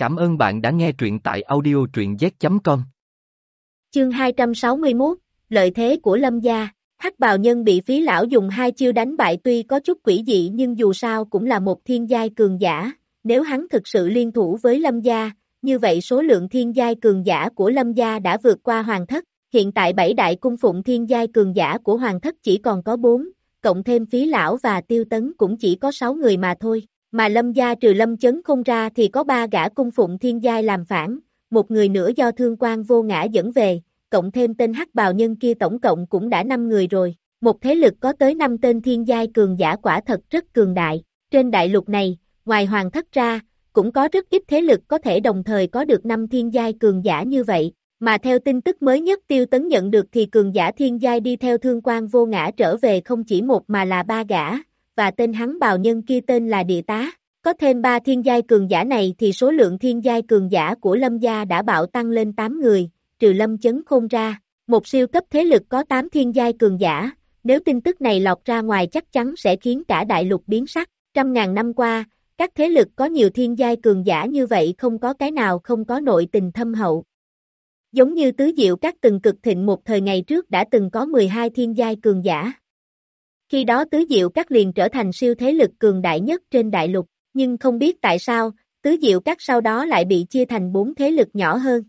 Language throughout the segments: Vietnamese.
Cảm ơn bạn đã nghe truyện tại audio truyện z.com. Chương 261, Lợi thế của Lâm gia, hắc bào nhân bị phí lão dùng hai chiêu đánh bại tuy có chút quỷ dị nhưng dù sao cũng là một thiên giai cường giả, nếu hắn thực sự liên thủ với Lâm gia, như vậy số lượng thiên giai cường giả của Lâm gia đã vượt qua hoàng thất, hiện tại bảy đại cung phụng thiên giai cường giả của hoàng thất chỉ còn có bốn, cộng thêm phí lão và tiêu tấn cũng chỉ có sáu người mà thôi. Mà lâm gia trừ lâm chấn không ra thì có ba gã cung phụng thiên giai làm phản, một người nữa do thương quan vô ngã dẫn về, cộng thêm tên hắc bào nhân kia tổng cộng cũng đã năm người rồi. Một thế lực có tới năm tên thiên giai cường giả quả thật rất cường đại. Trên đại lục này, ngoài hoàng thất ra, cũng có rất ít thế lực có thể đồng thời có được năm thiên giai cường giả như vậy. Mà theo tin tức mới nhất tiêu tấn nhận được thì cường giả thiên giai đi theo thương quan vô ngã trở về không chỉ một mà là ba gã, và tên hắn bào nhân kia tên là địa tá. Có thêm ba thiên giai cường giả này thì số lượng thiên giai cường giả của lâm gia đã bạo tăng lên 8 người, trừ lâm chấn khôn ra. Một siêu cấp thế lực có 8 thiên giai cường giả, nếu tin tức này lọt ra ngoài chắc chắn sẽ khiến cả đại lục biến sắc. Trăm ngàn năm qua, các thế lực có nhiều thiên giai cường giả như vậy không có cái nào không có nội tình thâm hậu. Giống như tứ diệu các từng cực thịnh một thời ngày trước đã từng có 12 thiên giai cường giả. Khi đó tứ diệu các liền trở thành siêu thế lực cường đại nhất trên đại lục, nhưng không biết tại sao, tứ diệu các sau đó lại bị chia thành bốn thế lực nhỏ hơn.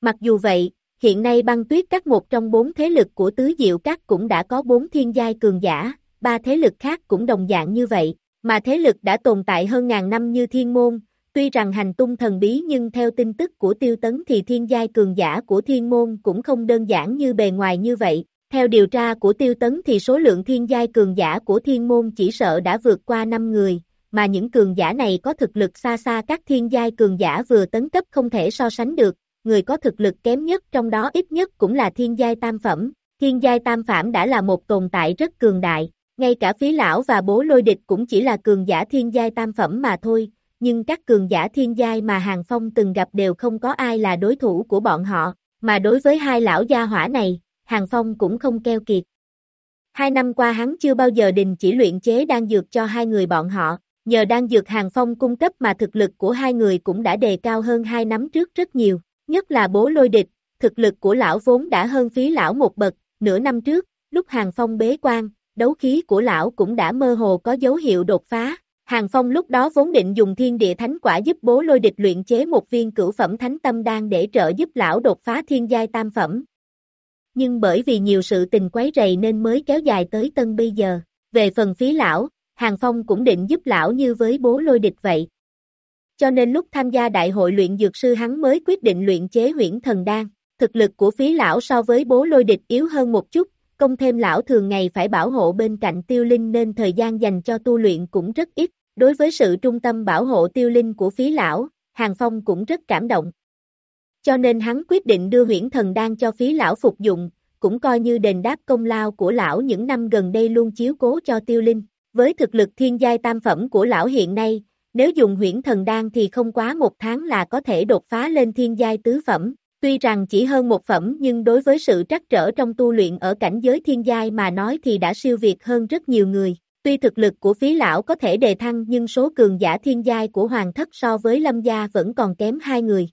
Mặc dù vậy, hiện nay băng tuyết các một trong bốn thế lực của tứ diệu các cũng đã có bốn thiên giai cường giả, ba thế lực khác cũng đồng dạng như vậy, mà thế lực đã tồn tại hơn ngàn năm như thiên môn, tuy rằng hành tung thần bí nhưng theo tin tức của tiêu tấn thì thiên giai cường giả của thiên môn cũng không đơn giản như bề ngoài như vậy, theo điều tra của tiêu tấn thì số lượng thiên giai cường giả của thiên môn chỉ sợ đã vượt qua 5 người, mà những cường giả này có thực lực xa xa các thiên giai cường giả vừa tấn cấp không thể so sánh được, người có thực lực kém nhất trong đó ít nhất cũng là thiên giai tam phẩm, thiên giai tam phẩm đã là một tồn tại rất cường đại, ngay cả phí lão và bố lôi địch cũng chỉ là cường giả thiên giai tam phẩm mà thôi, nhưng các cường giả thiên giai mà Hàng Phong từng gặp đều không có ai là đối thủ của bọn họ, mà đối với hai lão gia hỏa này, Hàng Phong cũng không keo kiệt. Hai năm qua hắn chưa bao giờ đình chỉ luyện chế đan dược cho hai người bọn họ, nhờ đan dược Hàng Phong cung cấp mà thực lực của hai người cũng đã đề cao hơn hai năm trước rất nhiều, nhất là bố lôi địch, thực lực của lão vốn đã hơn phí lão một bậc, nửa năm trước, lúc Hàng Phong bế quan, đấu khí của lão cũng đã mơ hồ có dấu hiệu đột phá. Hàng Phong lúc đó vốn định dùng thiên địa thánh quả giúp bố lôi địch luyện chế một viên cửu phẩm thánh tâm đan để trợ giúp lão đột phá thiên giai tam phẩm, nhưng bởi vì nhiều sự tình quấy rầy nên mới kéo dài tới tân bây giờ. Về phần phí lão, Hàng Phong cũng định giúp lão như với bố lôi địch vậy. Cho nên lúc tham gia đại hội luyện dược sư hắn mới quyết định luyện chế huyễn thần đan. Thực lực của phí lão so với bố lôi địch yếu hơn một chút, công thêm lão thường ngày phải bảo hộ bên cạnh tiêu linh nên thời gian dành cho tu luyện cũng rất ít. Đối với sự trung tâm bảo hộ tiêu linh của phí lão, Hàng Phong cũng rất cảm động cho nên hắn quyết định đưa huyễn thần đan cho phí lão phục dụng, cũng coi như đền đáp công lao của lão những năm gần đây luôn chiếu cố cho tiêu linh. Với thực lực thiên giai tam phẩm của lão hiện nay, nếu dùng huyễn thần đan thì không quá một tháng là có thể đột phá lên thiên giai tứ phẩm. Tuy rằng chỉ hơn một phẩm nhưng đối với sự trắc trở trong tu luyện ở cảnh giới thiên giai mà nói thì đã siêu việt hơn rất nhiều người. Tuy thực lực của phí lão có thể đề thăng nhưng số cường giả thiên giai của hoàng thất so với lâm gia vẫn còn kém hai người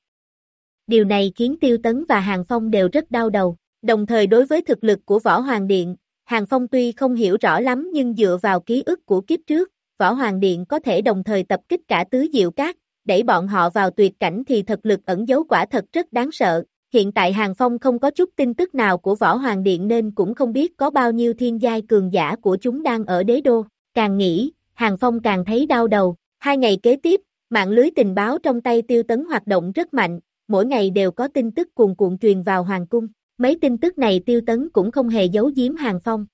điều này khiến Tiêu Tấn và Hàng Phong đều rất đau đầu. Đồng thời đối với thực lực của Võ Hoàng Điện, Hàng Phong tuy không hiểu rõ lắm nhưng dựa vào ký ức của kiếp trước, Võ Hoàng Điện có thể đồng thời tập kích cả tứ diệu cát, đẩy bọn họ vào tuyệt cảnh thì thực lực ẩn giấu quả thật rất đáng sợ. Hiện tại Hàng Phong không có chút tin tức nào của Võ Hoàng Điện nên cũng không biết có bao nhiêu thiên giai cường giả của chúng đang ở đế đô. Càng nghĩ, Hàng Phong càng thấy đau đầu. Hai ngày kế tiếp, mạng lưới tình báo trong tay tiêu tấn hoạt động rất mạnh, mỗi ngày đều có tin tức cuồn cuộn truyền vào Hoàng cung, mấy tin tức này tiêu tấn cũng không hề giấu giếm Hàng Phong.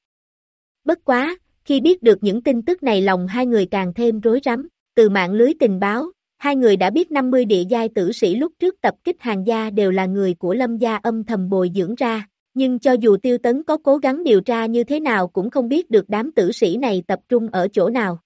Bất quá, khi biết được những tin tức này lòng hai người càng thêm rối rắm, từ mạng lưới tình báo, hai người đã biết 50 địa giai tử sĩ lúc trước tập kích hàng gia đều là người của lâm gia âm thầm bồi dưỡng ra, nhưng cho dù tiêu tấn có cố gắng điều tra như thế nào cũng không biết được đám tử sĩ này tập trung ở chỗ nào.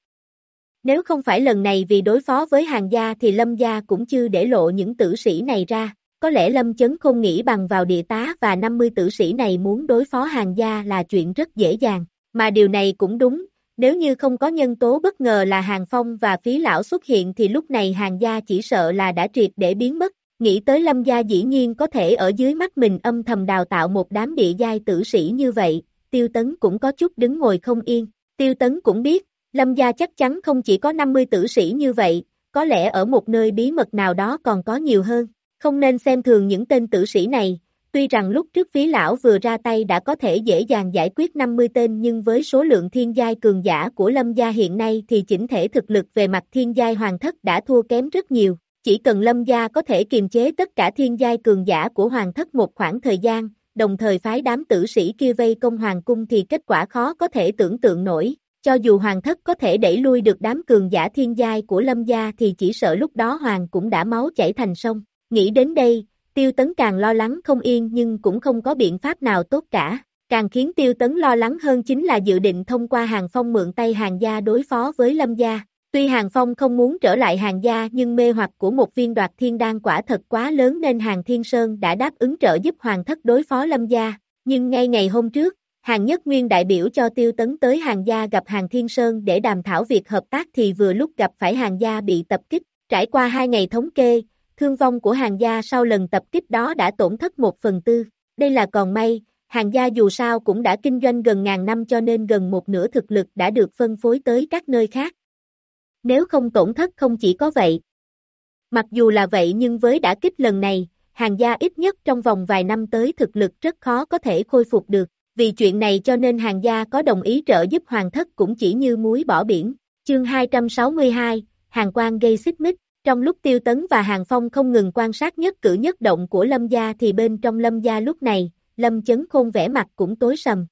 Nếu không phải lần này vì đối phó với hàng gia thì lâm gia cũng chưa để lộ những tử sĩ này ra. Có lẽ lâm chấn không nghĩ bằng vào địa tá và 50 tử sĩ này muốn đối phó hàng gia là chuyện rất dễ dàng. Mà điều này cũng đúng, Nếu như không có nhân tố bất ngờ là Hàng Phong và phí lão xuất hiện thì lúc này hàng gia chỉ sợ là đã triệt để biến mất. Nghĩ tới lâm gia dĩ nhiên có thể ở dưới mắt mình âm thầm đào tạo một đám địa giai tử sĩ như vậy, tiêu tấn cũng có chút đứng ngồi không yên. Tiêu tấn cũng biết, lâm gia chắc chắn không chỉ có 50 tử sĩ như vậy, có lẽ ở một nơi bí mật nào đó còn có nhiều hơn. Không nên xem thường những tên tử sĩ này, tuy rằng lúc trước phí lão vừa ra tay đã có thể dễ dàng giải quyết 50 tên nhưng với số lượng thiên giai cường giả của lâm gia hiện nay thì chỉnh thể thực lực về mặt thiên giai hoàng thất đã thua kém rất nhiều. Chỉ cần lâm gia có thể kiềm chế tất cả thiên giai cường giả của hoàng thất một khoảng thời gian, đồng thời phái đám tử sĩ kia vây công hoàng cung thì kết quả khó có thể tưởng tượng nổi. Cho dù hoàng thất có thể đẩy lui được đám cường giả thiên giai của lâm gia thì chỉ sợ lúc đó hoàng cũng đã máu chảy thành sông. Nghĩ đến đây, tiêu tấn càng lo lắng không yên nhưng cũng không có biện pháp nào tốt cả. Càng khiến tiêu tấn lo lắng hơn chính là dự định thông qua hàng phong mượn tay hàng gia đối phó với lâm gia. Tuy Hàng Phong không muốn trở lại hàng gia nhưng mê hoặc của một viên đoạt thiên đan quả thật quá lớn nên Hàng Thiên Sơn đã đáp ứng trợ giúp Hoàng thất đối phó lâm gia. Nhưng ngay ngày hôm trước, Hàng Nhất Nguyên đại biểu cho tiêu tấn tới hàng gia gặp Hàng Thiên Sơn để đàm thảo việc hợp tác thì vừa lúc gặp phải hàng gia bị tập kích. Trải qua hai ngày thống kê, thương vong của hàng gia sau lần tập kích đó đã tổn thất một phần tư. Đây là còn may, hàng gia dù sao cũng đã kinh doanh gần ngàn năm cho nên gần một nửa thực lực đã được phân phối tới các nơi khác. Nếu không tổn thất không chỉ có vậy. Mặc dù là vậy nhưng với đã kích lần này, hàng gia ít nhất trong vòng vài năm tới thực lực rất khó có thể khôi phục được. Vì chuyện này cho nên hàng gia có đồng ý trợ giúp hoàng thất cũng chỉ như muối bỏ biển. Chương 262, hàng quan gây xích mích. Trong lúc tiêu tấn và hàng phong không ngừng quan sát nhất cử nhất động của lâm gia thì bên trong lâm gia lúc này, lâm chấn khôn vẻ mặt cũng tối sầm.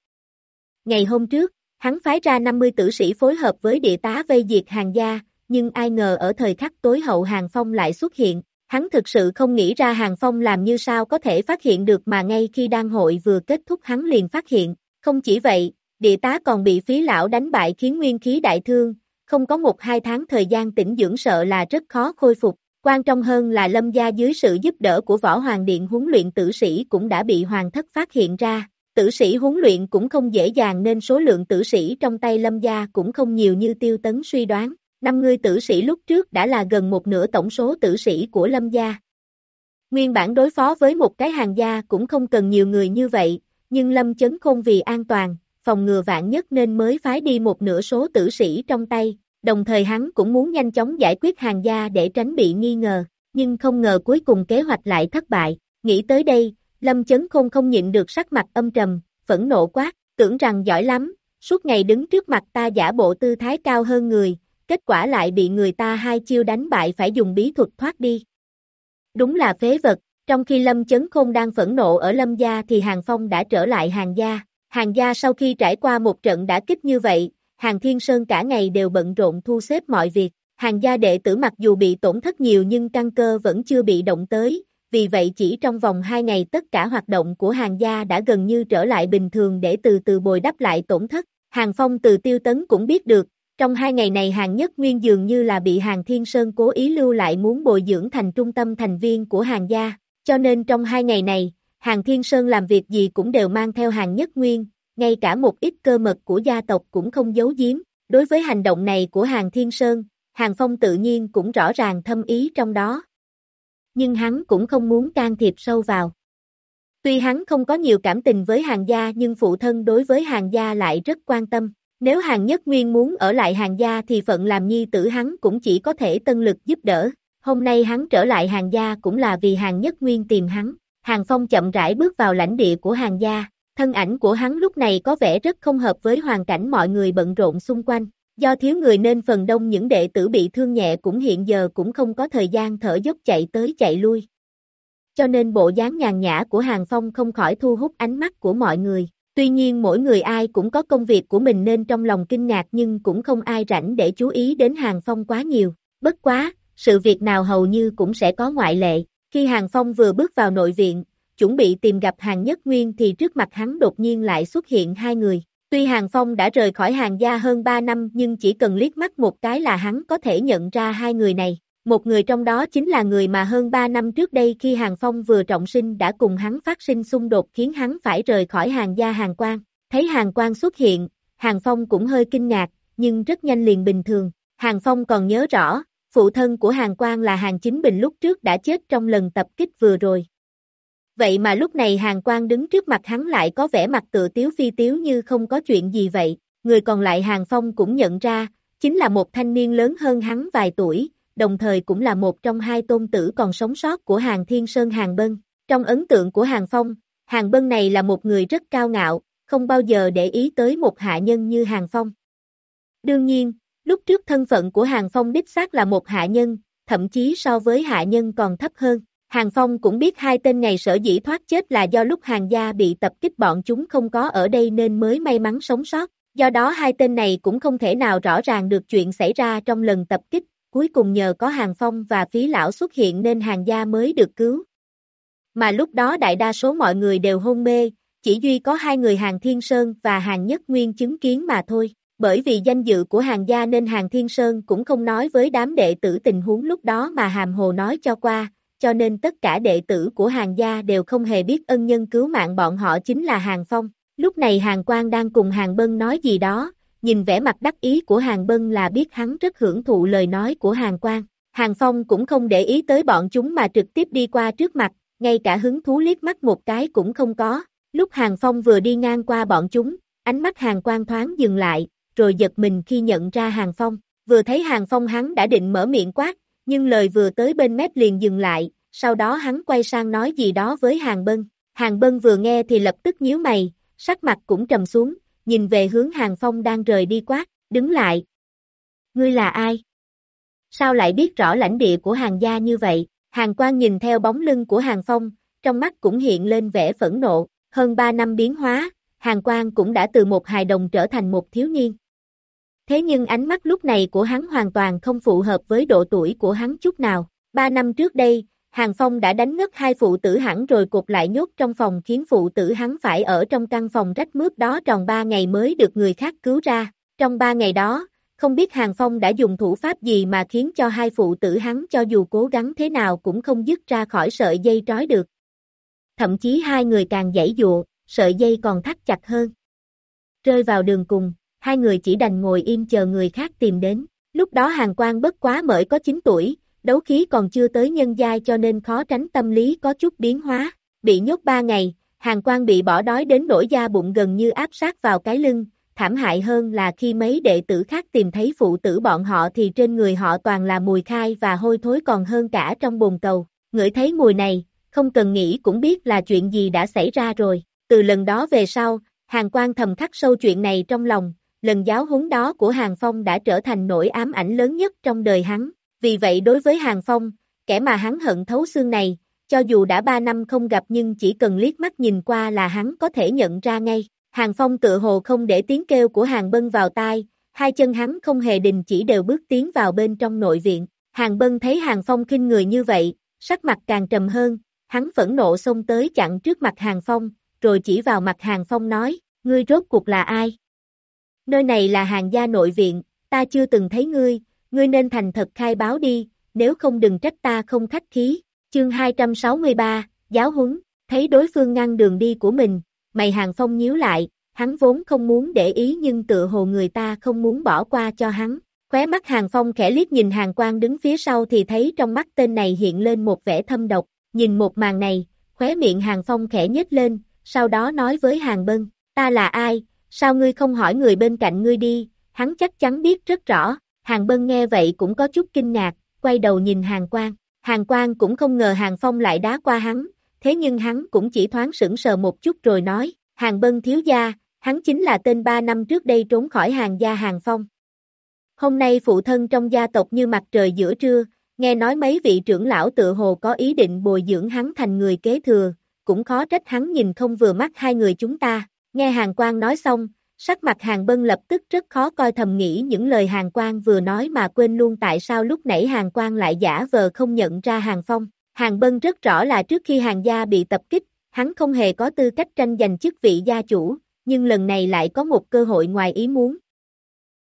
Ngày hôm trước, hắn phái ra 50 tử sĩ phối hợp với địa tá vây diệt hàng gia, nhưng ai ngờ ở thời khắc tối hậu hàng phong lại xuất hiện, hắn thực sự không nghĩ ra hàng phong làm như sao có thể phát hiện được mà ngay khi đan hội vừa kết thúc hắn liền phát hiện, không chỉ vậy, địa tá còn bị phí lão đánh bại khiến nguyên khí đại thương, không có một hai tháng thời gian tĩnh dưỡng sợ là rất khó khôi phục. Quan trọng hơn là lâm gia dưới sự giúp đỡ của võ hoàng điện huấn luyện tử sĩ cũng đã bị hoàng thất phát hiện ra. Tử sĩ huấn luyện cũng không dễ dàng nên số lượng tử sĩ trong tay lâm gia cũng không nhiều như tiêu tấn suy đoán. Năm người tử sĩ lúc trước đã là gần một nửa tổng số tử sĩ của lâm gia. Nguyên bản đối phó với một cái hàng gia cũng không cần nhiều người như vậy, nhưng lâm chấn khôn vì an toàn, phòng ngừa vạn nhất nên mới phái đi một nửa số tử sĩ trong tay, đồng thời hắn cũng muốn nhanh chóng giải quyết hàng gia để tránh bị nghi ngờ, nhưng không ngờ cuối cùng kế hoạch lại thất bại, nghĩ tới đây, lâm chấn khôn không nhịn được sắc mặt âm trầm, phẫn nộ quát, tưởng rằng giỏi lắm, suốt ngày đứng trước mặt ta giả bộ tư thái cao hơn người, kết quả lại bị người ta hai chiêu đánh bại phải dùng bí thuật thoát đi. Đúng là phế vật, trong khi Lâm Chấn Khôn đang phẫn nộ ở Lâm Gia thì Hàng Phong đã trở lại Hàng Gia. Hàng Gia sau khi trải qua một trận đã kích như vậy, Hàng Thiên Sơn cả ngày đều bận rộn thu xếp mọi việc. Hàng gia đệ tử mặc dù bị tổn thất nhiều nhưng căn cơ vẫn chưa bị động tới, vì vậy chỉ trong vòng 2 ngày tất cả hoạt động của hàng gia đã gần như trở lại bình thường để từ từ bồi đắp lại tổn thất. Hàng Phong từ tiêu tấn cũng biết được, trong hai ngày này hàng nhất nguyên dường như là bị hàng thiên sơn cố ý lưu lại muốn bồi dưỡng thành trung tâm thành viên của hàng gia, cho nên trong hai ngày này, hàng thiên sơn làm việc gì cũng đều mang theo hàng nhất nguyên, ngay cả một ít cơ mật của gia tộc cũng không giấu giếm. Đối với hành động này của hàng thiên sơn, hàng phong tự nhiên cũng rõ ràng thâm ý trong đó. Nhưng hắn cũng không muốn can thiệp sâu vào. Tuy hắn không có nhiều cảm tình với hàng gia nhưng phụ thân đối với hàng gia lại rất quan tâm. Nếu hàng nhất nguyên muốn ở lại hàng gia thì phận làm nhi tử hắn cũng chỉ có thể tân lực giúp đỡ. Hôm nay hắn trở lại hàng gia cũng là vì hàng nhất nguyên tìm hắn. Hàng phong chậm rãi bước vào lãnh địa của hàng gia. Thân ảnh của hắn lúc này có vẻ rất không hợp với hoàn cảnh mọi người bận rộn xung quanh. Do thiếu người nên phần đông những đệ tử bị thương nhẹ cũng hiện giờ cũng không có thời gian thở dốc chạy tới chạy lui. Cho nên bộ dáng nhàn nhã của Hàng Phong không khỏi thu hút ánh mắt của mọi người. Tuy nhiên mỗi người ai cũng có công việc của mình nên trong lòng kinh ngạc nhưng cũng không ai rảnh để chú ý đến Hàng Phong quá nhiều. Bất quá, sự việc nào hầu như cũng sẽ có ngoại lệ. Khi Hàng Phong vừa bước vào nội viện, chuẩn bị tìm gặp Hàng Nhất Nguyên thì trước mặt hắn đột nhiên lại xuất hiện hai người. Tuy Hàng Phong đã rời khỏi hàng gia hơn 3 năm nhưng chỉ cần liếc mắt một cái là hắn có thể nhận ra hai người này. Một người trong đó chính là người mà hơn 3 năm trước đây khi Hàng Phong vừa trọng sinh đã cùng hắn phát sinh xung đột khiến hắn phải rời khỏi hàng gia hàng quan. Thấy hàng quan xuất hiện, Hàng Phong cũng hơi kinh ngạc, nhưng rất nhanh liền bình thường. Hàng Phong còn nhớ rõ, phụ thân của Hàng Quang là Hàng Chính Bình lúc trước đã chết trong lần tập kích vừa rồi. Vậy mà lúc này Hàng Quang đứng trước mặt hắn lại có vẻ mặt tự tiếu phi tiếu như không có chuyện gì vậy, người còn lại Hàng Phong cũng nhận ra, chính là một thanh niên lớn hơn hắn vài tuổi, đồng thời cũng là một trong hai tôn tử còn sống sót của Hàng Thiên Sơn Hàng Bân. Trong ấn tượng của Hàng Phong, Hàng Bân này là một người rất cao ngạo, không bao giờ để ý tới một hạ nhân như Hàng Phong. Đương nhiên, lúc trước thân phận của Hàng Phong đích xác là một hạ nhân, thậm chí so với hạ nhân còn thấp hơn. Hàng Phong cũng biết hai tên này sở dĩ thoát chết là do lúc hàng gia bị tập kích bọn chúng không có ở đây nên mới may mắn sống sót. Do đó hai tên này cũng không thể nào rõ ràng được chuyện xảy ra trong lần tập kích, cuối cùng nhờ có Hàng Phong và phí lão xuất hiện nên hàng gia mới được cứu. Mà lúc đó đại đa số mọi người đều hôn mê, chỉ duy có hai người Hàng Thiên Sơn và Hàng Nhất Nguyên chứng kiến mà thôi. Bởi vì danh dự của hàng gia nên hàng Thiên Sơn cũng không nói với đám đệ tử tình huống lúc đó mà hàm hồ nói cho qua, cho nên tất cả đệ tử của hàng gia đều không hề biết ân nhân cứu mạng bọn họ chính là hàng phong. Lúc này hàng Quang đang cùng hàng bân nói gì đó, nhìn vẻ mặt đắc ý của hàng bân là biết hắn rất hưởng thụ lời nói của hàng Quang. Hàng phong cũng không để ý tới bọn chúng mà trực tiếp đi qua trước mặt, ngay cả hứng thú liếc mắt một cái cũng không có. Lúc hàng phong vừa đi ngang qua bọn chúng, ánh mắt hàng Quang thoáng dừng lại, rồi giật mình khi nhận ra hàng phong. Vừa thấy hàng phong hắn đã định mở miệng quát, nhưng lời vừa tới bên mép liền dừng lại, sau đó hắn quay sang nói gì đó với hàng bân. Hàng bân vừa nghe thì lập tức nhíu mày, sắc mặt cũng trầm xuống, nhìn về hướng hàng phong đang rời đi quát, đứng lại. Ngươi là ai? Sao lại biết rõ lãnh địa của hàng gia như vậy? Hàng quan nhìn theo bóng lưng của hàng phong, trong mắt cũng hiện lên vẻ phẫn nộ, hơn 3 năm biến hóa, hàng quan cũng đã từ một hài đồng trở thành một thiếu niên. Thế nhưng ánh mắt lúc này của hắn hoàn toàn không phù hợp với độ tuổi của hắn chút nào. Ba năm trước đây, Hàng Phong đã đánh ngất hai phụ tử hẳn rồi cột lại nhốt trong phòng khiến phụ tử hắn phải ở trong căn phòng rách mướp đó tròn ba ngày mới được người khác cứu ra. Trong ba ngày đó, không biết Hàng Phong đã dùng thủ pháp gì mà khiến cho hai phụ tử hắn cho dù cố gắng thế nào cũng không dứt ra khỏi sợi dây trói được. Thậm chí hai người càng dãy dụa, sợi dây còn thắt chặt hơn. Rơi vào đường cùng, hai người chỉ đành ngồi im chờ người khác tìm đến. Lúc đó hàng quan bất quá mới có 9 tuổi, đấu khí còn chưa tới nhân giai cho nên khó tránh tâm lý có chút biến hóa. Bị nhốt 3 ngày, hàng quan bị bỏ đói đến nỗi da bụng gần như áp sát vào cái lưng, thảm hại hơn là khi mấy đệ tử khác tìm thấy phụ tử bọn họ thì trên người họ toàn là mùi khai và hôi thối còn hơn cả trong bồn cầu. Ngửi thấy mùi này, không cần nghĩ cũng biết là chuyện gì đã xảy ra rồi. Từ lần đó về sau, hàng quan thầm khắc sâu chuyện này trong lòng, lần giáo huấn đó của Hàng Phong đã trở thành nỗi ám ảnh lớn nhất trong đời hắn. Vì vậy đối với Hàng Phong, kẻ mà hắn hận thấu xương này, cho dù đã ba năm không gặp nhưng chỉ cần liếc mắt nhìn qua là hắn có thể nhận ra ngay. Hàng Phong tự hồ không để tiếng kêu của Hàng Bân vào tai, hai chân hắn không hề đình chỉ đều bước tiến vào bên trong nội viện. Hàng Bân thấy Hàng Phong khinh người như vậy, sắc mặt càng trầm hơn, hắn phẫn nộ xông tới chặn trước mặt Hàng Phong, rồi chỉ vào mặt Hàng Phong nói, ngươi rốt cuộc là ai? Nơi này là hàng gia nội viện, ta chưa từng thấy ngươi, ngươi nên thành thật khai báo đi, nếu không đừng trách ta không khách khí. Chương 263, Giáo huấn, thấy đối phương ngăn đường đi của mình, mày hàng phong nhíu lại, hắn vốn không muốn để ý nhưng tự hồ người ta không muốn bỏ qua cho hắn. Khóe mắt hàng phong khẽ liếc nhìn hàng quan đứng phía sau thì thấy trong mắt tên này hiện lên một vẻ thâm độc, nhìn một màn này, khóe miệng hàng phong khẽ nhếch lên, sau đó nói với hàng bân, ta là ai, sao ngươi không hỏi người bên cạnh ngươi đi, hắn chắc chắn biết rất rõ, hàng bân nghe vậy cũng có chút kinh ngạc, quay đầu nhìn hàng Quang. hàng Quang cũng không ngờ hàng phong lại đá qua hắn, thế nhưng hắn cũng chỉ thoáng sững sờ một chút rồi nói, hàng bân thiếu gia, hắn chính là tên ba năm trước đây trốn khỏi hàng gia hàng phong. Hôm nay phụ thân trong gia tộc như mặt trời giữa trưa, nghe nói mấy vị trưởng lão tự hồ có ý định bồi dưỡng hắn thành người kế thừa, cũng khó trách hắn nhìn không vừa mắt hai người chúng ta. Nghe hàng Quang nói xong, sắc mặt hàng bân lập tức rất khó coi thầm nghĩ những lời hàng quan vừa nói mà quên luôn tại sao lúc nãy hàng quan lại giả vờ không nhận ra hàng phong. Hàng bân rất rõ là trước khi hàng gia bị tập kích, hắn không hề có tư cách tranh giành chức vị gia chủ, nhưng lần này lại có một cơ hội ngoài ý muốn.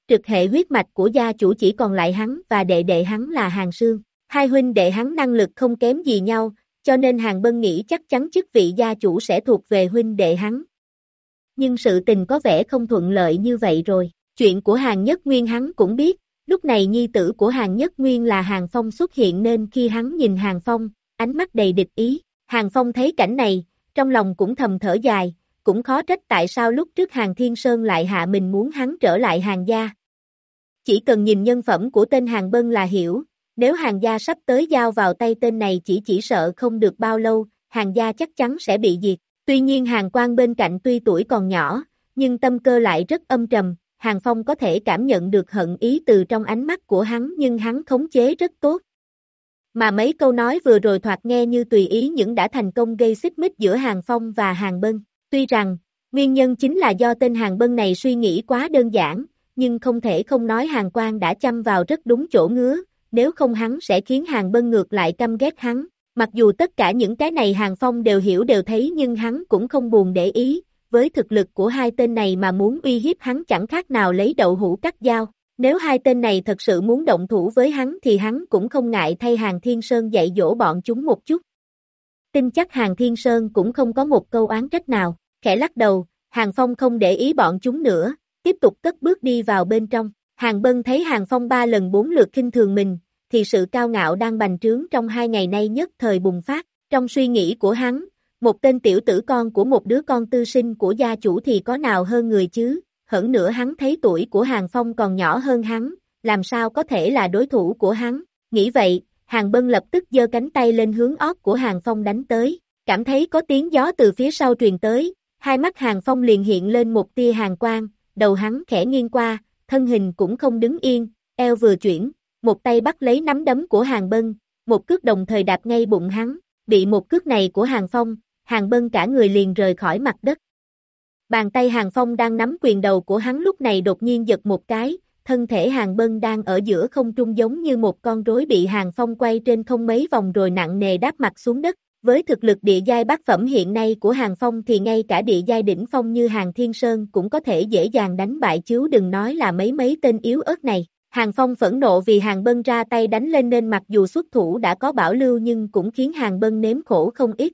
Trực hệ huyết mạch của gia chủ chỉ còn lại hắn và đệ đệ hắn là hàng sương. Hai huynh đệ hắn năng lực không kém gì nhau, cho nên hàng bân nghĩ chắc chắn chức vị gia chủ sẽ thuộc về huynh đệ hắn, nhưng sự tình có vẻ không thuận lợi như vậy rồi. Chuyện của Hàng Nhất Nguyên hắn cũng biết, lúc này nhi tử của Hàng Nhất Nguyên là Hàng Phong xuất hiện nên khi hắn nhìn Hàng Phong, ánh mắt đầy địch ý. Hàng Phong thấy cảnh này, trong lòng cũng thầm thở dài, cũng khó trách tại sao lúc trước Hàng Thiên Sơn lại hạ mình muốn hắn trở lại hàng gia. Chỉ cần nhìn nhân phẩm của tên Hàng Bân là hiểu, nếu hàng gia sắp tới giao vào tay tên này chỉ chỉ sợ không được bao lâu, hàng gia chắc chắn sẽ bị diệt. Tuy nhiên hàng Quang bên cạnh tuy tuổi còn nhỏ, nhưng tâm cơ lại rất âm trầm, hàng phong có thể cảm nhận được hận ý từ trong ánh mắt của hắn nhưng hắn khống chế rất tốt. Mà mấy câu nói vừa rồi thoạt nghe như tùy ý những đã thành công gây xích mích giữa hàng phong và hàng bân. Tuy rằng, nguyên nhân chính là do tên hàng bân này suy nghĩ quá đơn giản, nhưng không thể không nói hàng Quang đã chăm vào rất đúng chỗ ngứa, nếu không hắn sẽ khiến hàng bân ngược lại căm ghét hắn. Mặc dù tất cả những cái này hàng phong đều hiểu đều thấy nhưng hắn cũng không buồn để ý, với thực lực của hai tên này mà muốn uy hiếp hắn chẳng khác nào lấy đậu hũ cắt dao. Nếu hai tên này thật sự muốn động thủ với hắn thì hắn cũng không ngại thay hàng thiên sơn dạy dỗ bọn chúng một chút. Tin chắc hàng thiên sơn cũng không có một câu oán trách nào, khẽ lắc đầu, hàng phong không để ý bọn chúng nữa, tiếp tục cất bước đi vào bên trong. Hàng Bân thấy Hàng Phong ba lần bốn lượt kinh thường mình, thì sự cao ngạo đang bành trướng trong hai ngày nay nhất thời bùng phát. Trong suy nghĩ của hắn, một tên tiểu tử con của một đứa con tư sinh của gia chủ thì có nào hơn người chứ, hẳn nữa hắn thấy tuổi của Hàng Phong còn nhỏ hơn hắn, làm sao có thể là đối thủ của hắn. Nghĩ vậy, Hàng Bân lập tức giơ cánh tay lên hướng ót của Hàng Phong đánh tới, cảm thấy có tiếng gió từ phía sau truyền tới, hai mắt Hàng Phong liền hiện lên một tia hàng quang, đầu hắn khẽ nghiêng qua, thân hình cũng không đứng yên, eo vừa chuyển, một tay bắt lấy nắm đấm của Hàng Bân, một cước đồng thời đạp ngay bụng hắn, bị một cước này của Hàng Phong, Hàng Bân cả người liền rời khỏi mặt đất. Bàn tay Hàng Phong đang nắm quyền đầu của hắn lúc này đột nhiên giật một cái, thân thể Hàng Bân đang ở giữa không trung giống như một con rối bị Hàng Phong quay trên không mấy vòng rồi nặng nề đáp mặt xuống đất. Với thực lực địa giai bát phẩm hiện nay của Hàng Phong thì ngay cả địa giai đỉnh phong như Hàng Thiên Sơn cũng có thể dễ dàng đánh bại chứ đừng nói là mấy mấy tên yếu ớt này. Hàng Phong phẫn nộ vì Hàng Bân ra tay đánh lên nên mặc dù xuất thủ đã có bảo lưu nhưng cũng khiến Hàng Bân nếm khổ không ít.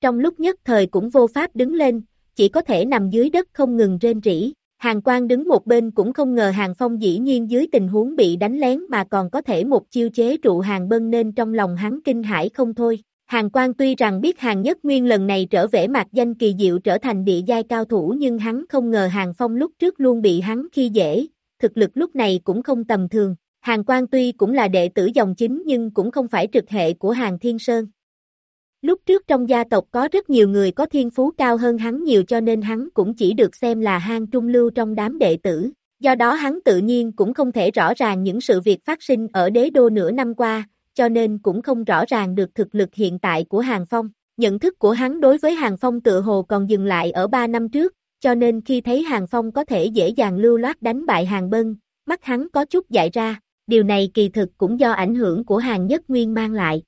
Trong lúc nhất thời cũng vô pháp đứng lên, chỉ có thể nằm dưới đất không ngừng rên rỉ. Hàng Quang đứng một bên cũng không ngờ Hàng Phong dĩ nhiên dưới tình huống bị đánh lén mà còn có thể một chiêu chế trụ Hàng Bân nên trong lòng hắn kinh hãi không thôi. Hàng Quang tuy rằng biết Hàng Nhất Nguyên lần này trở về mặt danh kỳ diệu trở thành địa giai cao thủ nhưng hắn không ngờ Hàng Phong lúc trước luôn bị hắn khi dễ, thực lực lúc này cũng không tầm thường. Hàng Quang tuy cũng là đệ tử dòng chính nhưng cũng không phải trực hệ của Hàng Thiên Sơn. Lúc trước trong gia tộc có rất nhiều người có thiên phú cao hơn hắn nhiều cho nên hắn cũng chỉ được xem là hang trung lưu trong đám đệ tử. Do đó hắn tự nhiên cũng không thể rõ ràng những sự việc phát sinh ở đế đô nửa năm qua, cho nên cũng không rõ ràng được thực lực hiện tại của Hàng Phong. Nhận thức của hắn đối với Hàng Phong tự hồ còn dừng lại ở 3 năm trước, cho nên khi thấy Hàng Phong có thể dễ dàng lưu loát đánh bại Hàng Bân, mắt hắn có chút dại ra, điều này kỳ thực cũng do ảnh hưởng của Hàng Nhất Nguyên mang lại.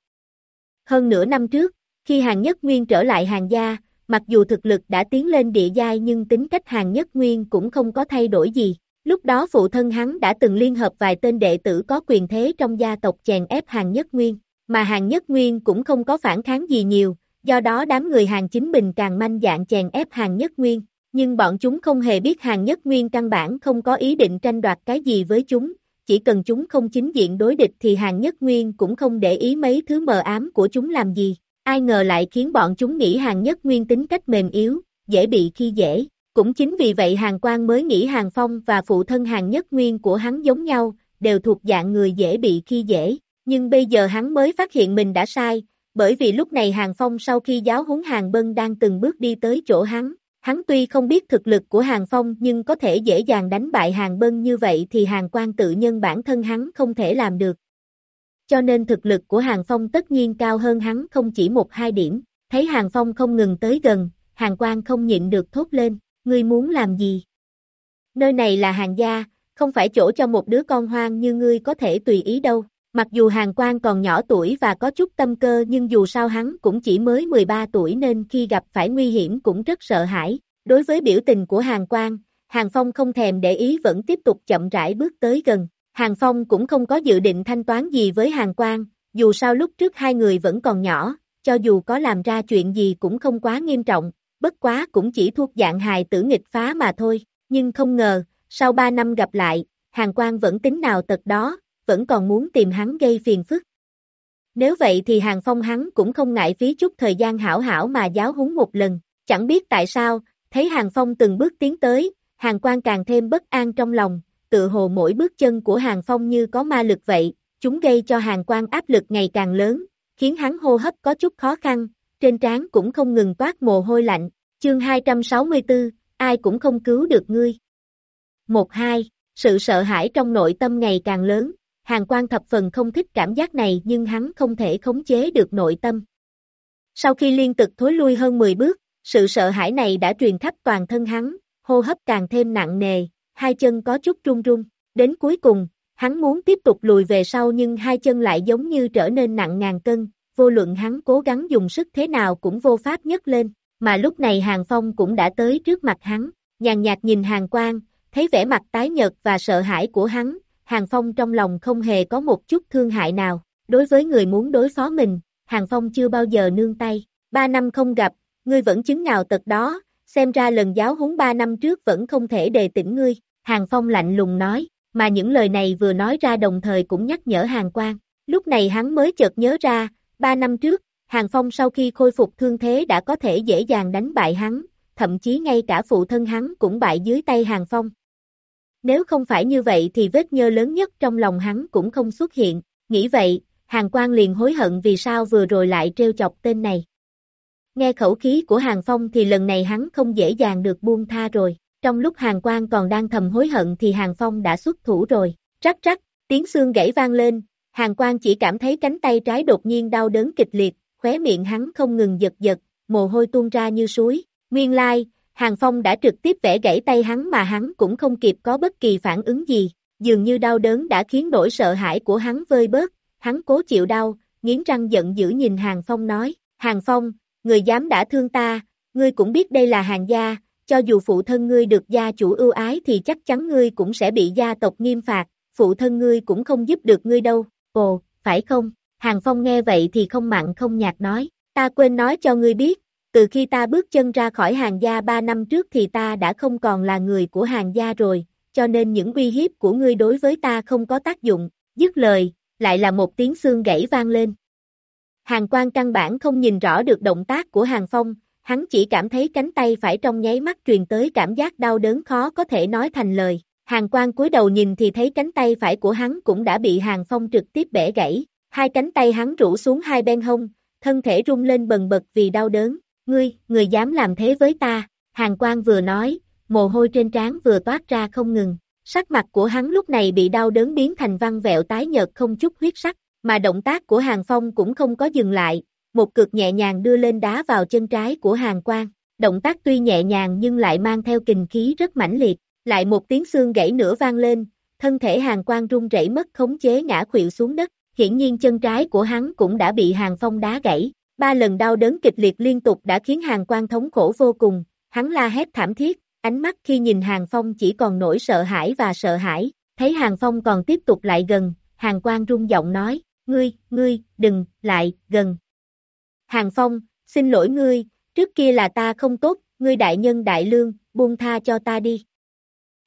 Hơn nửa năm trước, khi Hàng Nhất Nguyên trở lại hàng gia, mặc dù thực lực đã tiến lên địa giai nhưng tính cách Hàng Nhất Nguyên cũng không có thay đổi gì. Lúc đó phụ thân hắn đã từng liên hợp vài tên đệ tử có quyền thế trong gia tộc chèn ép Hàng Nhất Nguyên, mà Hàng Nhất Nguyên cũng không có phản kháng gì nhiều, do đó đám người Hàng Chính Bình càng manh dạng chèn ép Hàng Nhất Nguyên, nhưng bọn chúng không hề biết Hàng Nhất Nguyên căn bản không có ý định tranh đoạt cái gì với chúng, chỉ cần chúng không chính diện đối địch thì Hàng Nhất Nguyên cũng không để ý mấy thứ mờ ám của chúng làm gì, ai ngờ lại khiến bọn chúng nghĩ Hàng Nhất Nguyên tính cách mềm yếu, dễ bị khi dễ. Cũng chính vì vậy Hàng quan mới nghĩ Hàng Phong và phụ thân Hàng Nhất Nguyên của hắn giống nhau, đều thuộc dạng người dễ bị khi dễ. Nhưng bây giờ hắn mới phát hiện mình đã sai, bởi vì lúc này Hàng Phong sau khi giáo huấn Hàng Bân đang từng bước đi tới chỗ hắn. Hắn tuy không biết thực lực của Hàng Phong nhưng có thể dễ dàng đánh bại Hàng Bân như vậy thì Hàng Quang tự nhân bản thân hắn không thể làm được. Cho nên thực lực của Hàng Phong tất nhiên cao hơn hắn không chỉ một hai điểm. Thấy Hàng Phong không ngừng tới gần, Hàng Quang không nhịn được thốt lên ngươi muốn làm gì? Nơi này là hàng gia, không phải chỗ cho một đứa con hoang như ngươi có thể tùy ý đâu. Mặc dù hàng quan còn nhỏ tuổi và có chút tâm cơ nhưng dù sao hắn cũng chỉ mới 13 tuổi nên khi gặp phải nguy hiểm cũng rất sợ hãi. Đối với biểu tình của hàng quan, hàng phong không thèm để ý vẫn tiếp tục chậm rãi bước tới gần. Hàng phong cũng không có dự định thanh toán gì với hàng quan, dù sao lúc trước hai người vẫn còn nhỏ, cho dù có làm ra chuyện gì cũng không quá nghiêm trọng, bất quá cũng chỉ thuộc dạng hài tử nghịch phá mà thôi, nhưng không ngờ, sau ba năm gặp lại, Hàng Quang vẫn tính nào tật đó, vẫn còn muốn tìm hắn gây phiền phức. Nếu vậy thì Hàng Phong hắn cũng không ngại phí chút thời gian hảo hảo mà giáo huấn một lần, chẳng biết tại sao, thấy Hàng Phong từng bước tiến tới, Hàng Quang càng thêm bất an trong lòng, tự hồ mỗi bước chân của Hàng Phong như có ma lực vậy, chúng gây cho Hàng Quang áp lực ngày càng lớn, khiến hắn hô hấp có chút khó khăn, trên trán cũng không ngừng toát mồ hôi lạnh. Chương 264, ai cũng không cứu được ngươi. 1-2, sự sợ hãi trong nội tâm ngày càng lớn, Hàng Quang thập phần không thích cảm giác này nhưng hắn không thể khống chế được nội tâm. Sau khi liên tục thối lui hơn 10 bước, sự sợ hãi này đã truyền khắp toàn thân hắn, hô hấp càng thêm nặng nề, hai chân có chút run run. Đến cuối cùng, hắn muốn tiếp tục lùi về sau nhưng hai chân lại giống như trở nên nặng ngàn cân, vô luận hắn cố gắng dùng sức thế nào cũng vô pháp nhấc lên, mà lúc này Hàng Phong cũng đã tới trước mặt hắn, nhàn nhạt nhìn Hàng Quang, thấy vẻ mặt tái nhợt và sợ hãi của hắn, Hàng Phong trong lòng không hề có một chút thương hại nào, đối với người muốn đối phó mình, Hàng Phong chưa bao giờ nương tay, ba năm không gặp, ngươi vẫn chứng nào tật đó, xem ra lần giáo huấn ba năm trước vẫn không thể đề tỉnh ngươi, Hàng Phong lạnh lùng nói, mà những lời này vừa nói ra đồng thời cũng nhắc nhở Hàng Quang, lúc này hắn mới chợt nhớ ra, ba năm trước, Hàng Phong sau khi khôi phục thương thế đã có thể dễ dàng đánh bại hắn, thậm chí ngay cả phụ thân hắn cũng bại dưới tay Hàng Phong. Nếu không phải như vậy thì vết nhơ lớn nhất trong lòng hắn cũng không xuất hiện, nghĩ vậy, Hàng Quang liền hối hận vì sao vừa rồi lại trêu chọc tên này. Nghe khẩu khí của Hàng Phong thì lần này hắn không dễ dàng được buông tha rồi, trong lúc Hàng Quang còn đang thầm hối hận thì Hàng Phong đã xuất thủ rồi, rắc rắc, tiếng xương gãy vang lên, Hàng Quang chỉ cảm thấy cánh tay trái đột nhiên đau đớn kịch liệt, khóe miệng hắn không ngừng giật giật, mồ hôi tuôn ra như suối, nguyên lai, Hàng Phong đã trực tiếp vẽ gãy tay hắn mà hắn cũng không kịp có bất kỳ phản ứng gì, dường như đau đớn đã khiến nỗi sợ hãi của hắn vơi bớt, hắn cố chịu đau, nghiến răng giận dữ nhìn Hàng Phong nói, Hàng Phong, người dám đã thương ta, ngươi cũng biết đây là hàng gia, cho dù phụ thân ngươi được gia chủ ưu ái thì chắc chắn ngươi cũng sẽ bị gia tộc nghiêm phạt, phụ thân ngươi cũng không giúp được ngươi đâu, ồ, phải không? Hàng Phong nghe vậy thì không mặn không nhạt nói, ta quên nói cho ngươi biết, từ khi ta bước chân ra khỏi hàng gia ba năm trước thì ta đã không còn là người của hàng gia rồi, cho nên những uy hiếp của ngươi đối với ta không có tác dụng, dứt lời, lại là một tiếng xương gãy vang lên. Hàng quan căn bản không nhìn rõ được động tác của Hàng Phong, hắn chỉ cảm thấy cánh tay phải trong nháy mắt truyền tới cảm giác đau đớn khó có thể nói thành lời. Hàng quan cúi đầu nhìn thì thấy cánh tay phải của hắn cũng đã bị Hàng Phong trực tiếp bẻ gãy, hai cánh tay hắn rũ xuống hai bên hông, thân thể rung lên bần bật vì đau đớn. Ngươi, người dám làm thế với ta, Hàng quan vừa nói, mồ hôi trên trán vừa toát ra không ngừng. Sắc mặt của hắn lúc này bị đau đớn biến thành văn vẹo tái nhợt không chút huyết sắc, mà động tác của Hàng Phong cũng không có dừng lại, một cực nhẹ nhàng đưa lên đá vào chân trái của Hàng Quang. Động tác tuy nhẹ nhàng nhưng lại mang theo kình khí rất mãnh liệt, lại một tiếng xương gãy nữa vang lên, thân thể Hàng Quang rung rẩy mất khống chế ngã khuỵu xuống đất, hiển nhiên chân trái của hắn cũng đã bị Hàng Phong đá gãy. Ba lần đau đớn kịch liệt liên tục đã khiến Hàng Quang thống khổ vô cùng, hắn la hét thảm thiết, ánh mắt khi nhìn Hàng Phong chỉ còn nỗi sợ hãi và sợ hãi, thấy Hàng Phong còn tiếp tục lại gần, Hàng Quang rung giọng nói, ngươi, ngươi, đừng, lại, gần. Hàng Phong, xin lỗi ngươi, trước kia là ta không tốt, ngươi đại nhân đại lương, buông tha cho ta đi.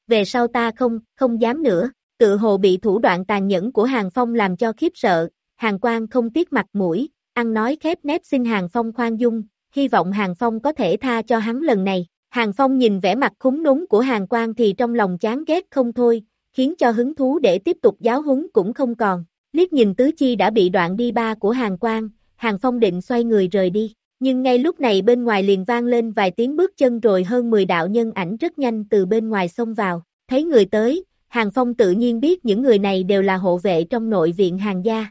Về sau ta không, không dám nữa, tự hồ bị thủ đoạn tàn nhẫn của Hàng Phong làm cho khiếp sợ, Hàng Quang không tiếc mặt mũi, ăn nói khép nép xin Hàng Phong khoan dung, hy vọng Hàng Phong có thể tha cho hắn lần này. Hàng Phong nhìn vẻ mặt khúng núng của Hàng Quang thì trong lòng chán ghét không thôi, khiến cho hứng thú để tiếp tục giáo huấn cũng không còn. Liếc nhìn tứ chi đã bị đoạn đi ba của Hàng Quang, Hàng Phong định xoay người rời đi. Nhưng ngay lúc này bên ngoài liền vang lên vài tiếng bước chân rồi hơn 10 đạo nhân ảnh rất nhanh từ bên ngoài xông vào. Thấy người tới, Hàng Phong tự nhiên biết những người này đều là hộ vệ trong nội viện hàng gia.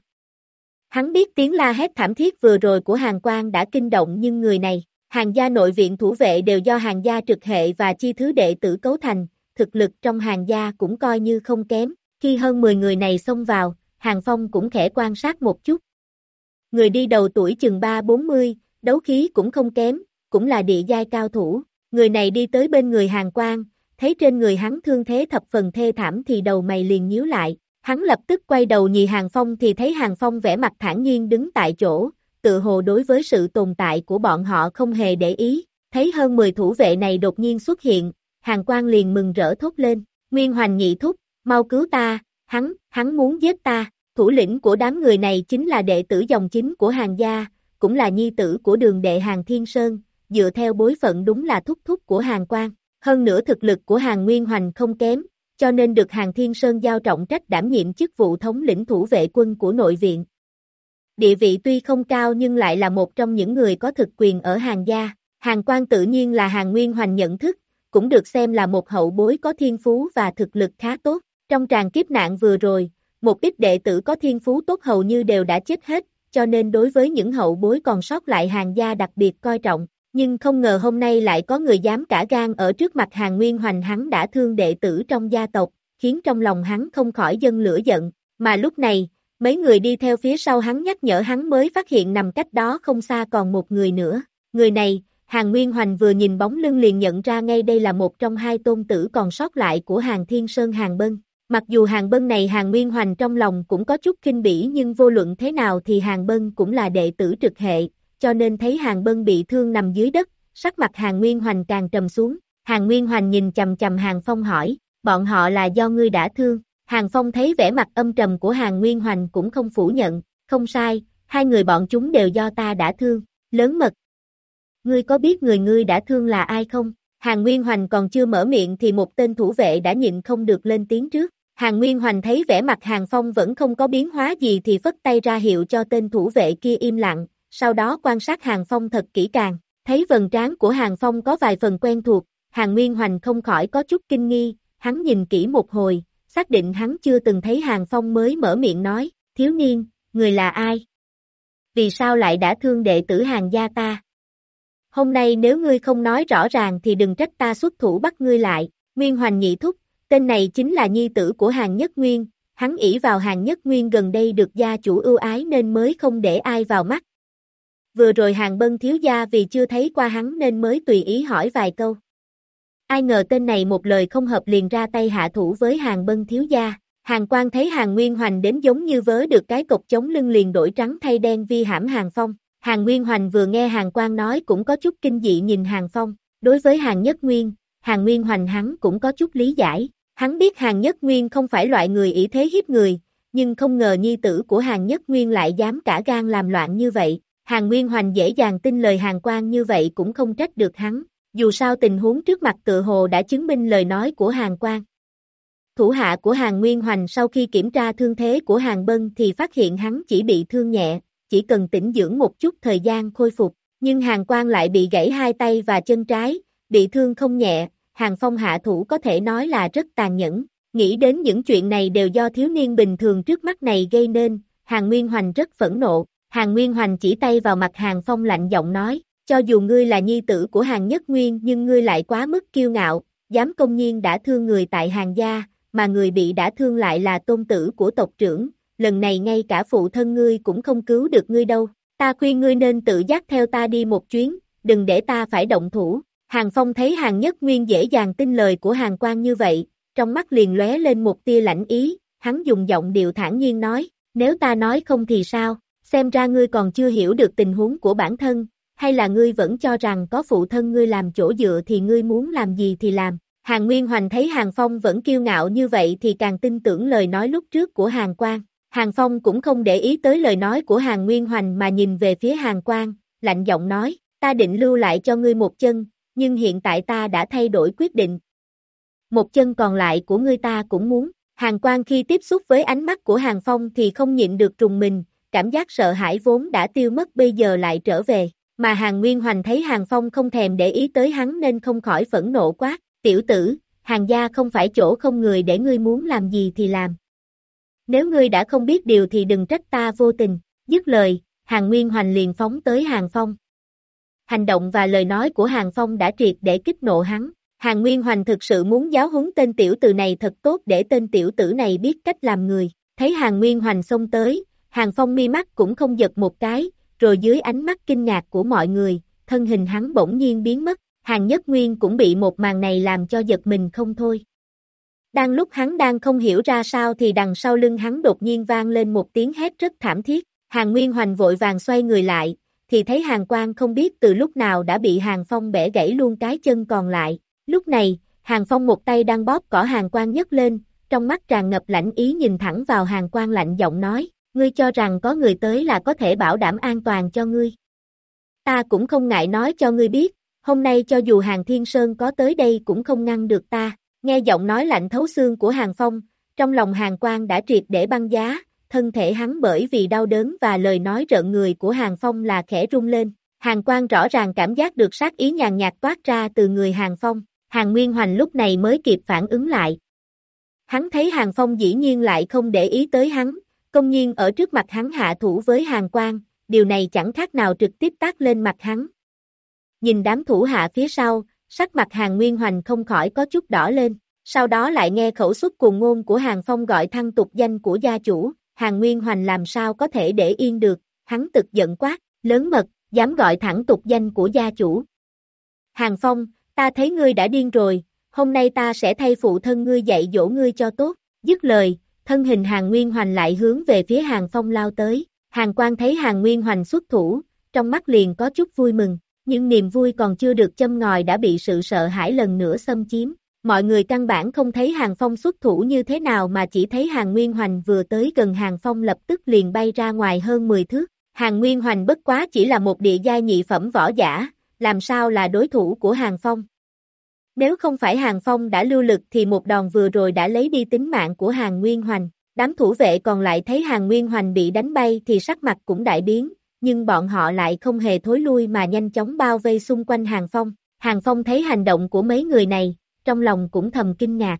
Hắn biết tiếng la hét thảm thiết vừa rồi của hàng quan đã kinh động nhưng người này, hàng gia nội viện thủ vệ đều do hàng gia trực hệ và chi thứ đệ tử cấu thành, thực lực trong hàng gia cũng coi như không kém. Khi hơn 10 người này xông vào, Hàng Phong cũng khẽ quan sát một chút. Người đi đầu tuổi chừng 3-40, đấu khí cũng không kém, cũng là địa giai cao thủ. Người này đi tới bên người hàng quan, thấy trên người hắn thương thế thập phần thê thảm thì đầu mày liền nhíu lại. Hắn lập tức quay đầu nhìn hàng phong thì thấy hàng phong vẻ mặt thản nhiên đứng tại chỗ, tự hồ đối với sự tồn tại của bọn họ không hề để ý. Thấy hơn 10 thủ vệ này đột nhiên xuất hiện, hàng Quang liền mừng rỡ thốt lên. Nguyên Hoành nhị thúc, mau cứu ta, hắn, hắn muốn giết ta, thủ lĩnh của đám người này chính là đệ tử dòng chính của hàng gia, cũng là nhi tử của đường đệ hàng Thiên Sơn, dựa theo bối phận đúng là thúc thúc của hàng Quang. hơn nữa thực lực của hàng Nguyên Hoành không kém, cho nên được hàng Thiên Sơn giao trọng trách đảm nhiệm chức vụ thống lĩnh thủ vệ quân của nội viện. Địa vị tuy không cao nhưng lại là một trong những người có thực quyền ở hàng gia, hàng quan tự nhiên là hàng Nguyên Hoành nhận thức, cũng được xem là một hậu bối có thiên phú và thực lực khá tốt. Trong tràng kiếp nạn vừa rồi, một ít đệ tử có thiên phú tốt hầu như đều đã chết hết, cho nên đối với những hậu bối còn sót lại hàng gia đặc biệt coi trọng, nhưng không ngờ hôm nay lại có người dám cả gan ở trước mặt hàng nguyên hoành hắn đã thương đệ tử trong gia tộc, khiến trong lòng hắn không khỏi dân lửa giận, mà lúc này, mấy người đi theo phía sau hắn nhắc nhở hắn mới phát hiện nằm cách đó không xa còn một người nữa, người này, hàng nguyên hoành vừa nhìn bóng lưng liền nhận ra ngay đây là một trong hai tôn tử còn sót lại của hàng thiên sơn hàng bân, Mặc dù hàng bân này hàng nguyên hoành trong lòng cũng có chút kinh bỉ nhưng vô luận thế nào thì hàng bân cũng là đệ tử trực hệ, cho nên thấy hàng bân bị thương nằm dưới đất, sắc mặt hàng nguyên hoành càng trầm xuống, hàng nguyên hoành nhìn chầm chầm hàng phong hỏi, bọn họ là do ngươi đã thương, hàng phong thấy vẻ mặt âm trầm của hàng nguyên hoành cũng không phủ nhận, không sai, hai người bọn chúng đều do ta đã thương, lớn mật. Ngươi có biết người ngươi đã thương là ai không? Hàng Nguyên Hoành còn chưa mở miệng thì một tên thủ vệ đã nhịn không được lên tiếng trước. Hàng Nguyên Hoành thấy vẻ mặt Hàng Phong vẫn không có biến hóa gì thì phất tay ra hiệu cho tên thủ vệ kia im lặng, sau đó quan sát Hàng Phong thật kỹ càng, thấy vần trán của Hàng Phong có vài phần quen thuộc, Hàng Nguyên Hoành không khỏi có chút kinh nghi, hắn nhìn kỹ một hồi, xác định hắn chưa từng thấy Hàng Phong mới mở miệng nói, thiếu niên, người là ai? Vì sao lại đã thương đệ tử Hàng gia ta? Hôm nay nếu ngươi không nói rõ ràng thì đừng trách ta xuất thủ bắt ngươi lại, Nguyên Hoành nhị thúc, Tên này chính là nhi tử của hàng nhất nguyên, hắn ỷ vào hàng nhất nguyên gần đây được gia chủ ưu ái nên mới không để ai vào mắt. Vừa rồi hàng bân thiếu gia vì chưa thấy qua hắn nên mới tùy ý hỏi vài câu. Ai ngờ tên này một lời không hợp liền ra tay hạ thủ với hàng bân thiếu gia. Hàng quan thấy hàng nguyên hoành đến giống như vớ được cái cục chống lưng liền đổi trắng thay đen vi hãm hàng phong. Hàng nguyên hoành vừa nghe hàng quan nói cũng có chút kinh dị nhìn hàng phong. Đối với hàng nhất nguyên, hàng nguyên hoành hắn cũng có chút lý giải. Hắn biết Hàng Nhất Nguyên không phải loại người ý thế hiếp người, nhưng không ngờ nhi tử của Hàng Nhất Nguyên lại dám cả gan làm loạn như vậy. Hàng Nguyên Hoành dễ dàng tin lời Hàng Quan như vậy cũng không trách được hắn, dù sao tình huống trước mặt tự hồ đã chứng minh lời nói của Hàng Quan. Thủ hạ của Hàng Nguyên Hoành sau khi kiểm tra thương thế của Hàng Bân thì phát hiện hắn chỉ bị thương nhẹ, chỉ cần tĩnh dưỡng một chút thời gian khôi phục, nhưng Hàng Quan lại bị gãy hai tay và chân trái, bị thương không nhẹ, Hàng Phong hạ thủ có thể nói là rất tàn nhẫn, nghĩ đến những chuyện này đều do thiếu niên bình thường trước mắt này gây nên, Hàng Nguyên Hoành rất phẫn nộ, Hàng Nguyên Hoành chỉ tay vào mặt Hàng Phong lạnh giọng nói, cho dù ngươi là nhi tử của Hàng Nhất Nguyên nhưng ngươi lại quá mức kiêu ngạo, dám công nhiên đã thương người tại Hàng gia, mà người bị đã thương lại là tôn tử của tộc trưởng, lần này ngay cả phụ thân ngươi cũng không cứu được ngươi đâu, ta khuyên ngươi nên tự giác theo ta đi một chuyến, đừng để ta phải động thủ, Hàng Phong thấy Hàng Nhất Nguyên dễ dàng tin lời của Hàng Quan như vậy, trong mắt liền lóe lên một tia lãnh ý, hắn dùng giọng điệu thản nhiên nói, nếu ta nói không thì sao, xem ra ngươi còn chưa hiểu được tình huống của bản thân, hay là ngươi vẫn cho rằng có phụ thân ngươi làm chỗ dựa thì ngươi muốn làm gì thì làm. Hàng Nguyên Hoành thấy Hàng Phong vẫn kiêu ngạo như vậy thì càng tin tưởng lời nói lúc trước của Hàng Quan. Hàng Phong cũng không để ý tới lời nói của Hàng Nguyên Hoành mà nhìn về phía Hàng Quan, lạnh giọng nói, ta định lưu lại cho ngươi một chân, nhưng hiện tại ta đã thay đổi quyết định. Một chân còn lại của ngươi ta cũng muốn, hàng quan khi tiếp xúc với ánh mắt của hàng phong thì không nhịn được trùng mình, cảm giác sợ hãi vốn đã tiêu mất bây giờ lại trở về, mà hàng nguyên hoành thấy hàng phong không thèm để ý tới hắn nên không khỏi phẫn nộ quá tiểu tử, hàng gia không phải chỗ không người để ngươi muốn làm gì thì làm. Nếu ngươi đã không biết điều thì đừng trách ta vô tình, dứt lời, hàng nguyên hoành liền phóng tới hàng phong, hành động và lời nói của Hàng Phong đã triệt để kích nộ hắn. Hàng Nguyên Hoành thực sự muốn giáo huấn tên tiểu tử này thật tốt để tên tiểu tử này biết cách làm người. Thấy Hàng Nguyên Hoành xông tới, Hàng Phong mi mắt cũng không giật một cái, rồi dưới ánh mắt kinh ngạc của mọi người, thân hình hắn bỗng nhiên biến mất, Hàng Nhất Nguyên cũng bị một màn này làm cho giật mình không thôi. Đang lúc hắn đang không hiểu ra sao thì đằng sau lưng hắn đột nhiên vang lên một tiếng hét rất thảm thiết, Hàng Nguyên Hoành vội vàng xoay người lại, thì thấy hàng Quang không biết từ lúc nào đã bị hàng phong bẻ gãy luôn cái chân còn lại. Lúc này, Hàng Phong một tay đang bóp cỏ hàng Quang nhấc lên, trong mắt tràn ngập lạnh ý nhìn thẳng vào hàng Quang lạnh giọng nói, ngươi cho rằng có người tới là có thể bảo đảm an toàn cho ngươi. Ta cũng không ngại nói cho ngươi biết, hôm nay cho dù hàng thiên sơn có tới đây cũng không ngăn được ta, nghe giọng nói lạnh thấu xương của hàng phong, trong lòng hàng Quang đã triệt để băng giá, thân thể hắn bởi vì đau đớn và lời nói rợn người của hàng phong là khẽ rung lên, hàng Quang rõ ràng cảm giác được sát ý nhàn nhạt toát ra từ người hàng phong, hàng nguyên hoành lúc này mới kịp phản ứng lại. Hắn thấy hàng phong dĩ nhiên lại không để ý tới hắn, công nhiên ở trước mặt hắn hạ thủ với hàng quan, điều này chẳng khác nào trực tiếp tác lên mặt hắn. Nhìn đám thủ hạ phía sau, sắc mặt hàng nguyên hoành không khỏi có chút đỏ lên, sau đó lại nghe khẩu xuất cùng ngôn của hàng phong gọi thăng tục danh của gia chủ, hàng nguyên hoành làm sao có thể để yên được, hắn tức giận quát, lớn mật, dám gọi thẳng tục danh của gia chủ. Hàng phong, ta thấy ngươi đã điên rồi, hôm nay ta sẽ thay phụ thân ngươi dạy dỗ ngươi cho tốt, dứt lời, thân hình hàng nguyên hoành lại hướng về phía hàng phong lao tới, hàng quan thấy hàng nguyên hoành xuất thủ, trong mắt liền có chút vui mừng, nhưng niềm vui còn chưa được châm ngòi đã bị sự sợ hãi lần nữa xâm chiếm. Mọi người căn bản không thấy hàng phong xuất thủ như thế nào mà chỉ thấy hàng nguyên hoành vừa tới gần hàng phong lập tức liền bay ra ngoài hơn 10 thước. Hàng nguyên hoành bất quá chỉ là một địa giai nhị phẩm võ giả, làm sao là đối thủ của hàng phong. Nếu không phải hàng phong đã lưu lực thì một đòn vừa rồi đã lấy đi tính mạng của hàng nguyên hoành. Đám thủ vệ còn lại thấy hàng nguyên hoành bị đánh bay thì sắc mặt cũng đại biến, nhưng bọn họ lại không hề thối lui mà nhanh chóng bao vây xung quanh hàng phong. Hàng phong thấy hành động của mấy người này, trong lòng cũng thầm kinh ngạc.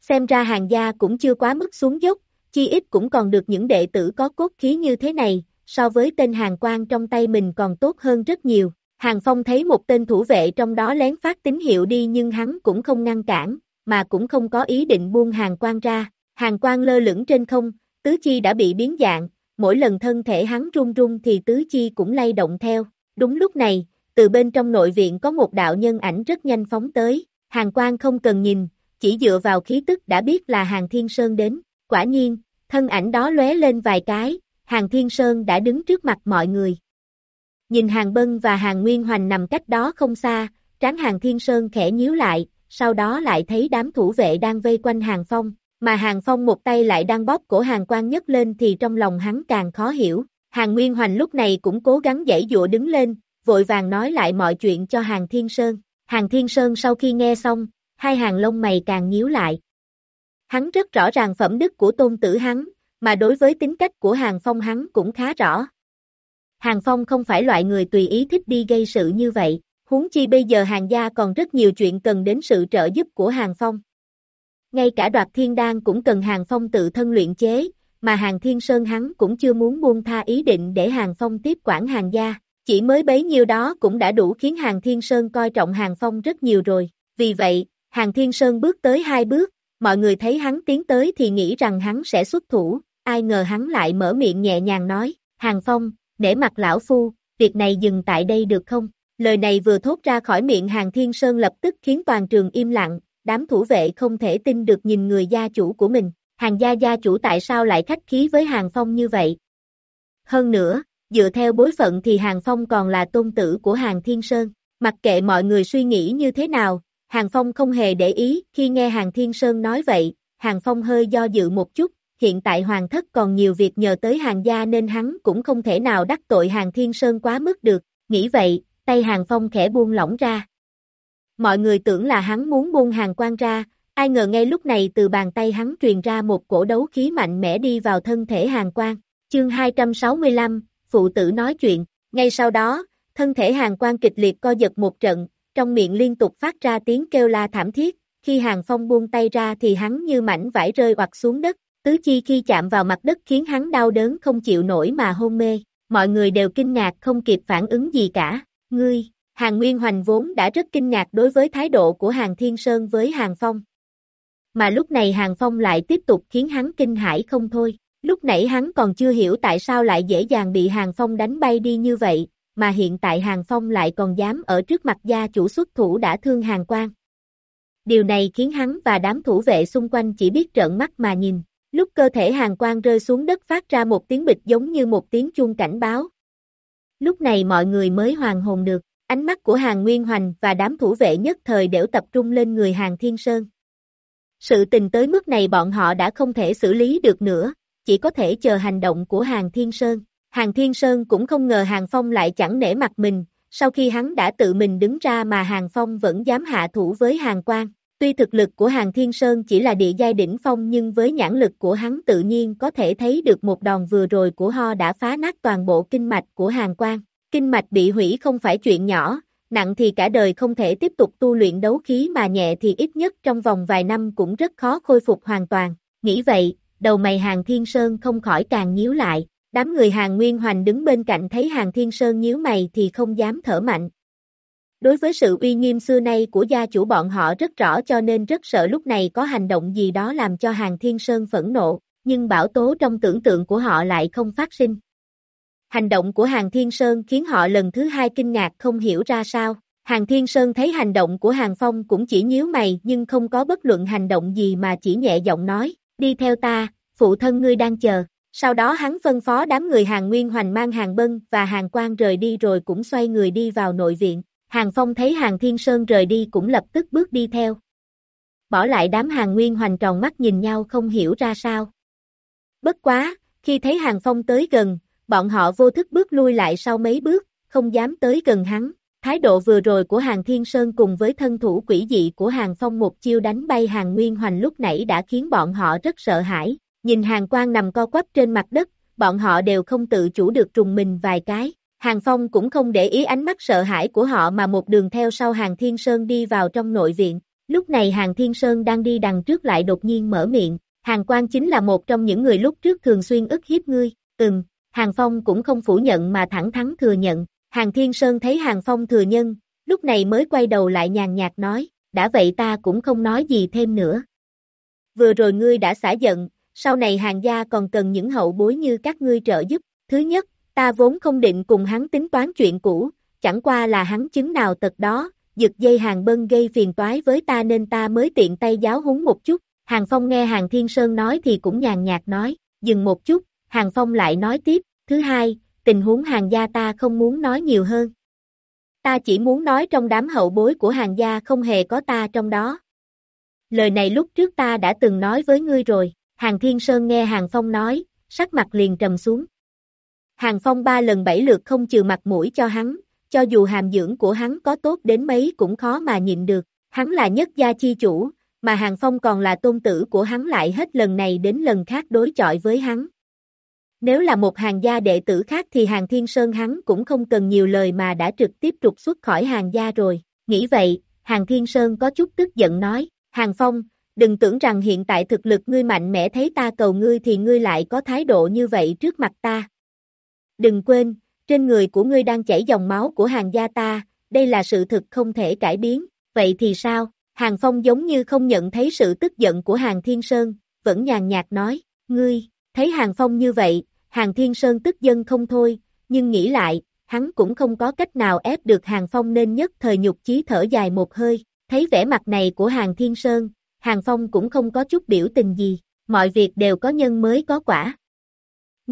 Xem ra hàng gia cũng chưa quá mức xuống dốc, chi ít cũng còn được những đệ tử có cốt khí như thế này, so với tên hàng quan trong tay mình còn tốt hơn rất nhiều. Hàng Phong thấy một tên thủ vệ trong đó lén phát tín hiệu đi nhưng hắn cũng không ngăn cản, mà cũng không có ý định buông hàng quan ra. Hàng quan lơ lửng trên không, tứ chi đã bị biến dạng, mỗi lần thân thể hắn run run thì tứ chi cũng lay động theo. Đúng lúc này, từ bên trong nội viện có một đạo nhân ảnh rất nhanh phóng tới, hàng quan không cần nhìn, chỉ dựa vào khí tức đã biết là hàng thiên sơn đến, quả nhiên, thân ảnh đó lóe lên vài cái, hàng thiên sơn đã đứng trước mặt mọi người. Nhìn hàng bân và hàng nguyên hoành nằm cách đó không xa, tráng hàng thiên sơn khẽ nhíu lại, sau đó lại thấy đám thủ vệ đang vây quanh hàng phong, mà hàng phong một tay lại đang bóp cổ hàng quan nhất lên thì trong lòng hắn càng khó hiểu. Hàng Nguyên Hoành lúc này cũng cố gắng dãy dụa đứng lên, vội vàng nói lại mọi chuyện cho hàng Thiên Sơn. Hàng Thiên Sơn sau khi nghe xong, hai hàng lông mày càng nhíu lại. Hắn rất rõ ràng phẩm đức của tôn tử hắn, mà đối với tính cách của hàng phong hắn cũng khá rõ. Hàng phong không phải loại người tùy ý thích đi gây sự như vậy, huống chi bây giờ hàng gia còn rất nhiều chuyện cần đến sự trợ giúp của hàng phong. Ngay cả đoạt thiên đan cũng cần hàng phong tự thân luyện chế, mà hàng thiên sơn hắn cũng chưa muốn buông tha ý định để hàng phong tiếp quản hàng gia. Chỉ mới bấy nhiêu đó cũng đã đủ khiến hàng thiên sơn coi trọng hàng phong rất nhiều rồi. Vì vậy, hàng thiên sơn bước tới hai bước, mọi người thấy hắn tiến tới thì nghĩ rằng hắn sẽ xuất thủ, ai ngờ hắn lại mở miệng nhẹ nhàng nói, hàng phong, để mặt lão phu, việc này dừng tại đây được không? Lời này vừa thốt ra khỏi miệng hàng thiên sơn lập tức khiến toàn trường im lặng, đám thủ vệ không thể tin được nhìn người gia chủ của mình, hàng gia gia chủ tại sao lại khách khí với hàng phong như vậy. Hơn nữa, dựa theo bối phận thì hàng phong còn là tôn tử của hàng thiên sơn, mặc kệ mọi người suy nghĩ như thế nào, hàng phong không hề để ý khi nghe hàng thiên sơn nói vậy, hàng phong hơi do dự một chút, hiện tại hoàng thất còn nhiều việc nhờ tới hàng gia nên hắn cũng không thể nào đắc tội hàng thiên sơn quá mức được, nghĩ vậy, tay hàng phong khẽ buông lỏng ra, mọi người tưởng là hắn muốn buông hàng quan ra, ai ngờ ngay lúc này từ bàn tay hắn truyền ra một cổ đấu khí mạnh mẽ đi vào thân thể hàng quan. Chương 265, phụ tử nói chuyện, ngay sau đó, thân thể hàng quan kịch liệt co giật một trận, trong miệng liên tục phát ra tiếng kêu la thảm thiết, khi hàng phong buông tay ra thì hắn như mảnh vải rơi hoặc xuống đất, tứ chi khi chạm vào mặt đất khiến hắn đau đớn không chịu nổi mà hôn mê, mọi người đều kinh ngạc không kịp phản ứng gì cả, ngươi, Hàng Nguyên Hoành vốn đã rất kinh ngạc đối với thái độ của Hàng Thiên Sơn với Hàng Phong. Mà lúc này Hàng Phong lại tiếp tục khiến hắn kinh hãi không thôi. Lúc nãy hắn còn chưa hiểu tại sao lại dễ dàng bị Hàng Phong đánh bay đi như vậy, mà hiện tại Hàng Phong lại còn dám ở trước mặt gia chủ xuất thủ đã thương Hàng Quang. Điều này khiến hắn và đám thủ vệ xung quanh chỉ biết trợn mắt mà nhìn. Lúc cơ thể Hàng Quan rơi xuống đất phát ra một tiếng bịch giống như một tiếng chuông cảnh báo. Lúc này mọi người mới hoàn hồn được. Ánh mắt của Hàng Nguyên Hoành và đám thủ vệ nhất thời đều tập trung lên người Hàng Thiên Sơn. Sự tình tới mức này bọn họ đã không thể xử lý được nữa, chỉ có thể chờ hành động của Hàng Thiên Sơn. Hàng Thiên Sơn cũng không ngờ Hàng Phong lại chẳng nể mặt mình, sau khi hắn đã tự mình đứng ra mà Hàng Phong vẫn dám hạ thủ với Hàng Quang. Tuy thực lực của Hàng Thiên Sơn chỉ là địa giai đỉnh phong nhưng với nhãn lực của hắn tự nhiên có thể thấy được một đòn vừa rồi của ho đã phá nát toàn bộ kinh mạch của Hàng Quang. Kinh mạch bị hủy không phải chuyện nhỏ, nặng thì cả đời không thể tiếp tục tu luyện đấu khí mà nhẹ thì ít nhất trong vòng vài năm cũng rất khó khôi phục hoàn toàn. Nghĩ vậy, đầu mày Hàng Thiên Sơn không khỏi càng nhíu lại. Đám người Hàng Nguyên Hoành đứng bên cạnh thấy Hàng Thiên Sơn nhíu mày thì không dám thở mạnh. Đối với sự uy nghiêm xưa nay của gia chủ bọn họ rất rõ cho nên rất sợ lúc này có hành động gì đó làm cho Hàng Thiên Sơn phẫn nộ, nhưng bảo tố trong tưởng tượng của họ lại không phát sinh. Hành động của Hàng Thiên Sơn khiến họ lần thứ hai kinh ngạc không hiểu ra sao. Hàng Thiên Sơn thấy hành động của Hàng Phong cũng chỉ nhíu mày nhưng không có bất luận hành động gì mà chỉ nhẹ giọng nói, đi theo ta, phụ thân ngươi đang chờ. Sau đó hắn phân phó đám người Hàng Nguyên Hoành mang Hàng Bân và Hàng Quang rời đi rồi cũng xoay người đi vào nội viện. Hàng Phong thấy Hàng Thiên Sơn rời đi cũng lập tức bước đi theo. Bỏ lại đám Hàng Nguyên Hoành tròn mắt nhìn nhau không hiểu ra sao. Bất quá, khi thấy Hàng Phong tới gần, bọn họ vô thức bước lui lại sau mấy bước, không dám tới gần hắn. Thái độ vừa rồi của Hàng Thiên Sơn cùng với thân thủ quỷ dị của Hàng Phong một chiêu đánh bay Hàng Nguyên Hoành lúc nãy đã khiến bọn họ rất sợ hãi. Nhìn Hàng Quang nằm co quắp trên mặt đất, bọn họ đều không tự chủ được trùng mình vài cái. Hàng Phong cũng không để ý ánh mắt sợ hãi của họ mà một đường theo sau Hàng Thiên Sơn đi vào trong nội viện. Lúc này Hàng Thiên Sơn đang đi đằng trước lại đột nhiên mở miệng. Hàng Quang chính là một trong những người lúc trước thường xuyên ức hiếp ngươi. Ừm, Hàng Phong cũng không phủ nhận mà thẳng thắn thừa nhận. Hàng Thiên Sơn thấy Hàng Phong thừa nhân, lúc này mới quay đầu lại nhàn nhạt nói, đã vậy ta cũng không nói gì thêm nữa. Vừa rồi ngươi đã xả giận, sau này hàng gia còn cần những hậu bối như các ngươi trợ giúp. Thứ nhất, ta vốn không định cùng hắn tính toán chuyện cũ, chẳng qua là hắn chứng nào tật đó, giật dây hàng bân gây phiền toái với ta nên ta mới tiện tay giáo húng một chút. Hàng Phong nghe Hàng Thiên Sơn nói thì cũng nhàn nhạt nói, dừng một chút, Hàng Phong lại nói tiếp, thứ hai, tình huống hàng gia ta không muốn nói nhiều hơn. Ta chỉ muốn nói trong đám hậu bối của hàng gia không hề có ta trong đó. Lời này lúc trước ta đã từng nói với ngươi rồi, Hàng Thiên Sơn nghe Hàng Phong nói, sắc mặt liền trầm xuống. Hàng Phong ba lần bảy lượt không trừ mặt mũi cho hắn, cho dù hàm dưỡng của hắn có tốt đến mấy cũng khó mà nhịn được, hắn là nhất gia chi chủ, mà Hàng Phong còn là tôn tử của hắn lại hết lần này đến lần khác đối chọi với hắn. Nếu là một hàng gia đệ tử khác thì hàng thiên sơn hắn cũng không cần nhiều lời mà đã trực tiếp trục xuất khỏi hàng gia rồi. Nghĩ vậy, hàng thiên sơn có chút tức giận nói, hàng phong, đừng tưởng rằng hiện tại thực lực ngươi mạnh mẽ thấy ta cầu ngươi thì ngươi lại có thái độ như vậy trước mặt ta. Đừng quên, trên người của ngươi đang chảy dòng máu của hàng gia ta, đây là sự thực không thể cải biến, vậy thì sao? Hàng Phong giống như không nhận thấy sự tức giận của Hàng Thiên Sơn, vẫn nhàn nhạt nói, ngươi, thấy Hàng Phong như vậy, Hàng Thiên Sơn tức dân không thôi, nhưng nghĩ lại, hắn cũng không có cách nào ép được Hàng Phong nên nhất thời nhục chí thở dài một hơi, thấy vẻ mặt này của Hàng Thiên Sơn, Hàng Phong cũng không có chút biểu tình gì, mọi việc đều có nhân mới có quả.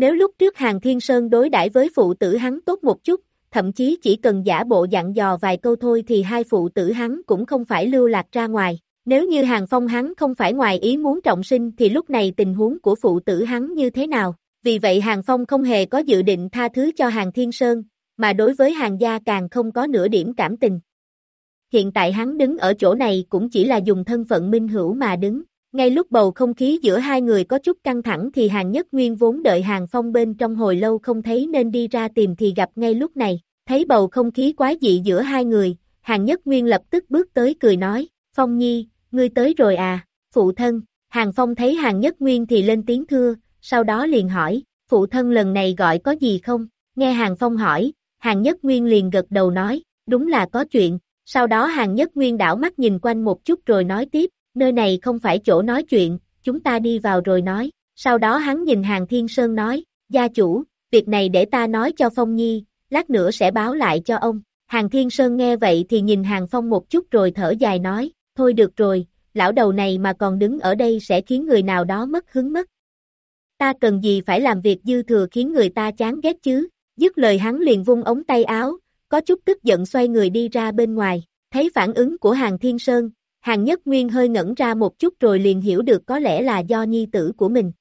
Nếu lúc trước Hàng Thiên Sơn đối đãi với phụ tử hắn tốt một chút, thậm chí chỉ cần giả bộ dặn dò vài câu thôi thì hai phụ tử hắn cũng không phải lưu lạc ra ngoài. Nếu như Hàng Phong hắn không phải ngoài ý muốn trọng sinh thì lúc này tình huống của phụ tử hắn như thế nào? Vì vậy Hàng Phong không hề có dự định tha thứ cho Hàng Thiên Sơn, mà đối với Hàng gia càng không có nửa điểm cảm tình. Hiện tại hắn đứng ở chỗ này cũng chỉ là dùng thân phận minh hữu mà đứng. Ngay lúc bầu không khí giữa hai người có chút căng thẳng thì Hàng Nhất Nguyên vốn đợi Hàng Phong bên trong hồi lâu không thấy nên đi ra tìm thì gặp ngay lúc này. Thấy bầu không khí quái dị giữa hai người, Hàng Nhất Nguyên lập tức bước tới cười nói, Phong Nhi, ngươi tới rồi à, phụ thân. Hàng Phong thấy Hàng Nhất Nguyên thì lên tiếng thưa, sau đó liền hỏi, phụ thân lần này gọi có gì không? Nghe Hàng Phong hỏi, Hàng Nhất Nguyên liền gật đầu nói, đúng là có chuyện, sau đó Hàng Nhất Nguyên đảo mắt nhìn quanh một chút rồi nói tiếp, nơi này không phải chỗ nói chuyện, chúng ta đi vào rồi nói, sau đó hắn nhìn Hàng Thiên Sơn nói, gia chủ, việc này để ta nói cho Phong Nhi, lát nữa sẽ báo lại cho ông. Hàng Thiên Sơn nghe vậy thì nhìn Hàng Phong một chút rồi thở dài nói, thôi được rồi, lão đầu này mà còn đứng ở đây sẽ khiến người nào đó mất hứng mất, ta cần gì phải làm việc dư thừa khiến người ta chán ghét chứ, dứt lời hắn liền vung ống tay áo, có chút tức giận xoay người đi ra bên ngoài, thấy phản ứng của hàng thiên sơn, hàng nhất nguyên hơi ngẩn ra một chút rồi liền hiểu được có lẽ là do nhi tử của mình.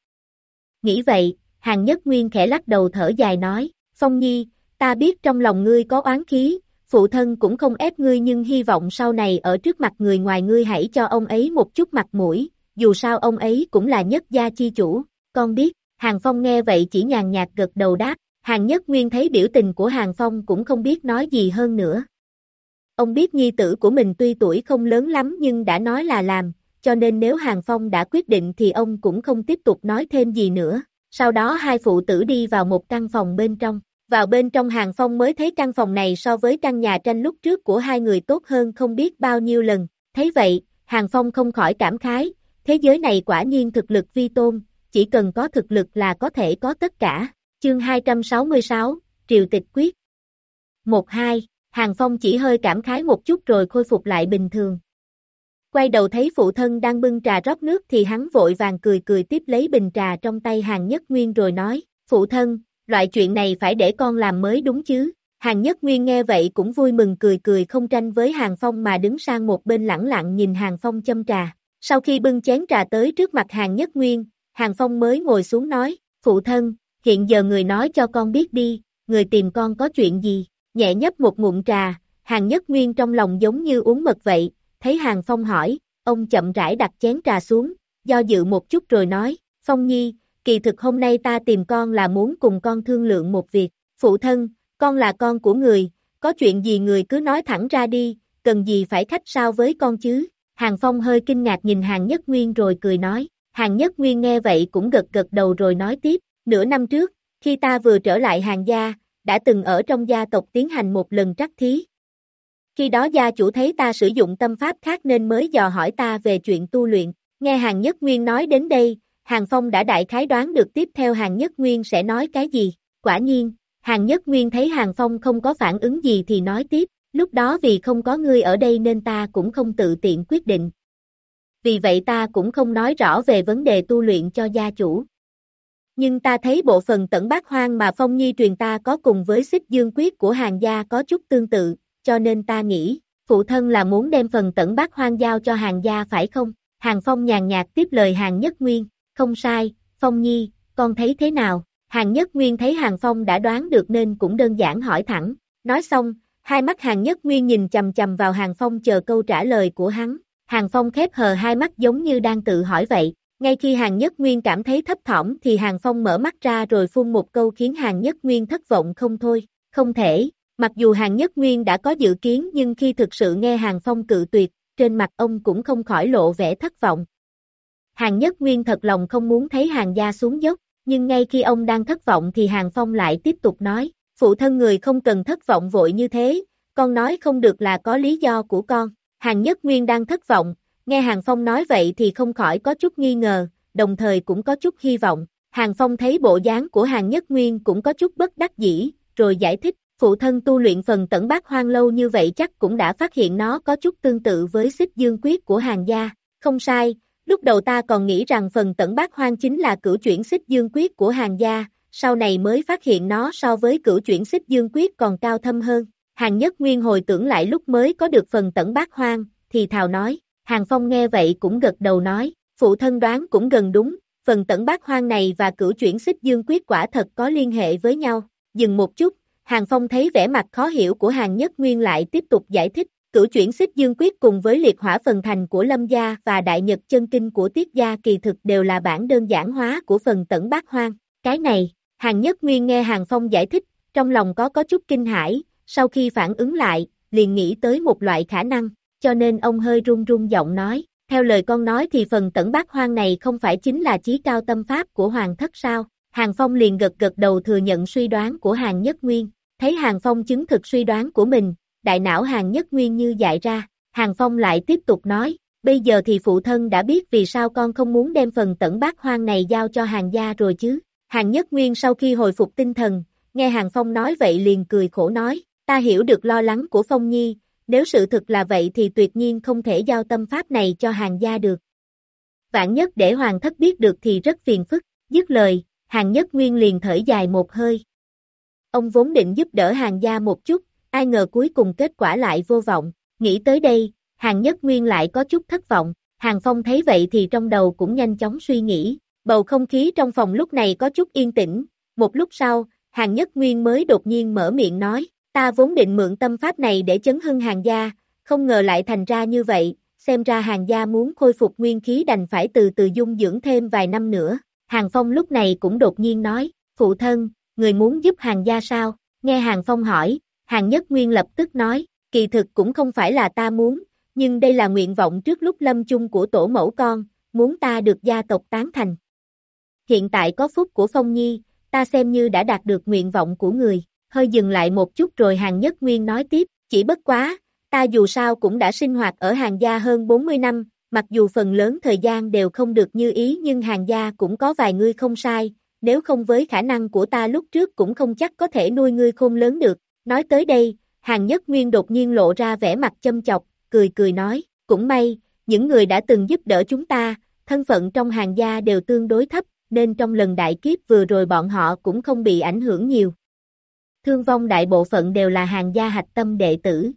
Nghĩ vậy, hàng nhất nguyên khẽ lắc đầu thở dài nói, Phong Nhi, ta biết trong lòng ngươi có oán khí, phụ thân cũng không ép ngươi nhưng hy vọng sau này ở trước mặt người ngoài ngươi hãy cho ông ấy một chút mặt mũi, dù sao ông ấy cũng là nhất gia chi chủ, con biết, Hàng Phong nghe vậy chỉ nhàn nhạt gật đầu đáp, Hàng Nhất Nguyên thấy biểu tình của Hàng Phong cũng không biết nói gì hơn nữa. Ông biết nhi tử của mình tuy tuổi không lớn lắm nhưng đã nói là làm, cho nên nếu Hàng Phong đã quyết định thì ông cũng không tiếp tục nói thêm gì nữa. Sau đó hai phụ tử đi vào một căn phòng bên trong. Vào bên trong Hàng Phong mới thấy căn phòng này so với căn nhà tranh lúc trước của hai người tốt hơn không biết bao nhiêu lần. Thấy vậy, Hàng Phong không khỏi cảm khái, thế giới này quả nhiên thực lực vi tôn, chỉ cần có thực lực là có thể có tất cả. Chương 266, Triều Tịch Quyết 1-2, Hàng Phong chỉ hơi cảm khái một chút rồi khôi phục lại bình thường. Quay đầu thấy phụ thân đang bưng trà rót nước thì hắn vội vàng cười cười tiếp lấy bình trà trong tay Hàng Nhất Nguyên rồi nói, phụ thân, loại chuyện này phải để con làm mới đúng chứ. Hàng Nhất Nguyên nghe vậy cũng vui mừng cười cười không tranh với Hàng Phong mà đứng sang một bên lẳng lặng nhìn Hàng Phong châm trà. Sau khi bưng chén trà tới trước mặt Hàng Nhất Nguyên, Hàng Phong mới ngồi xuống nói, phụ thân, hiện giờ người nói cho con biết đi, người tìm con có chuyện gì, nhẹ nhấp một ngụm trà, Hàng Nhất Nguyên trong lòng giống như uống mật vậy, thấy Hàng Phong hỏi, ông chậm rãi đặt chén trà xuống, do dự một chút rồi nói, Phong Nhi, kỳ thực hôm nay ta tìm con là muốn cùng con thương lượng một việc, phụ thân, con là con của người, có chuyện gì người cứ nói thẳng ra đi, cần gì phải khách sao với con chứ, Hàng Phong hơi kinh ngạc nhìn Hàng Nhất Nguyên rồi cười nói, Hàng Nhất Nguyên nghe vậy cũng gật gật đầu rồi nói tiếp, nửa năm trước, khi ta vừa trở lại hàng gia, đã từng ở trong gia tộc tiến hành một lần trắc thí. Khi đó gia chủ thấy ta sử dụng tâm pháp khác nên mới dò hỏi ta về chuyện tu luyện, nghe Hàng Nhất Nguyên nói đến đây, Hàng Phong đã đại khái đoán được tiếp theo Hàng Nhất Nguyên sẽ nói cái gì, quả nhiên, Hàng Nhất Nguyên thấy Hàng Phong không có phản ứng gì thì nói tiếp, lúc đó vì không có ngươi ở đây nên ta cũng không tự tiện quyết định. Vì vậy ta cũng không nói rõ về vấn đề tu luyện cho gia chủ. Nhưng ta thấy bộ phần tẩn bát hoang mà Phong Nhi truyền ta có cùng với xích dương quyết của hàng gia có chút tương tự, cho nên ta nghĩ, phụ thân là muốn đem phần tẩn bát hoang giao cho hàng gia phải không? Hàng Phong nhàn nhạt tiếp lời hàng nhất nguyên, không sai, Phong Nhi, con thấy thế nào? Hàng nhất nguyên thấy hàng Phong đã đoán được nên cũng đơn giản hỏi thẳng, nói xong, hai mắt hàng nhất nguyên nhìn chầm chầm vào hàng Phong chờ câu trả lời của hắn, hàng Phong khép hờ hai mắt giống như đang tự hỏi vậy, ngay khi hàng nhất nguyên cảm thấy thấp thỏm thì hàng Phong mở mắt ra rồi phun một câu khiến hàng nhất nguyên thất vọng không thôi, không thể, Mặc dù hàng nhất nguyên đã có dự kiến nhưng khi thực sự nghe hàng phong cự tuyệt, trên mặt ông cũng không khỏi lộ vẻ thất vọng. Hàng nhất nguyên thật lòng không muốn thấy hàng gia xuống dốc, nhưng ngay khi ông đang thất vọng thì hàng phong lại tiếp tục nói, phụ thân người không cần thất vọng vội như thế, con nói không được là có lý do của con. Hàng nhất nguyên đang thất vọng, nghe hàng phong nói vậy thì không khỏi có chút nghi ngờ, đồng thời cũng có chút hy vọng. Hàng phong thấy bộ dáng của hàng nhất nguyên cũng có chút bất đắc dĩ, rồi giải thích, phụ thân tu luyện phần tẩn bát hoang lâu như vậy chắc cũng đã phát hiện nó có chút tương tự với xích dương quyết của hàng gia, không sai, lúc đầu ta còn nghĩ rằng phần tẩn bát hoang chính là cửu chuyển xích dương quyết của hàng gia, sau này mới phát hiện nó so với cửu chuyển xích dương quyết còn cao thâm hơn. Hàng nhất nguyên hồi tưởng lại lúc mới có được phần tẩn bát hoang, thì thào nói, hàng phong nghe vậy cũng gật đầu nói, phụ thân đoán cũng gần đúng, phần tẩn bát hoang này và cửu chuyển xích dương quyết quả thật có liên hệ với nhau. Dừng một chút, Hàng Phong thấy vẻ mặt khó hiểu của Hàng Nhất Nguyên lại tiếp tục giải thích, cửu chuyển xích dương quyết cùng với liệt hỏa phần thành của Lâm Gia và Đại Nhật chân kinh của Tiết Gia kỳ thực đều là bản đơn giản hóa của phần tẩn bát hoang. Cái này, Hàng Nhất Nguyên nghe Hàng Phong giải thích, trong lòng có có chút kinh hãi, sau khi phản ứng lại, liền nghĩ tới một loại khả năng, cho nên ông hơi run run giọng nói, theo lời con nói thì phần tẩn bát hoang này không phải chính là chí cao tâm pháp của Hoàng thất sao? Hàng Phong liền gật gật đầu thừa nhận suy đoán của Hàng Nhất Nguyên, Thấy Hàng Phong chứng thực suy đoán của mình, đại não Hàng Nhất Nguyên như dại ra, Hàng Phong lại tiếp tục nói, bây giờ thì phụ thân đã biết vì sao con không muốn đem phần tẩn bát hoang này giao cho hàng gia rồi chứ. Hàng Nhất Nguyên sau khi hồi phục tinh thần, nghe Hàng Phong nói vậy liền cười khổ nói, ta hiểu được lo lắng của Phong Nhi, nếu sự thực là vậy thì tuyệt nhiên không thể giao tâm pháp này cho hàng gia được. Vạn nhất để hoàng thất biết được thì rất phiền phức, dứt lời, hàng nhất nguyên liền thở dài một hơi, Ông vốn định giúp đỡ hàng gia một chút, ai ngờ cuối cùng kết quả lại vô vọng, nghĩ tới đây, Hàng Nhất Nguyên lại có chút thất vọng, Hàng Phong thấy vậy thì trong đầu cũng nhanh chóng suy nghĩ, bầu không khí trong phòng lúc này có chút yên tĩnh, một lúc sau, Hàng Nhất Nguyên mới đột nhiên mở miệng nói, ta vốn định mượn tâm pháp này để chấn hưng hàng gia, không ngờ lại thành ra như vậy, xem ra hàng gia muốn khôi phục nguyên khí đành phải từ từ dung dưỡng thêm vài năm nữa. Hàng Phong lúc này cũng đột nhiên nói, phụ thân, người muốn giúp hàng gia sao? Nghe Hàng Phong hỏi, Hàng Nhất Nguyên lập tức nói, kỳ thực cũng không phải là ta muốn, nhưng đây là nguyện vọng trước lúc lâm chung của tổ mẫu con, muốn ta được gia tộc tán thành. Hiện tại có phúc của Phong Nhi, ta xem như đã đạt được nguyện vọng của người, hơi dừng lại một chút rồi Hàng Nhất Nguyên nói tiếp, chỉ bất quá, ta dù sao cũng đã sinh hoạt ở hàng gia hơn 40 năm, mặc dù phần lớn thời gian đều không được như ý nhưng hàng gia cũng có vài người không sai, nếu không với khả năng của ta lúc trước cũng không chắc có thể nuôi ngươi khôn lớn được. Nói tới đây, hàng nhất nguyên đột nhiên lộ ra vẻ mặt châm chọc, cười cười nói, cũng may, những người đã từng giúp đỡ chúng ta, thân phận trong hàng gia đều tương đối thấp, nên trong lần đại kiếp vừa rồi bọn họ cũng không bị ảnh hưởng nhiều. Thương vong đại bộ phận đều là hàng gia hạch tâm đệ tử.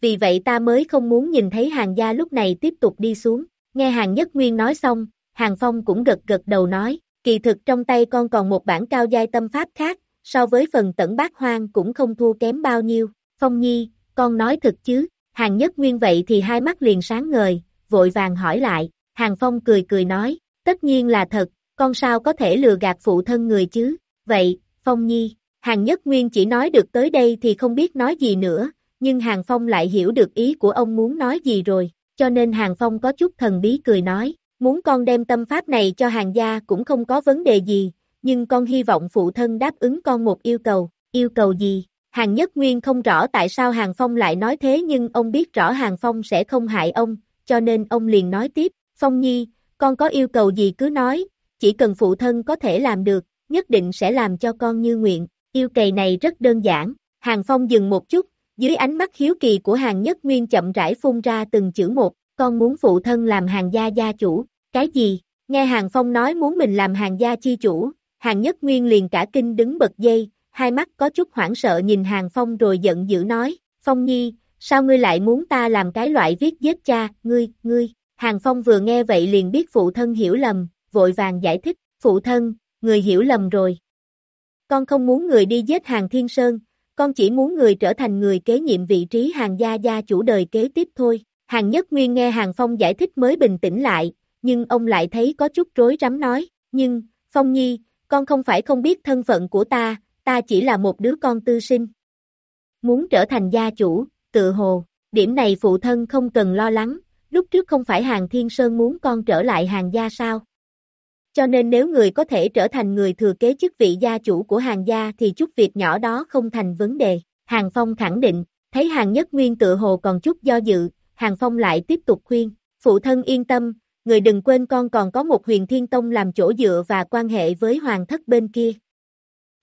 Vì vậy ta mới không muốn nhìn thấy hàng gia lúc này tiếp tục đi xuống. Nghe hàng nhất nguyên nói xong, hàng phong cũng gật gật đầu nói, kỳ thực trong tay con còn một bản cao giai tâm pháp khác, so với phần tẩn bát hoang cũng không thua kém bao nhiêu. Phong nhi, con nói thật chứ, hàng nhất nguyên vậy thì hai mắt liền sáng ngời, vội vàng hỏi lại, hàng phong cười cười nói, tất nhiên là thật, con sao có thể lừa gạt phụ thân người chứ, vậy, phong nhi, hàng nhất nguyên chỉ nói được tới đây thì không biết nói gì nữa, nhưng hàng phong lại hiểu được ý của ông muốn nói gì rồi, cho nên hàng phong có chút thần bí cười nói, muốn con đem tâm pháp này cho hàng gia cũng không có vấn đề gì, nhưng con hy vọng phụ thân đáp ứng con một yêu cầu, yêu cầu gì? Hàng Nhất Nguyên không rõ tại sao Hàng Phong lại nói thế nhưng ông biết rõ Hàng Phong sẽ không hại ông, cho nên ông liền nói tiếp, Phong Nhi, con có yêu cầu gì cứ nói, chỉ cần phụ thân có thể làm được, nhất định sẽ làm cho con như nguyện, yêu cầu này rất đơn giản, Hàng Phong dừng một chút, dưới ánh mắt hiếu kỳ của Hàng Nhất Nguyên chậm rãi phun ra từng chữ một, con muốn phụ thân làm hàng gia gia chủ, cái gì? Nghe Hàng Phong nói muốn mình làm hàng gia chi chủ, Hàng Nhất Nguyên liền cả kinh đứng bật dây, hai mắt có chút hoảng sợ nhìn Hàng Phong rồi giận dữ nói, Phong Nhi, sao ngươi lại muốn ta làm cái loại viết giết cha, ngươi, ngươi, Hàng Phong vừa nghe vậy liền biết phụ thân hiểu lầm, vội vàng giải thích, phụ thân, người hiểu lầm rồi. Con không muốn người đi giết Hàng Thiên Sơn, con chỉ muốn người trở thành người kế nhiệm vị trí hàng gia gia chủ đời kế tiếp thôi. Hàng Nhất Nguyên nghe Hàng Phong giải thích mới bình tĩnh lại, nhưng ông lại thấy có chút rối rắm nói, nhưng, Phong Nhi, con không phải không biết thân phận của ta, ta chỉ là một đứa con tư sinh. Muốn trở thành gia chủ, tự hồ, điểm này phụ thân không cần lo lắng, lúc trước không phải hàng thiên sơn muốn con trở lại hàng gia sao. Cho nên nếu người có thể trở thành người thừa kế chức vị gia chủ của hàng gia thì chút việc nhỏ đó không thành vấn đề. Hàng Phong khẳng định, thấy hàng nhất nguyên tự hồ còn chút do dự, hàng Phong lại tiếp tục khuyên, phụ thân yên tâm, người đừng quên con còn có một huyền thiên tông làm chỗ dựa và quan hệ với hoàng thất bên kia.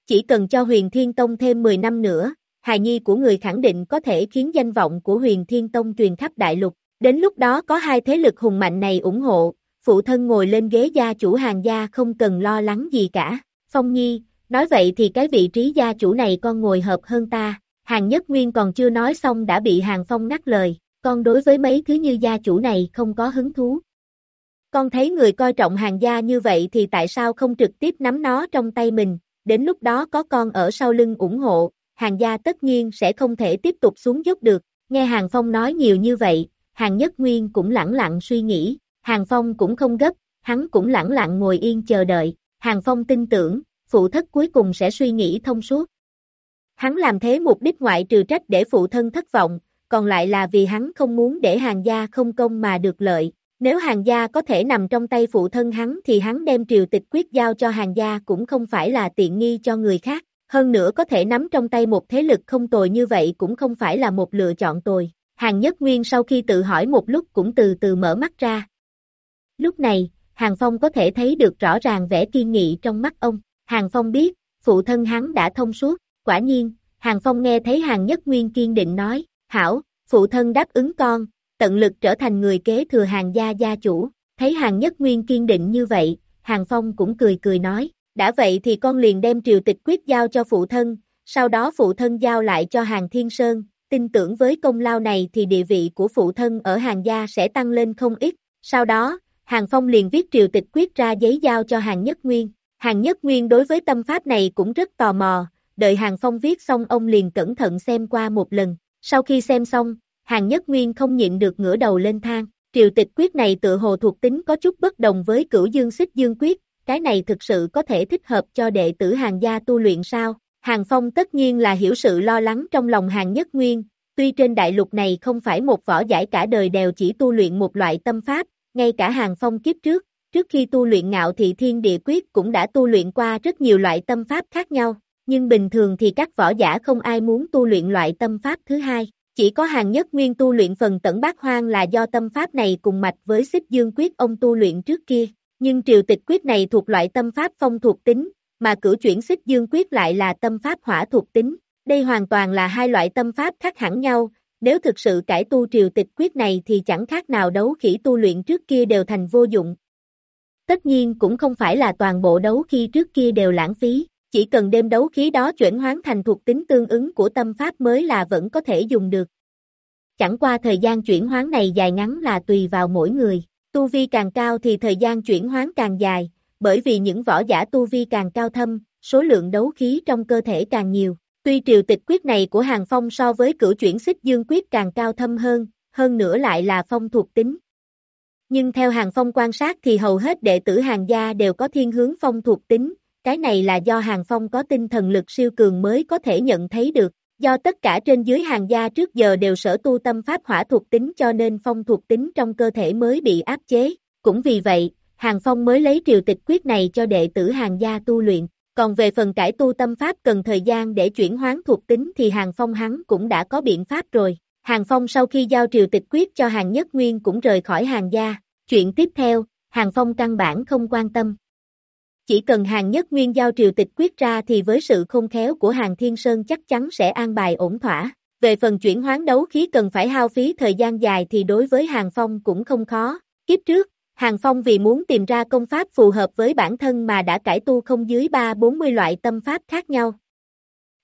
Chỉ cần cho huyền thiên tông thêm 10 năm nữa, hài nhi của người khẳng định có thể khiến danh vọng của huyền thiên tông truyền khắp đại lục. Đến lúc đó có hai thế lực hùng mạnh này ủng hộ, phụ thân ngồi lên ghế gia chủ hàng gia không cần lo lắng gì cả. Phong Nhi, nói vậy thì cái vị trí gia chủ này con ngồi hợp hơn ta. Hàng Nhất Nguyên còn chưa nói xong đã bị Hàng Phong ngắt lời, con đối với mấy thứ như gia chủ này không có hứng thú. Con thấy người coi trọng hàng gia như vậy thì tại sao không trực tiếp nắm nó trong tay mình, đến lúc đó có con ở sau lưng ủng hộ, hàng gia tất nhiên sẽ không thể tiếp tục xuống dốc được. Nghe Hàng Phong nói nhiều như vậy, Hàng Nhất Nguyên cũng lẳng lặng suy nghĩ, Hàng Phong cũng không gấp, hắn cũng lẳng lặng ngồi yên chờ đợi, Hàng Phong tin tưởng, phụ thất cuối cùng sẽ suy nghĩ thông suốt. Hắn làm thế mục đích ngoại trừ trách để phụ thân thất vọng, còn lại là vì hắn không muốn để hàng gia không công mà được lợi. Nếu hàng gia có thể nằm trong tay phụ thân hắn thì hắn đem triều tịch quyết giao cho hàng gia cũng không phải là tiện nghi cho người khác. Hơn nữa có thể nắm trong tay một thế lực không tồi như vậy cũng không phải là một lựa chọn tồi. Hàng Nhất Nguyên sau khi tự hỏi một lúc cũng từ từ mở mắt ra, Lúc này, Hàng Phong có thể thấy được rõ ràng vẻ kiên nghị trong mắt ông. Hàng Phong biết, phụ thân hắn đã thông suốt, quả nhiên, Hàng Phong nghe thấy Hàng Nhất Nguyên kiên định nói, hảo, phụ thân đáp ứng con, tận lực trở thành người kế thừa hàng gia gia chủ, thấy Hàng Nhất Nguyên kiên định như vậy, Hàng Phong cũng cười cười nói, đã vậy thì con liền đem triều tịch quyết giao cho phụ thân, sau đó phụ thân giao lại cho Hàng Thiên Sơn, tin tưởng với công lao này thì địa vị của phụ thân ở Hàng gia sẽ tăng lên không ít, sau đó, Hàng Phong liền viết triều tịch quyết ra giấy giao cho Hàng Nhất Nguyên, Hàng Nhất Nguyên đối với tâm pháp này cũng rất tò mò, đợi Hàng Phong viết xong ông liền cẩn thận xem qua một lần, sau khi xem xong, Hàng Nhất Nguyên không nhịn được ngửa đầu lên thang, triều tịch quyết này tự hồ thuộc tính có chút bất đồng với cửu dương xích dương quyết, cái này thực sự có thể thích hợp cho đệ tử hàng gia tu luyện sao? Hàng Phong tất nhiên là hiểu sự lo lắng trong lòng Hàng Nhất Nguyên, tuy trên đại lục này không phải một võ giải cả đời đều chỉ tu luyện một loại tâm pháp, ngay cả Hàng Phong kiếp trước, trước khi tu luyện ngạo thị thiên địa quyết cũng đã tu luyện qua rất nhiều loại tâm pháp khác nhau, nhưng bình thường thì các võ giả không ai muốn tu luyện loại tâm pháp thứ hai. Chỉ có hàng nhất nguyên tu luyện phần tận bát hoang là do tâm pháp này cùng mạch với xích dương quyết ông tu luyện trước kia, nhưng triều tịch quyết này thuộc loại tâm pháp phong thuộc tính, mà cử chuyển xích dương quyết lại là tâm pháp hỏa thuộc tính. Đây hoàn toàn là hai loại tâm pháp khác hẳn nhau, nếu thực sự cải tu triều tịch quyết này thì chẳng khác nào đấu khí tu luyện trước kia đều thành vô dụng. Tất nhiên cũng không phải là toàn bộ đấu khi trước kia đều lãng phí, chỉ cần đêm đấu khí đó chuyển hoán thành thuộc tính tương ứng của tâm pháp mới là vẫn có thể dùng được. Chẳng qua thời gian chuyển hoán này dài ngắn là tùy vào mỗi người, tu vi càng cao thì thời gian chuyển hoán càng dài, bởi vì những võ giả tu vi càng cao thâm, số lượng đấu khí trong cơ thể càng nhiều. Tuy triều tịch quyết này của Hàng Phong so với cửu chuyển xích dương quyết càng cao thâm hơn, hơn nữa lại là phong thuộc tính. Nhưng theo Hàng Phong quan sát thì hầu hết đệ tử hàng gia đều có thiên hướng phong thuộc tính, cái này là do Hàng Phong có tinh thần lực siêu cường mới có thể nhận thấy được, do tất cả trên dưới hàng gia trước giờ đều sở tu tâm pháp hỏa thuộc tính cho nên phong thuộc tính trong cơ thể mới bị áp chế, cũng vì vậy, Hàng Phong mới lấy triều tịch quyết này cho đệ tử hàng gia tu luyện, còn về phần cải tu tâm pháp cần thời gian để chuyển hoán thuộc tính thì Hàng Phong hắn cũng đã có biện pháp rồi. Hàng Phong sau khi giao triều tịch quyết cho Hàng Nhất Nguyên cũng rời khỏi hàng gia, chuyện tiếp theo, Hàng Phong căn bản không quan tâm, chỉ cần hàng nhất nguyên giao triều tịch quyết ra thì với sự khôn khéo của hàng thiên sơn chắc chắn sẽ an bài ổn thỏa. Về phần chuyển hoán đấu khí cần phải hao phí thời gian dài thì đối với hàng phong cũng không khó. Kiếp trước, hàng phong vì muốn tìm ra công pháp phù hợp với bản thân mà đã cải tu không dưới 3-40 loại tâm pháp khác nhau.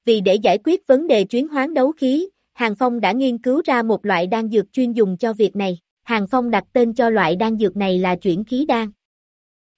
Vì để giải quyết vấn đề chuyển hoán đấu khí, Hàng Phong đã nghiên cứu ra một loại đan dược chuyên dùng cho việc này. Hàng Phong đặt tên cho loại đan dược này là chuyển khí đan.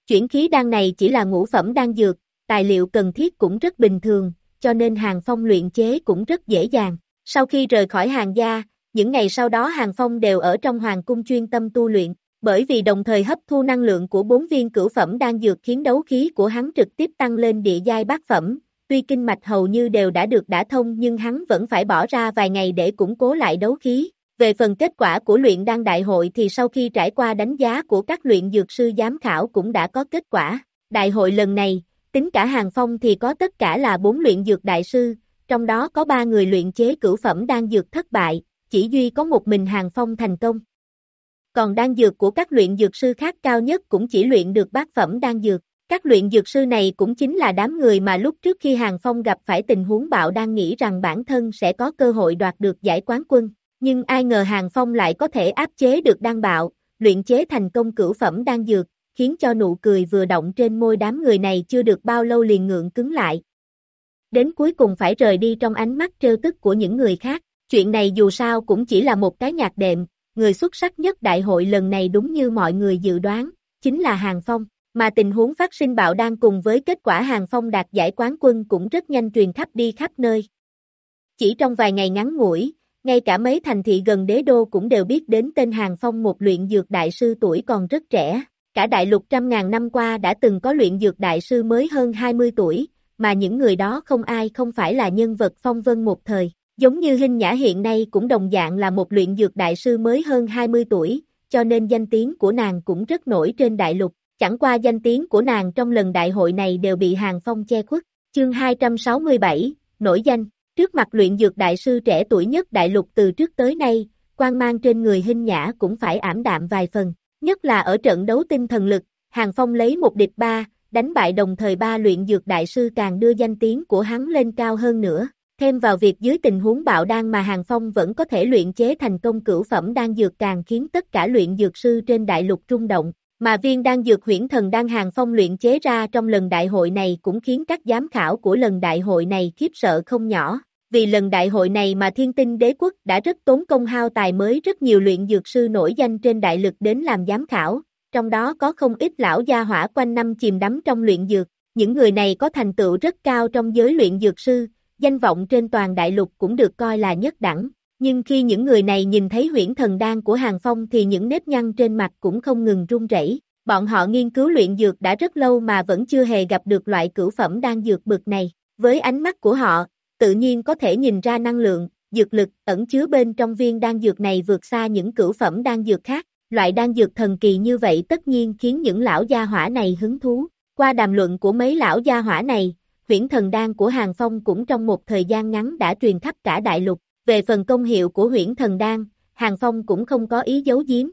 Chuyển khí đan này chỉ là ngũ phẩm đan dược, tài liệu cần thiết cũng rất bình thường, cho nên Hàng Phong luyện chế cũng rất dễ dàng. Sau khi rời khỏi hàng gia, những ngày sau đó Hàng Phong đều ở trong hoàng cung chuyên tâm tu luyện, bởi vì đồng thời hấp thu năng lượng của bốn viên cửu phẩm đan dược khiến đấu khí của hắn trực tiếp tăng lên địa giai bát phẩm, tuy kinh mạch hầu như đều đã được đả thông nhưng hắn vẫn phải bỏ ra vài ngày để củng cố lại đấu khí, về phần kết quả của luyện đan đại hội thì sau khi trải qua đánh giá của các luyện dược sư giám khảo cũng đã có kết quả. Đại hội lần này, tính cả hàng phong thì có tất cả là bốn luyện dược đại sư, trong đó có ba người luyện chế cửu phẩm đan dược thất bại, chỉ duy có một mình hàng phong thành công. Còn đan dược của các luyện dược sư khác cao nhất cũng chỉ luyện được bát phẩm đan dược. Các luyện dược sư này cũng chính là đám người mà lúc trước khi Hàng Phong gặp phải tình huống bạo đang nghĩ rằng bản thân sẽ có cơ hội đoạt được giải quán quân. Nhưng ai ngờ Hàng Phong lại có thể áp chế được đan bạo, luyện chế thành công cửu phẩm đan dược, khiến cho nụ cười vừa động trên môi đám người này chưa được bao lâu liền ngượng cứng lại. Đến cuối cùng phải rời đi trong ánh mắt trêu tức của những người khác, chuyện này dù sao cũng chỉ là một cái nhạc đệm, người xuất sắc nhất đại hội lần này đúng như mọi người dự đoán, chính là Hàng Phong, mà tình huống phát sinh bạo đang cùng với kết quả Hàng Phong đạt giải quán quân cũng rất nhanh truyền khắp đi khắp nơi. Chỉ trong vài ngày ngắn ngủi, ngay cả mấy thành thị gần đế đô cũng đều biết đến tên Hàng Phong một luyện dược đại sư tuổi còn rất trẻ. Cả đại lục trăm ngàn năm qua đã từng có luyện dược đại sư mới hơn 20 tuổi, mà những người đó không ai không phải là nhân vật phong vân một thời. Giống như hình Nhã hiện nay cũng đồng dạng là một luyện dược đại sư mới hơn 20 tuổi, cho nên danh tiếng của nàng cũng rất nổi trên đại lục. Chẳng qua danh tiếng của nàng trong lần đại hội này đều bị Hàng Phong che khuất. Chương 267, nổi danh. Trước mặt luyện dược đại sư trẻ tuổi nhất đại lục từ trước tới nay, quan mang trên người hình nhã cũng phải ảm đạm vài phần, nhất là ở trận đấu tinh thần lực, Hàng Phong lấy một địch ba, đánh bại đồng thời ba luyện dược đại sư càng đưa danh tiếng của hắn lên cao hơn nữa. Thêm vào việc dưới tình huống bạo đan mà Hàng Phong vẫn có thể luyện chế thành công cửu phẩm đan dược càng khiến tất cả luyện dược sư trên đại lục trung động. Mà viên đan dược huyễn thần đan hàng phong luyện chế ra trong lần đại hội này cũng khiến các giám khảo của lần đại hội này khiếp sợ không nhỏ. Vì lần đại hội này mà thiên tinh đế quốc đã rất tốn công hao tài mới rất nhiều luyện dược sư nổi danh trên đại lực đến làm giám khảo, trong đó có không ít lão gia hỏa quanh năm chìm đắm trong luyện dược. Những người này có thành tựu rất cao trong giới luyện dược sư, danh vọng trên toàn đại lục cũng được coi là nhất đẳng. Nhưng khi những người này nhìn thấy huyễn thần đan của Hàng Phong thì những nếp nhăn trên mặt cũng không ngừng run rẩy. Bọn họ nghiên cứu luyện dược đã rất lâu mà vẫn chưa hề gặp được loại cửu phẩm đan dược bực này. Với ánh mắt của họ, tự nhiên có thể nhìn ra năng lượng, dược lực ẩn chứa bên trong viên đan dược này vượt xa những cửu phẩm đan dược khác. Loại đan dược thần kỳ như vậy tất nhiên khiến những lão gia hỏa này hứng thú. Qua đàm luận của mấy lão gia hỏa này, huyễn thần đan của Hàng Phong cũng trong một thời gian ngắn đã truyền khắp cả đại lục. Về phần công hiệu của huyễn thần đan, Hàng Phong cũng không có ý giấu giếm.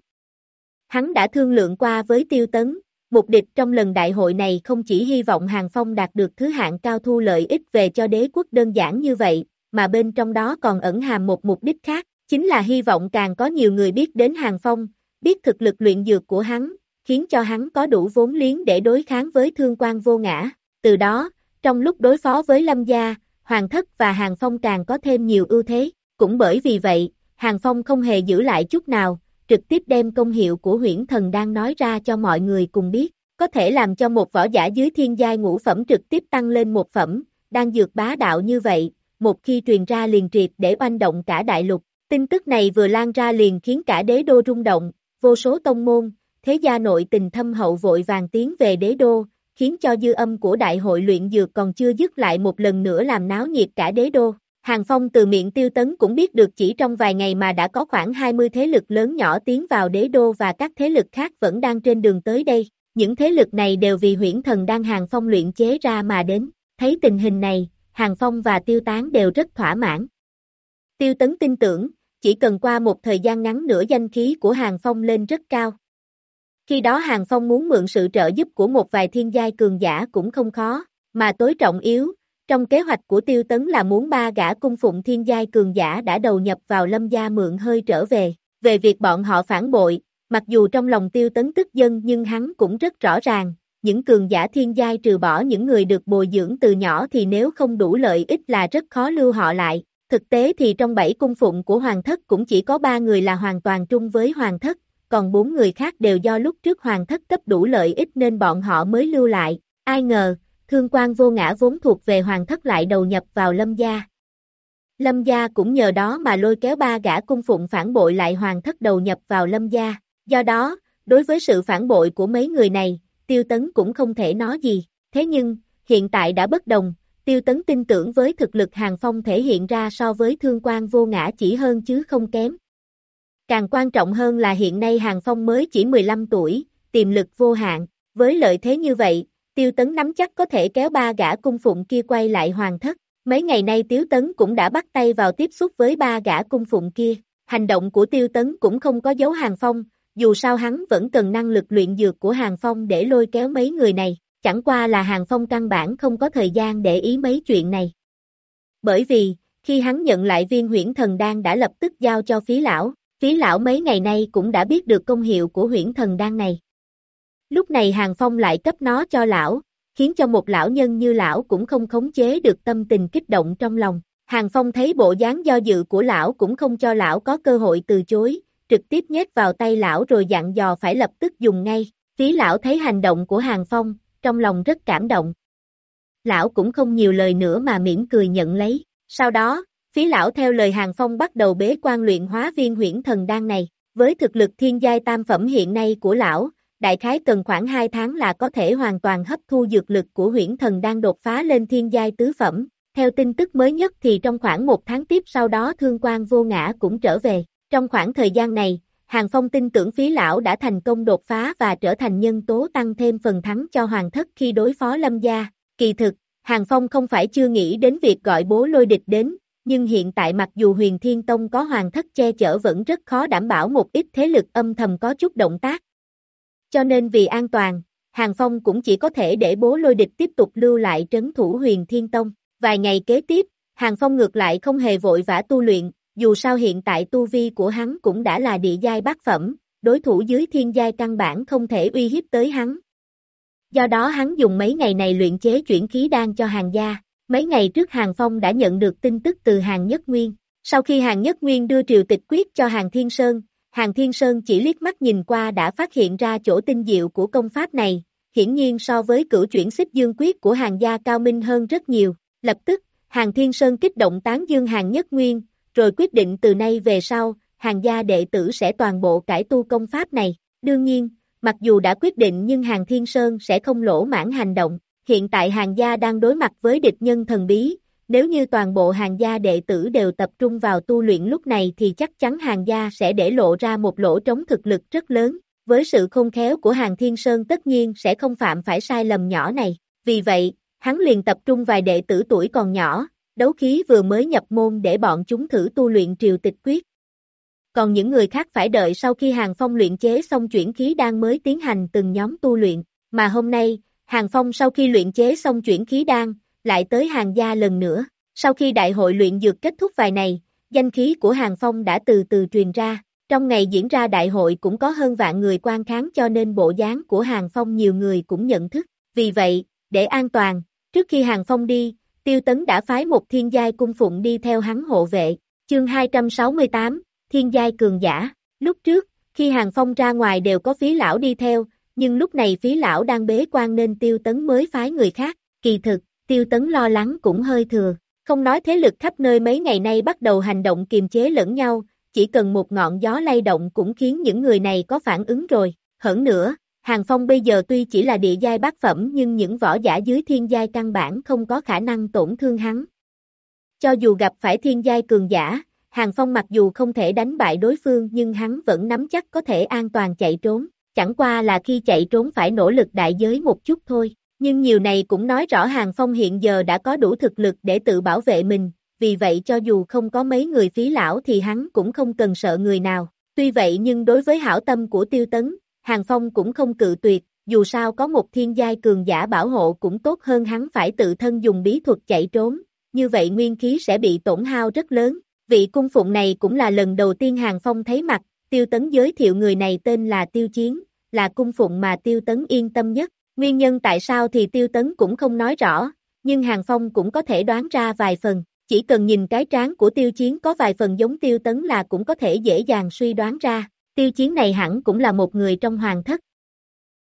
Hắn đã thương lượng qua với Tiêu Tấn, mục đích trong lần đại hội này không chỉ hy vọng Hàng Phong đạt được thứ hạng cao thu lợi ích về cho đế quốc đơn giản như vậy, mà bên trong đó còn ẩn hàm một mục đích khác, chính là hy vọng càng có nhiều người biết đến Hàng Phong, biết thực lực luyện dược của hắn, khiến cho hắn có đủ vốn liếng để đối kháng với thương quan vô ngã. Từ đó, trong lúc đối phó với Lâm Gia, Hoàng Thất và Hàng Phong càng có thêm nhiều ưu thế. Cũng bởi vì vậy, Hàng Phong không hề giữ lại chút nào, trực tiếp đem công hiệu của huyễn thần đang nói ra cho mọi người cùng biết, có thể làm cho một võ giả dưới thiên giai ngũ phẩm trực tiếp tăng lên một phẩm, đang dược bá đạo như vậy, một khi truyền ra liền triệt để oanh động cả đại lục. Tin tức này vừa lan ra liền khiến cả đế đô rung động, vô số tông môn, thế gia nội tình thâm hậu vội vàng tiến về đế đô, khiến cho dư âm của đại hội luyện dược còn chưa dứt lại một lần nữa làm náo nhiệt cả đế đô. Hàng Phong từ miệng tiêu tấn cũng biết được chỉ trong vài ngày mà đã có khoảng 20 thế lực lớn nhỏ tiến vào đế đô và các thế lực khác vẫn đang trên đường tới đây. Những thế lực này đều vì huyễn thần đang Hàng Phong luyện chế ra mà đến. Thấy tình hình này, Hàng Phong và tiêu tán đều rất thỏa mãn. Tiêu tấn tin tưởng, chỉ cần qua một thời gian ngắn nữa danh khí của Hàng Phong lên rất cao. Khi đó Hàng Phong muốn mượn sự trợ giúp của một vài thiên giai cường giả cũng không khó, mà tối trọng yếu, trong kế hoạch của Tiêu Tấn là muốn ba gã cung phụng thiên giai cường giả đã đầu nhập vào lâm gia mượn hơi trở về. Về việc bọn họ phản bội, mặc dù trong lòng Tiêu Tấn tức dân nhưng hắn cũng rất rõ ràng, những cường giả thiên giai trừ bỏ những người được bồi dưỡng từ nhỏ thì nếu không đủ lợi ích là rất khó lưu họ lại. Thực tế thì trong bảy cung phụng của Hoàng thất cũng chỉ có ba người là hoàn toàn trung với Hoàng thất, còn bốn người khác đều do lúc trước Hoàng thất cấp đủ lợi ích nên bọn họ mới lưu lại. Ai ngờ, thương quan vô ngã vốn thuộc về hoàng thất lại đầu nhập vào lâm gia. Lâm gia cũng nhờ đó mà lôi kéo ba gã cung phụng phản bội lại hoàng thất đầu nhập vào lâm gia. Do đó, đối với sự phản bội của mấy người này, tiêu tấn cũng không thể nói gì. Thế nhưng, hiện tại đã bất đồng, tiêu tấn tin tưởng với thực lực hàng phong thể hiện ra so với thương quan vô ngã chỉ hơn chứ không kém. Càng quan trọng hơn là hiện nay hàng phong mới chỉ 15 tuổi, tiềm lực vô hạn. Với lợi thế như vậy, Tiêu Tấn nắm chắc có thể kéo ba gã cung phụng kia quay lại hoàng thất. Mấy ngày nay Tiêu Tấn cũng đã bắt tay vào tiếp xúc với ba gã cung phụng kia. Hành động của Tiêu Tấn cũng không có dấu hàng phong, dù sao hắn vẫn cần năng lực luyện dược của hàng phong để lôi kéo mấy người này. Chẳng qua là hàng phong căn bản không có thời gian để ý mấy chuyện này. Bởi vì, khi hắn nhận lại viên huyễn thần đan đã lập tức giao cho phí lão, phí lão mấy ngày nay cũng đã biết được công hiệu của huyễn thần đan này. Lúc này Hàng Phong lại cấp nó cho lão, khiến cho một lão nhân như lão cũng không khống chế được tâm tình kích động trong lòng. Hàng Phong thấy bộ dáng do dự của lão cũng không cho lão có cơ hội từ chối, trực tiếp nhét vào tay lão rồi dặn dò phải lập tức dùng ngay. Phí lão thấy hành động của Hàng Phong, trong lòng rất cảm động. Lão cũng không nhiều lời nữa mà mỉm cười nhận lấy. Sau đó, phí lão theo lời Hàng Phong bắt đầu bế quan luyện hóa viên huyễn thần đan này. Với thực lực thiên giai tam phẩm hiện nay của lão, đại khái cần khoảng 2 tháng là có thể hoàn toàn hấp thu dược lực của huyễn thần đang đột phá lên thiên giai tứ phẩm. Theo tin tức mới nhất thì trong khoảng một tháng tiếp sau đó thương quan vô ngã cũng trở về. Trong khoảng thời gian này, Hàng Phong tin tưởng phí lão đã thành công đột phá và trở thành nhân tố tăng thêm phần thắng cho hoàng thất khi đối phó lâm gia. Kỳ thực, Hàng Phong không phải chưa nghĩ đến việc gọi bố lôi địch đến, nhưng hiện tại mặc dù huyền thiên tông có hoàng thất che chở vẫn rất khó đảm bảo một ít thế lực âm thầm có chút động tác, cho nên vì an toàn, Hàng Phong cũng chỉ có thể để bố lôi địch tiếp tục lưu lại trấn thủ huyền thiên tông. Vài ngày kế tiếp, Hàng Phong ngược lại không hề vội vã tu luyện, dù sao hiện tại tu vi của hắn cũng đã là địa giai bát phẩm, đối thủ dưới thiên giai căn bản không thể uy hiếp tới hắn. Do đó hắn dùng mấy ngày này luyện chế chuyển khí đan cho hàng gia. Mấy ngày trước Hàng Phong đã nhận được tin tức từ Hàng Nhất Nguyên. Sau khi Hàng Nhất Nguyên đưa triều tịch quyết cho Hàng Thiên Sơn, Hàng Thiên Sơn chỉ liếc mắt nhìn qua đã phát hiện ra chỗ tinh diệu của công pháp này, hiển nhiên so với cửu chuyển xích dương quyết của hàng gia cao minh hơn rất nhiều. Lập tức, Hàng Thiên Sơn kích động tán dương Hàng Nhất Nguyên, rồi quyết định từ nay về sau, hàng gia đệ tử sẽ toàn bộ cải tu công pháp này. Đương nhiên, mặc dù đã quyết định nhưng Hàng Thiên Sơn sẽ không lỗ mãn hành động. Hiện tại hàng gia đang đối mặt với địch nhân thần bí, nếu như toàn bộ hàng gia đệ tử đều tập trung vào tu luyện lúc này thì chắc chắn hàng gia sẽ để lộ ra một lỗ trống thực lực rất lớn. Với sự khôn khéo của hàng thiên sơn tất nhiên sẽ không phạm phải sai lầm nhỏ này. Vì vậy, hắn liền tập trung vài đệ tử tuổi còn nhỏ, đấu khí vừa mới nhập môn để bọn chúng thử tu luyện triều tịch quyết. Còn những người khác phải đợi sau khi hàng phong luyện chế xong chuyển khí đang mới tiến hành từng nhóm tu luyện, mà hôm nay, hàng phong sau khi luyện chế xong chuyển khí đan, lại tới hàng gia lần nữa. Sau khi đại hội luyện dược kết thúc vài ngày, danh khí của hàng phong đã từ từ truyền ra. Trong ngày diễn ra đại hội cũng có hơn vạn người quan kháng cho nên bộ dáng của hàng phong nhiều người cũng nhận thức. Vì vậy, để an toàn, trước khi hàng phong đi, tiêu tấn đã phái một thiên giai cung phụng đi theo hắn hộ vệ. Chương 268, Thiên giai cường giả. Lúc trước, khi hàng phong ra ngoài đều có phí lão đi theo, nhưng lúc này phí lão đang bế quan nên tiêu tấn mới phái người khác. Kỳ thực, tiêu tấn lo lắng cũng hơi thừa. Không nói thế lực khắp nơi mấy ngày nay bắt đầu hành động kiềm chế lẫn nhau, chỉ cần một ngọn gió lay động cũng khiến những người này có phản ứng rồi. Hơn nữa, Hàng Phong bây giờ tuy chỉ là địa giai bát phẩm nhưng những võ giả dưới thiên giai căn bản không có khả năng tổn thương hắn. Cho dù gặp phải thiên giai cường giả, Hàng Phong mặc dù không thể đánh bại đối phương nhưng hắn vẫn nắm chắc có thể an toàn chạy trốn, chẳng qua là khi chạy trốn phải nỗ lực đại giới một chút thôi. Nhưng nhiều này cũng nói rõ Hàng Phong hiện giờ đã có đủ thực lực để tự bảo vệ mình, vì vậy cho dù không có mấy người phí lão thì hắn cũng không cần sợ người nào. Tuy vậy nhưng đối với hảo tâm của tiêu tấn, Hàng Phong cũng không cự tuyệt, dù sao có một thiên giai cường giả bảo hộ cũng tốt hơn hắn phải tự thân dùng bí thuật chạy trốn, như vậy nguyên khí sẽ bị tổn hao rất lớn. Vị cung phụng này cũng là lần đầu tiên Hàng Phong thấy mặt, tiêu tấn giới thiệu người này tên là Tiêu Chiến, là cung phụng mà tiêu tấn yên tâm nhất. Nguyên nhân tại sao thì tiêu tấn cũng không nói rõ, nhưng Hàng Phong cũng có thể đoán ra vài phần, chỉ cần nhìn cái trán của tiêu chiến có vài phần giống tiêu tấn là cũng có thể dễ dàng suy đoán ra, tiêu chiến này hẳn cũng là một người trong hoàng thất.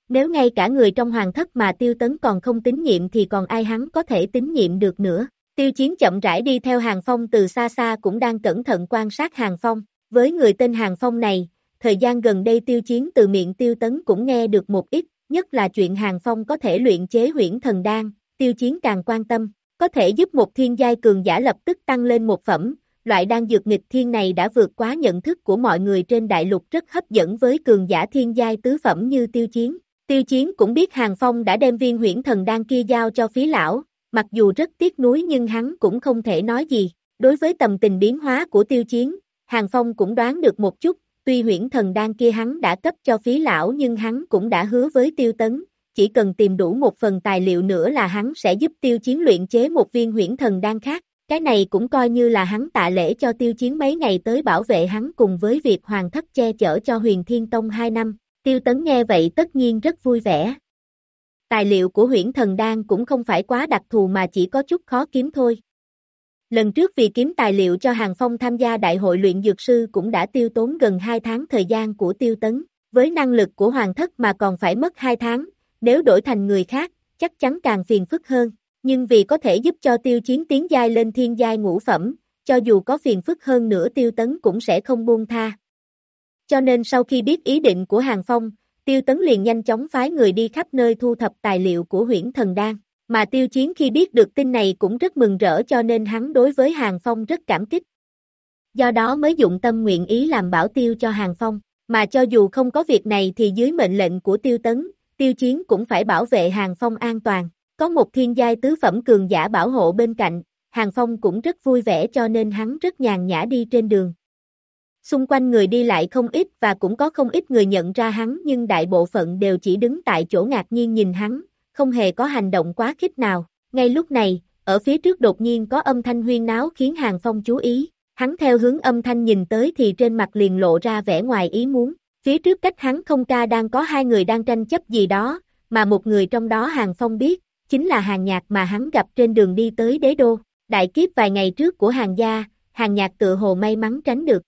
Nếu ngay cả người trong hoàng thất mà tiêu tấn còn không tín nhiệm thì còn ai hắn có thể tín nhiệm được nữa. Tiêu chiến chậm rãi đi theo hàng phong từ xa xa cũng đang cẩn thận quan sát hàng phong. Với người tên hàng phong này, thời gian gần đây tiêu chiến từ miệng tiêu tấn cũng nghe được một ít, nhất là chuyện Hàng Phong có thể luyện chế huyễn thần đan, tiêu chiến càng quan tâm, có thể giúp một thiên giai cường giả lập tức tăng lên một phẩm, loại đan dược nghịch thiên này đã vượt quá nhận thức của mọi người trên đại lục rất hấp dẫn với cường giả thiên giai tứ phẩm như tiêu chiến. Tiêu chiến cũng biết Hàng Phong đã đem viên huyễn thần đan kia giao cho phí lão, mặc dù rất tiếc nuối nhưng hắn cũng không thể nói gì. Đối với tầm tình biến hóa của tiêu chiến, Hàng Phong cũng đoán được một chút, Tuy huyễn thần đan kia hắn đã cấp cho phí lão nhưng hắn cũng đã hứa với tiêu tấn, chỉ cần tìm đủ một phần tài liệu nữa là hắn sẽ giúp tiêu chiến luyện chế một viên huyễn thần đan khác. Cái này cũng coi như là hắn tạ lễ cho tiêu chiến mấy ngày tới bảo vệ hắn cùng với việc hoàng thất che chở cho huyền thiên tông 2 năm. Tiêu tấn nghe vậy tất nhiên rất vui vẻ. Tài liệu của huyễn thần đan cũng không phải quá đặc thù mà chỉ có chút khó kiếm thôi. Lần trước vì kiếm tài liệu cho Hàng Phong tham gia đại hội luyện dược sư cũng đã tiêu tốn gần 2 tháng thời gian của tiêu tấn, với năng lực của hoàng thất mà còn phải mất 2 tháng, nếu đổi thành người khác, chắc chắn càng phiền phức hơn, nhưng vì có thể giúp cho tiêu chiến tiến giai lên thiên giai ngũ phẩm, cho dù có phiền phức hơn nữa tiêu tấn cũng sẽ không buông tha. Cho nên sau khi biết ý định của Hàng Phong, tiêu tấn liền nhanh chóng phái người đi khắp nơi thu thập tài liệu của huyễn thần đan. Mà tiêu chiến khi biết được tin này cũng rất mừng rỡ cho nên hắn đối với Hàng Phong rất cảm kích. Do đó mới dụng tâm nguyện ý làm bảo tiêu cho Hàng Phong, mà cho dù không có việc này thì dưới mệnh lệnh của tiêu tấn, tiêu chiến cũng phải bảo vệ Hàng Phong an toàn. Có một thiên giai tứ phẩm cường giả bảo hộ bên cạnh, Hàng Phong cũng rất vui vẻ cho nên hắn rất nhàn nhã đi trên đường. Xung quanh người đi lại không ít và cũng có không ít người nhận ra hắn nhưng đại bộ phận đều chỉ đứng tại chỗ ngạc nhiên nhìn hắn, không hề có hành động quá khích nào. Ngay lúc này, ở phía trước đột nhiên có âm thanh huyên náo khiến Hàng Phong chú ý. Hắn theo hướng âm thanh nhìn tới thì trên mặt liền lộ ra vẻ ngoài ý muốn. Phía trước cách hắn không ca đang có hai người đang tranh chấp gì đó, mà một người trong đó Hàng Phong biết, chính là hàng nhạc mà hắn gặp trên đường đi tới đế đô. Đại kiếp vài ngày trước của hàng gia, hàng nhạc tự hồ may mắn tránh được.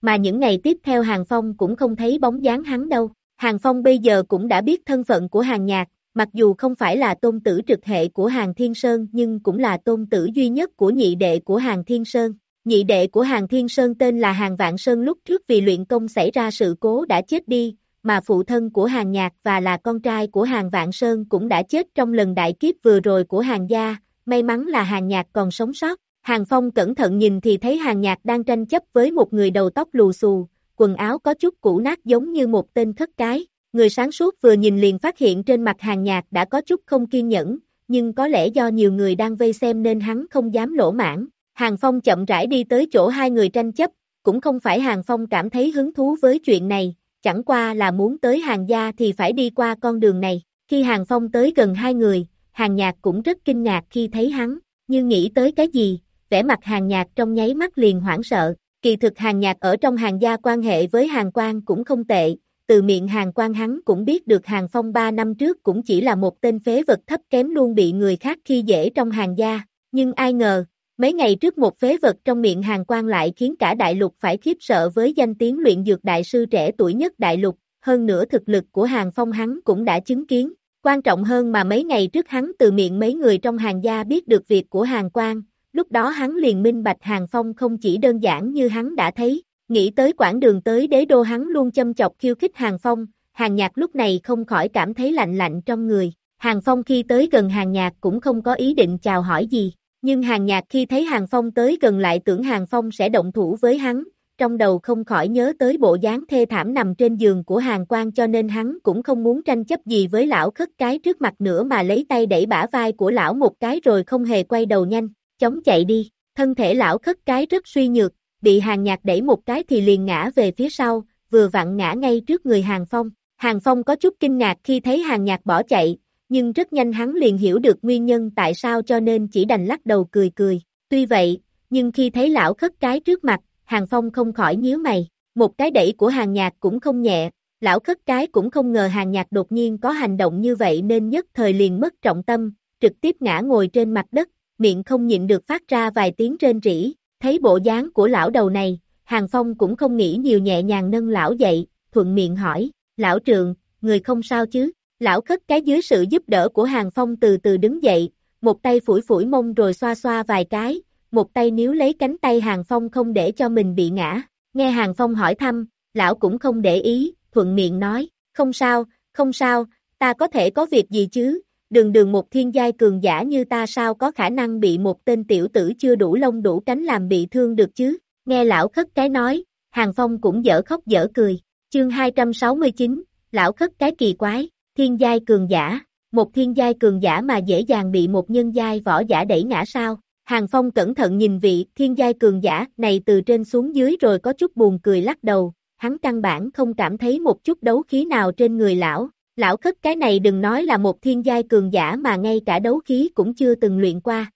Mà những ngày tiếp theo hàng phong cũng không thấy bóng dáng hắn đâu. Hàng phong bây giờ cũng đã biết thân phận của hàng nhạc, mặc dù không phải là tôn tử trực hệ của hàng thiên sơn nhưng cũng là tôn tử duy nhất của nhị đệ của hàng thiên sơn. Nhị đệ của hàng thiên sơn tên là hàng vạn sơn lúc trước vì luyện công xảy ra sự cố đã chết đi, mà phụ thân của hàng nhạc và là con trai của hàng vạn sơn cũng đã chết trong lần đại kiếp vừa rồi của hàng gia, may mắn là hàng nhạc còn sống sót. Hàng Phong cẩn thận nhìn thì thấy hàng nhạc đang tranh chấp với một người đầu tóc lù xù, quần áo có chút cũ nát giống như một tên thất cái. Người sáng suốt vừa nhìn liền phát hiện trên mặt hàng nhạc đã có chút không kiên nhẫn, nhưng có lẽ do nhiều người đang vây xem nên hắn không dám lỗ mãn. Hàng Phong chậm rãi đi tới chỗ hai người tranh chấp, cũng không phải Hàng Phong cảm thấy hứng thú với chuyện này, chẳng qua là muốn tới hàng gia thì phải đi qua con đường này. Khi Hàng Phong tới gần hai người, hàng nhạc cũng rất kinh ngạc khi thấy hắn, nhưng nghĩ tới cái gì, vẻ mặt hàng nhạc trong nháy mắt liền hoảng sợ. Kỳ thực hàng nhạc ở trong hàng gia quan hệ với hàng quan cũng không tệ, từ miệng hàng quan hắn cũng biết được hàng phong ba năm trước cũng chỉ là một tên phế vật thấp kém luôn bị người khác khi dễ trong hàng gia, nhưng ai ngờ, mấy ngày trước một phế vật trong miệng hàng quan lại khiến cả đại lục phải khiếp sợ với danh tiếng luyện dược đại sư trẻ tuổi nhất đại lục, hơn nữa thực lực của hàng phong hắn cũng đã chứng kiến, Quan trọng hơn mà mấy ngày trước hắn từ miệng mấy người trong hàng gia biết được việc của hàng quan, lúc đó hắn liền minh bạch hàng phong không chỉ đơn giản như hắn đã thấy, nghĩ tới quãng đường tới đế đô hắn luôn châm chọc khiêu khích hàng phong, hàng nhạc lúc này không khỏi cảm thấy lạnh lạnh trong người, hàng phong khi tới gần hàng nhạc cũng không có ý định chào hỏi gì, nhưng hàng nhạc khi thấy hàng phong tới gần lại tưởng hàng phong sẽ động thủ với hắn, trong đầu không khỏi nhớ tới bộ dáng thê thảm nằm trên giường của hàng quan cho nên hắn cũng không muốn tranh chấp gì với lão khất cái trước mặt nữa mà lấy tay đẩy bả vai của lão một cái rồi không hề quay đầu nhanh, chống chạy đi, thân thể lão khất cái rất suy nhược, bị hàng nhạc đẩy một cái thì liền ngã về phía sau, vừa vặn ngã ngay trước người hàng phong, hàng phong có chút kinh ngạc khi thấy hàng nhạc bỏ chạy, nhưng rất nhanh hắn liền hiểu được nguyên nhân tại sao cho nên chỉ đành lắc đầu cười cười, tuy vậy, nhưng khi thấy lão khất cái trước mặt, Hàng Phong không khỏi nhíu mày, một cái đẩy của hàng nhạc cũng không nhẹ, lão khất cái cũng không ngờ hàng nhạc đột nhiên có hành động như vậy nên nhất thời liền mất trọng tâm, trực tiếp ngã ngồi trên mặt đất, miệng không nhịn được phát ra vài tiếng trên rỉ, thấy bộ dáng của lão đầu này, hàng phong cũng không nghĩ nhiều nhẹ nhàng nâng lão dậy, thuận miệng hỏi, lão trường, người không sao chứ, lão khất cái dưới sự giúp đỡ của hàng phong từ từ đứng dậy, một tay phủi phủi mông rồi xoa xoa vài cái, một tay níu lấy cánh tay Hàng Phong không để cho mình bị ngã. Nghe Hàng Phong hỏi thăm, lão cũng không để ý, thuận miệng nói, không sao, không sao, ta có thể có việc gì chứ, đường đường một thiên giai cường giả như ta sao có khả năng bị một tên tiểu tử chưa đủ lông đủ cánh làm bị thương được chứ, nghe lão khất cái nói, Hàng Phong cũng dở khóc dở cười, chương 269, lão khất cái kỳ quái, thiên giai cường giả, một thiên giai cường giả mà dễ dàng bị một nhân giai võ giả đẩy ngã sao, Hàng Phong cẩn thận nhìn vị thiên giai cường giả này từ trên xuống dưới rồi có chút buồn cười lắc đầu, hắn căn bản không cảm thấy một chút đấu khí nào trên người lão. Lão khất cái này đừng nói là một thiên giai cường giả mà ngay cả đấu khí cũng chưa từng luyện qua.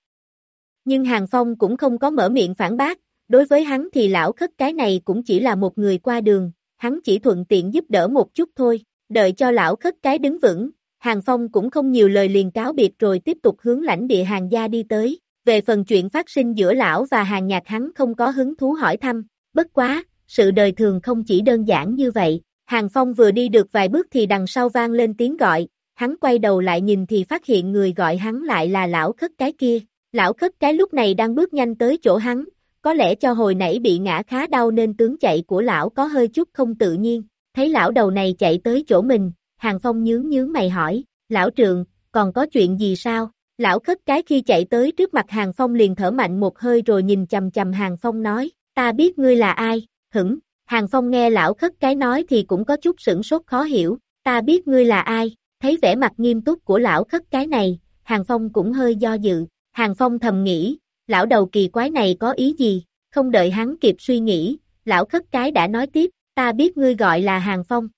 Nhưng Hàng Phong cũng không có mở miệng phản bác, đối với hắn thì lão khất cái này cũng chỉ là một người qua đường, hắn chỉ thuận tiện giúp đỡ một chút thôi, đợi cho lão khất cái đứng vững, Hàng Phong cũng không nhiều lời liền cáo biệt rồi tiếp tục hướng lãnh địa hàng gia đi tới. Về phần chuyện phát sinh giữa lão và hàng nhạc hắn không có hứng thú hỏi thăm, bất quá, sự đời thường không chỉ đơn giản như vậy. Hàng Phong vừa đi được vài bước thì đằng sau vang lên tiếng gọi, hắn quay đầu lại nhìn thì phát hiện người gọi hắn lại là lão khất cái kia. Lão khất cái lúc này đang bước nhanh tới chỗ hắn, có lẽ cho hồi nãy bị ngã khá đau nên tướng chạy của lão có hơi chút không tự nhiên. Thấy lão đầu này chạy tới chỗ mình, Hàng Phong nhướng nhướng mày hỏi, lão trường, còn có chuyện gì sao? Lão khất cái khi chạy tới trước mặt Hàng Phong liền thở mạnh một hơi rồi nhìn chầm chầm Hàng Phong nói, ta biết ngươi là ai, hửng, Hàng Phong nghe lão khất cái nói thì cũng có chút sửng sốt khó hiểu, ta biết ngươi là ai, thấy vẻ mặt nghiêm túc của lão khất cái này, Hàng Phong cũng hơi do dự, Hàng Phong thầm nghĩ, lão đầu kỳ quái này có ý gì, không đợi hắn kịp suy nghĩ, lão khất cái đã nói tiếp, ta biết ngươi gọi là Hàng Phong.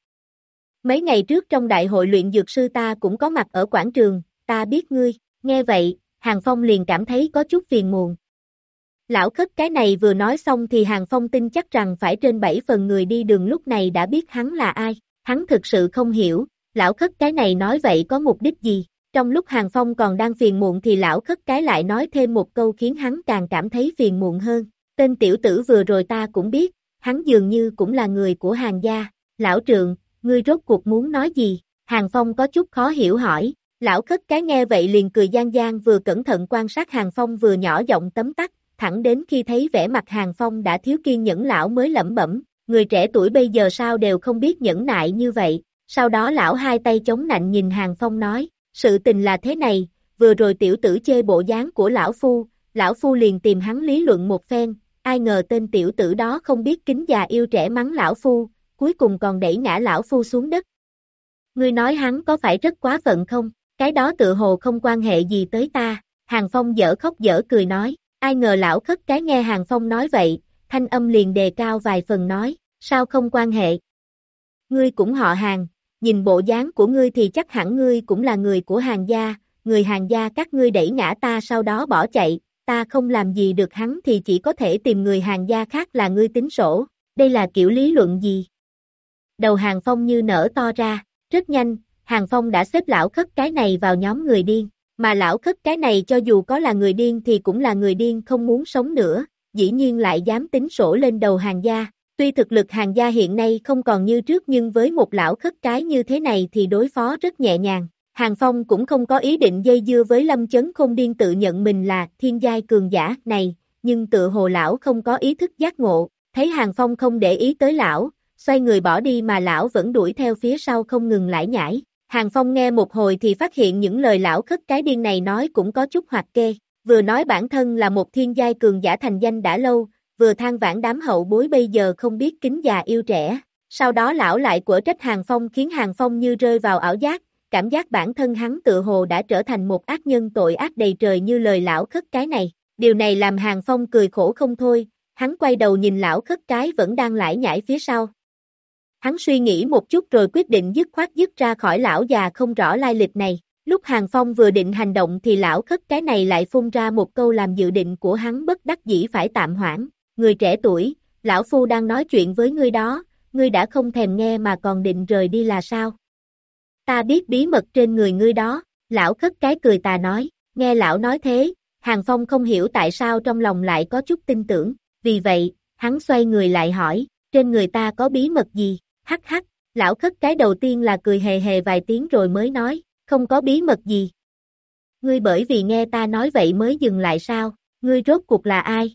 Mấy ngày trước trong đại hội luyện dược sư ta cũng có mặt ở quảng trường, ta biết ngươi, Nghe vậy, Hàng Phong liền cảm thấy có chút phiền muộn. Lão khất cái này vừa nói xong thì Hàng Phong tin chắc rằng phải trên bảy phần người đi đường lúc này đã biết hắn là ai. Hắn thực sự không hiểu, lão khất cái này nói vậy có mục đích gì. Trong lúc Hàng Phong còn đang phiền muộn thì lão khất cái lại nói thêm một câu khiến hắn càng cảm thấy phiền muộn hơn. Tên tiểu tử vừa rồi ta cũng biết, hắn dường như cũng là người của hàng gia. Lão trượng, ngươi rốt cuộc muốn nói gì? Hàng Phong có chút khó hiểu hỏi. Lão khất cái nghe vậy liền cười gian gian vừa cẩn thận quan sát Hàng Phong vừa nhỏ giọng tấm tắc, thẳng đến khi thấy vẻ mặt Hàng Phong đã thiếu kiên nhẫn lão mới lẩm bẩm, người trẻ tuổi bây giờ sao đều không biết nhẫn nại như vậy. Sau đó lão hai tay chống nạnh nhìn Hàng Phong nói, sự tình là thế này, vừa rồi tiểu tử chê bộ dáng của lão phu, lão phu liền tìm hắn lý luận một phen, ai ngờ tên tiểu tử đó không biết kính già yêu trẻ mắng lão phu, cuối cùng còn đẩy ngã lão phu xuống đất. Ngươi nói hắn có phải rất quá phận không, cái đó tự hồ không quan hệ gì tới ta, Hàng Phong dở khóc dở cười nói, ai ngờ lão khất cái nghe Hàng Phong nói vậy, thanh âm liền đề cao vài phần nói, sao không quan hệ. Ngươi cũng họ hàng, nhìn bộ dáng của ngươi thì chắc hẳn ngươi cũng là người của hàng gia, người hàng gia các ngươi đẩy ngã ta sau đó bỏ chạy, ta không làm gì được hắn thì chỉ có thể tìm người hàng gia khác là ngươi tính sổ, đây là kiểu lý luận gì? Đầu hàng phong như nở to ra, rất nhanh, hàng phong đã xếp lão khất cái này vào nhóm người điên, mà lão khất cái này cho dù có là người điên thì cũng là người điên không muốn sống nữa, dĩ nhiên lại dám tính sổ lên đầu hàng gia, Tuy thực lực hàng gia hiện nay không còn như trước nhưng với một lão khất cái như thế này thì đối phó rất nhẹ nhàng. Hàng Phong cũng không có ý định dây dưa với Lâm Chấn không điên tự nhận mình là thiên giai cường giả này, nhưng tự hồ lão không có ý thức giác ngộ, thấy Hàng Phong không để ý tới lão, xoay người bỏ đi mà lão vẫn đuổi theo phía sau không ngừng lải nhải. Hàng Phong nghe một hồi thì phát hiện những lời lão khất cái điên này nói cũng có chút hoạt kê, vừa nói bản thân là một thiên giai cường giả thành danh đã lâu, vừa than vãn đám hậu bối bây giờ không biết kính già yêu trẻ. Sau đó lão lại của trách Hàng Phong khiến Hàng Phong như rơi vào ảo giác, cảm giác bản thân hắn tự hồ đã trở thành một ác nhân tội ác đầy trời như lời lão khất cái này. Điều này làm Hàng Phong cười khổ không thôi, hắn quay đầu nhìn lão khất cái vẫn đang lải nhải phía sau. Hắn suy nghĩ một chút rồi quyết định dứt khoát dứt ra khỏi lão già không rõ lai lịch này. Lúc Hàng Phong vừa định hành động thì lão khất cái này lại phun ra một câu làm dự định của hắn bất đắc dĩ phải tạm hoãn người trẻ tuổi, lão phu đang nói chuyện với ngươi đó, ngươi đã không thèm nghe mà còn định rời đi là sao? Ta biết bí mật trên người ngươi đó, lão khất cái cười tà nói, nghe lão nói thế, Hàng Phong không hiểu tại sao trong lòng lại có chút tin tưởng, vì vậy, hắn xoay người lại hỏi, trên người ta có bí mật gì, hắc hắc, lão khất cái đầu tiên là cười hề hề vài tiếng rồi mới nói, không có bí mật gì. Ngươi bởi vì nghe ta nói vậy mới dừng lại sao, ngươi rốt cuộc là ai?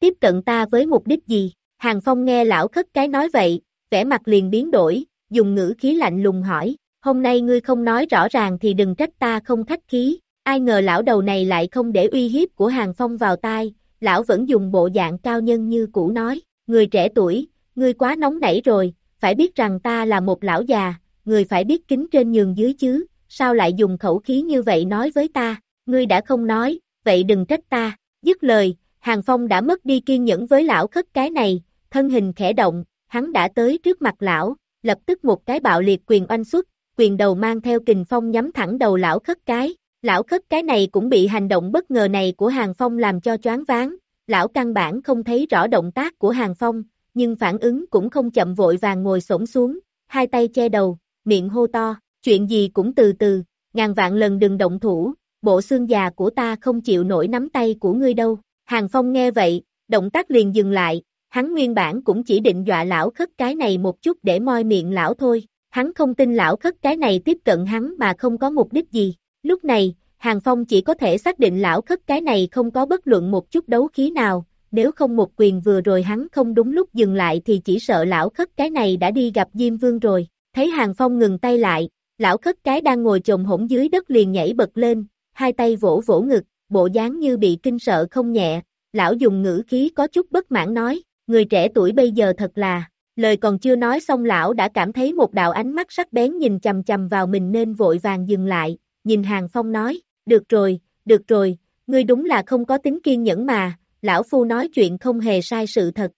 tiếp cận ta với mục đích gì? Hàng Phong nghe lão khất cái nói vậy, vẻ mặt liền biến đổi, dùng ngữ khí lạnh lùng hỏi, hôm nay ngươi không nói rõ ràng thì đừng trách ta không khách khí, ai ngờ lão đầu này lại không để uy hiếp của Hàng Phong vào tai, lão vẫn dùng bộ dạng cao nhân như cũ nói, người trẻ tuổi, ngươi quá nóng nảy rồi, phải biết rằng ta là một lão già, người phải biết kính trên nhường dưới chứ, sao lại dùng khẩu khí như vậy nói với ta, ngươi đã không nói, vậy đừng trách ta, dứt lời, Hàng Phong đã mất đi kiên nhẫn với lão khất cái này, thân hình khẽ động, hắn đã tới trước mặt lão, lập tức một cái bạo liệt quyền oanh xuất, quyền đầu mang theo kình phong nhắm thẳng đầu lão khất cái. Lão khất cái này cũng bị hành động bất ngờ này của Hàng Phong làm cho choáng váng, lão căn bản không thấy rõ động tác của Hàng Phong, nhưng phản ứng cũng không chậm vội vàng ngồi xổm xuống, hai tay che đầu, miệng hô to, chuyện gì cũng từ từ, ngàn vạn lần đừng động thủ, bộ xương già của ta không chịu nổi nắm tay của ngươi đâu. Hàng Phong nghe vậy, động tác liền dừng lại, hắn nguyên bản cũng chỉ định dọa lão khất cái này một chút để moi miệng lão thôi, hắn không tin lão khất cái này tiếp cận hắn mà không có mục đích gì. Lúc này, Hàng Phong chỉ có thể xác định lão khất cái này không có bất luận một chút đấu khí nào, nếu không một quyền vừa rồi hắn không đúng lúc dừng lại thì chỉ sợ lão khất cái này đã đi gặp Diêm Vương rồi. Thấy Hàng Phong ngừng tay lại, lão khất cái đang ngồi chồng hỗn dưới đất liền nhảy bật lên, hai tay vỗ vỗ ngực, bộ dáng như bị kinh sợ không nhẹ, lão dùng ngữ khí có chút bất mãn nói, người trẻ tuổi bây giờ thật là, lời còn chưa nói xong lão đã cảm thấy một đạo ánh mắt sắc bén nhìn chầm chầm vào mình nên vội vàng dừng lại, nhìn Hàng Phong nói, được rồi, được rồi, ngươi đúng là không có tính kiên nhẫn mà, lão phu nói chuyện không hề sai sự thật.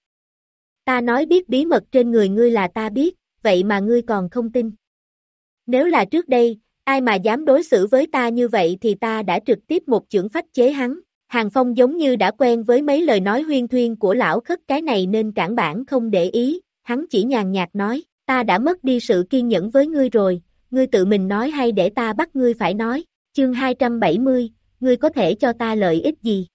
Ta nói biết bí mật trên người ngươi là ta biết, vậy mà ngươi còn không tin. Nếu là trước đây, Ai mà dám đối xử với ta như vậy thì ta đã trực tiếp một chưởng phách chế hắn. Hàng Phong giống như đã quen với mấy lời nói huyên thuyên của lão khất cái này nên cản bản không để ý, hắn chỉ nhàn nhạt nói, ta đã mất đi sự kiên nhẫn với ngươi rồi, ngươi tự mình nói hay để ta bắt ngươi phải nói, chương 270, ngươi có thể cho ta lợi ích gì?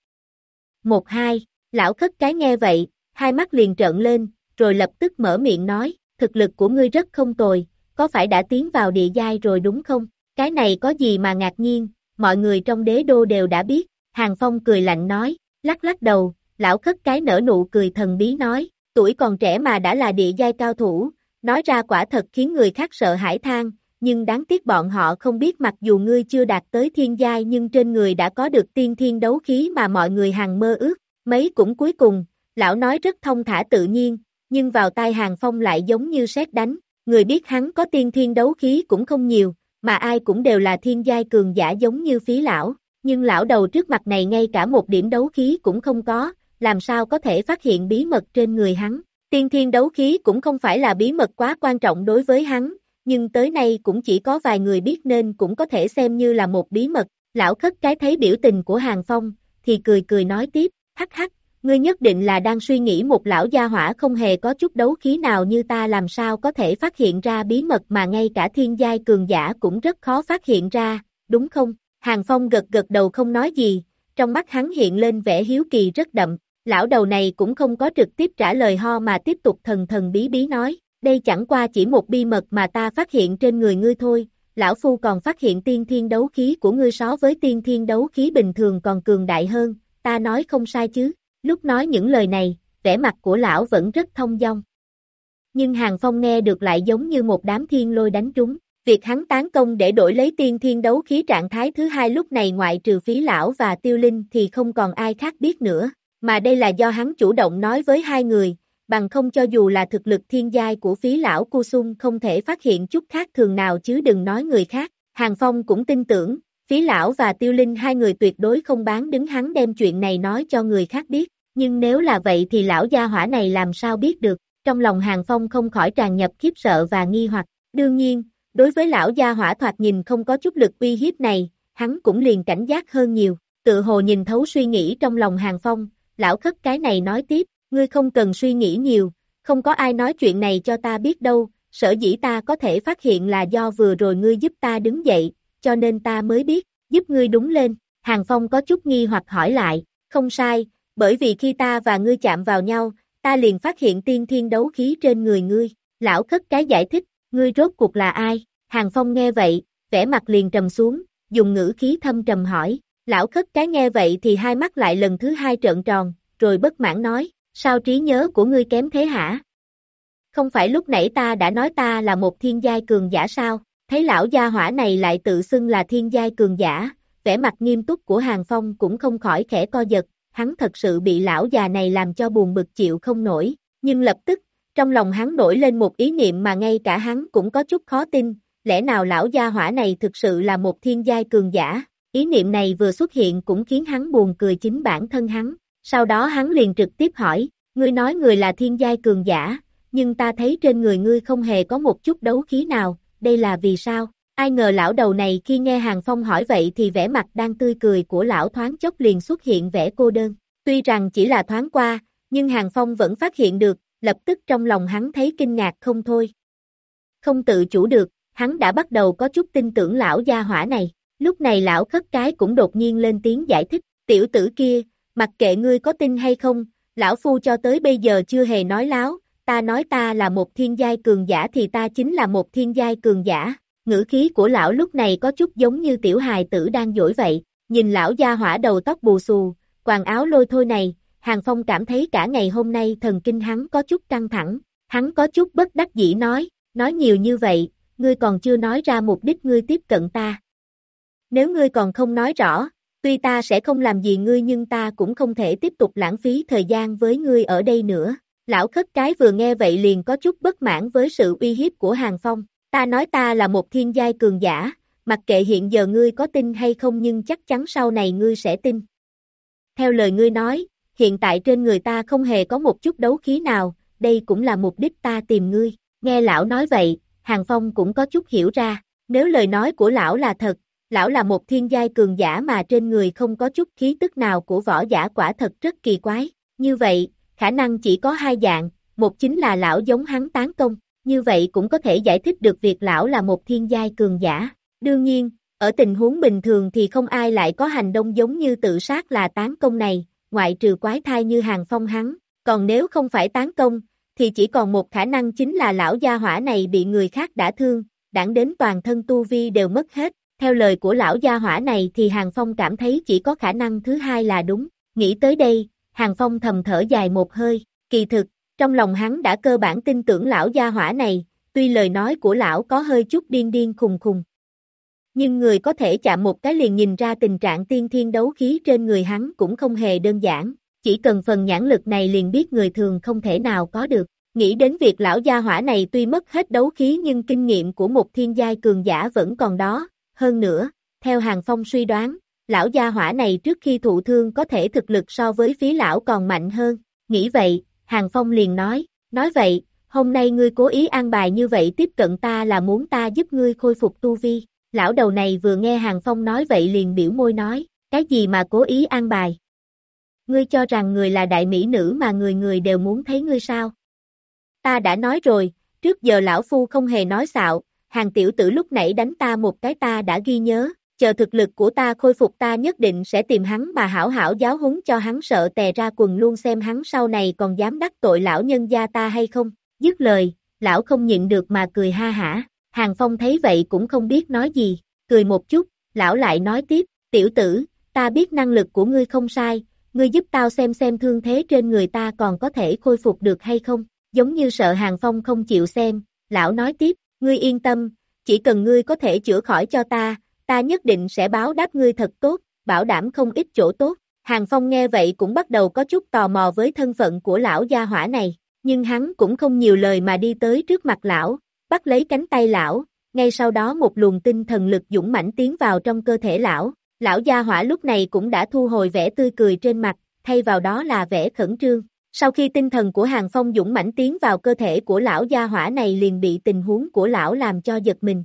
Một hai, lão khất cái nghe vậy, hai mắt liền trợn lên, rồi lập tức mở miệng nói, thực lực của ngươi rất không tồi, có phải đã tiến vào địa giai rồi đúng không? Cái này có gì mà ngạc nhiên, mọi người trong đế đô đều đã biết, Hàng Phong cười lạnh nói, lắc lắc đầu, lão khất cái nở nụ cười thần bí nói, tuổi còn trẻ mà đã là địa giai cao thủ, nói ra quả thật khiến người khác sợ hãi than, nhưng đáng tiếc bọn họ không biết mặc dù ngươi chưa đạt tới thiên giai nhưng trên người đã có được tiên thiên đấu khí mà mọi người hàng mơ ước, mấy cũng cuối cùng, lão nói rất thông thả tự nhiên, nhưng vào tai hàng phong lại giống như sét đánh, người biết hắn có tiên thiên đấu khí cũng không nhiều, mà ai cũng đều là thiên giai cường giả giống như phí lão, nhưng lão đầu trước mặt này ngay cả một điểm đấu khí cũng không có, làm sao có thể phát hiện bí mật trên người hắn. Tiên thiên đấu khí cũng không phải là bí mật quá quan trọng đối với hắn, nhưng tới nay cũng chỉ có vài người biết nên cũng có thể xem như là một bí mật. Lão khất cái thấy biểu tình của Hàng Phong, thì cười cười nói tiếp, hắc hắc, ngươi nhất định là đang suy nghĩ một lão gia hỏa không hề có chút đấu khí nào như ta làm sao có thể phát hiện ra bí mật mà ngay cả thiên giai cường giả cũng rất khó phát hiện ra, đúng không? Hàng Phong gật gật đầu không nói gì, trong mắt hắn hiện lên vẻ hiếu kỳ rất đậm, lão đầu này cũng không có trực tiếp trả lời ho mà tiếp tục thần thần bí bí nói, đây chẳng qua chỉ một bi mật mà ta phát hiện trên người ngươi thôi, lão phu còn phát hiện tiên thiên đấu khí của ngươi so với tiên thiên đấu khí bình thường còn cường đại hơn, ta nói không sai chứ, lúc nói những lời này, vẻ mặt của lão vẫn rất thông dong. Nhưng Hàng Phong nghe được lại giống như một đám thiên lôi đánh trúng, việc hắn tán công để đổi lấy tiên thiên đấu khí trạng thái thứ hai lúc này ngoại trừ phí lão và tiêu linh thì không còn ai khác biết nữa, mà đây là do hắn chủ động nói với hai người, bằng không cho dù là thực lực thiên giai của phí lão cu sung không thể phát hiện chút khác thường nào chứ đừng nói người khác. Hàng Phong cũng tin tưởng, phí lão và tiêu linh hai người tuyệt đối không bán đứng hắn đem chuyện này nói cho người khác biết, nhưng nếu là vậy thì lão gia hỏa này làm sao biết được, trong lòng Hàng Phong không khỏi tràn nhập khiếp sợ và nghi hoặc, đương nhiên, đối với lão gia hỏa thoạt nhìn không có chút lực uy hiếp này, hắn cũng liền cảnh giác hơn nhiều, tự hồ nhìn thấu suy nghĩ trong lòng Hàng Phong, lão khất cái này nói tiếp, ngươi không cần suy nghĩ nhiều, không có ai nói chuyện này cho ta biết đâu, sở dĩ ta có thể phát hiện là do vừa rồi ngươi giúp ta đứng dậy, cho nên ta mới biết, giúp ngươi đúng lên, Hàng Phong có chút nghi hoặc hỏi lại, không sai, bởi vì khi ta và ngươi chạm vào nhau, ta liền phát hiện tiên thiên đấu khí trên người ngươi, lão khất cái giải thích, ngươi rốt cuộc là ai, Hàng Phong nghe vậy, vẻ mặt liền trầm xuống, dùng ngữ khí thâm trầm hỏi, lão khất cái nghe vậy thì hai mắt lại lần thứ hai trợn tròn, rồi bất mãn nói, sao trí nhớ của ngươi kém thế hả? Không phải lúc nãy ta đã nói ta là một thiên giai cường giả sao, thấy lão gia hỏa này lại tự xưng là thiên giai cường giả, vẻ mặt nghiêm túc của Hàng Phong cũng không khỏi khẽ co giật, hắn thật sự bị lão già này làm cho buồn bực chịu không nổi, nhưng lập tức, trong lòng hắn nổi lên một ý niệm mà ngay cả hắn cũng có chút khó tin, lẽ nào lão gia hỏa này thực sự là một thiên giai cường giả, ý niệm này vừa xuất hiện cũng khiến hắn buồn cười chính bản thân hắn, sau đó hắn liền trực tiếp hỏi, ngươi nói người là thiên giai cường giả, nhưng ta thấy trên người ngươi không hề có một chút đấu khí nào, đây là vì sao? Ai ngờ lão đầu này khi nghe Hàng Phong hỏi vậy thì vẻ mặt đang tươi cười của lão thoáng chốc liền xuất hiện vẻ cô đơn. Tuy rằng chỉ là thoáng qua, nhưng Hàng Phong vẫn phát hiện được, lập tức trong lòng hắn thấy kinh ngạc không thôi. Không tự chủ được, hắn đã bắt đầu có chút tin tưởng lão gia hỏa này. Lúc này lão khất cái cũng đột nhiên lên tiếng giải thích, tiểu tử kia, mặc kệ ngươi có tin hay không, lão phu cho tới bây giờ chưa hề nói láo, ta nói ta là một thiên giai cường giả thì ta chính là một thiên giai cường giả. Ngữ khí của lão lúc này có chút giống như tiểu hài tử đang dỗi vậy, nhìn lão gia hỏa đầu tóc bù xù, quàng áo lôi thôi này, Hàng Phong cảm thấy cả ngày hôm nay thần kinh hắn có chút căng thẳng, hắn có chút bất đắc dĩ nói, nói nhiều như vậy, ngươi còn chưa nói ra mục đích ngươi tiếp cận ta. Nếu ngươi còn không nói rõ, tuy ta sẽ không làm gì ngươi nhưng ta cũng không thể tiếp tục lãng phí thời gian với ngươi ở đây nữa. Lão khất cái vừa nghe vậy liền có chút bất mãn với sự uy hiếp của Hàng Phong. Ta nói ta là một thiên giai cường giả, mặc kệ hiện giờ ngươi có tin hay không nhưng chắc chắn sau này ngươi sẽ tin. Theo lời ngươi nói, hiện tại trên người ta không hề có một chút đấu khí nào, đây cũng là mục đích ta tìm ngươi. Nghe lão nói vậy, Hàng Phong cũng có chút hiểu ra, nếu lời nói của lão là thật, lão là một thiên giai cường giả mà trên người không có chút khí tức nào của võ giả quả thật rất kỳ quái. Như vậy, khả năng chỉ có hai dạng, một chính là lão giống hắn tán công, như vậy cũng có thể giải thích được việc lão là một thiên giai cường giả. Đương nhiên, ở tình huống bình thường thì không ai lại có hành động giống như tự sát là tán công này, ngoại trừ quái thai như hàng phong hắn, còn nếu không phải tán công, thì chỉ còn một khả năng chính là lão gia hỏa này bị người khác đã thương, đảng đến toàn thân tu vi đều mất hết. Theo lời của lão gia hỏa này thì Hàng Phong cảm thấy chỉ có khả năng thứ hai là đúng. Nghĩ tới đây, Hàng Phong thầm thở dài một hơi. Kỳ thực, trong lòng hắn đã cơ bản tin tưởng lão gia hỏa này, tuy lời nói của lão có hơi chút điên điên khùng khùng. Nhưng người có thể chạm một cái liền nhìn ra tình trạng tiên thiên đấu khí trên người hắn cũng không hề đơn giản, chỉ cần phần nhãn lực này liền biết người thường không thể nào có được. Nghĩ đến việc lão gia hỏa này tuy mất hết đấu khí nhưng kinh nghiệm của một thiên giai cường giả vẫn còn đó, hơn nữa, theo Hàng Phong suy đoán, lão gia hỏa này trước khi thụ thương có thể thực lực so với phí lão còn mạnh hơn, nghĩ vậy, Hàng Phong liền nói, nói vậy, hôm nay ngươi cố ý an bài như vậy tiếp cận ta là muốn ta giúp ngươi khôi phục tu vi, lão đầu này vừa nghe Hàng Phong nói vậy liền biểu môi nói, cái gì mà cố ý an bài? Ngươi cho rằng người là đại mỹ nữ mà người người đều muốn thấy ngươi sao? Ta đã nói rồi, trước giờ lão phu không hề nói xạo, hàng tiểu tử lúc nãy đánh ta một cái ta đã ghi nhớ, chờ thực lực của ta khôi phục ta nhất định sẽ tìm hắn mà hảo hảo giáo huấn cho hắn sợ tè ra quần luôn xem hắn sau này còn dám đắc tội lão nhân gia ta hay không. Dứt lời, lão không nhịn được mà cười ha hả, hàng phong thấy vậy cũng không biết nói gì, cười một chút, lão lại nói tiếp, tiểu tử, ta biết năng lực của ngươi không sai, ngươi giúp tao xem xem thương thế trên người ta còn có thể khôi phục được hay không, giống như sợ hàng phong không chịu xem, lão nói tiếp, ngươi yên tâm, chỉ cần ngươi có thể chữa khỏi cho ta, ta nhất định sẽ báo đáp ngươi thật tốt, bảo đảm không ít chỗ tốt. Hàng Phong nghe vậy cũng bắt đầu có chút tò mò với thân phận của lão gia hỏa này, nhưng hắn cũng không nhiều lời mà đi tới trước mặt lão, bắt lấy cánh tay lão, ngay sau đó một luồng tinh thần lực dũng mãnh tiến vào trong cơ thể lão, lão gia hỏa lúc này cũng đã thu hồi vẻ tươi cười trên mặt, thay vào đó là vẻ khẩn trương. Sau khi tinh thần của Hàng Phong dũng mãnh tiến vào cơ thể của lão gia hỏa này liền bị tình huống của lão làm cho giật mình.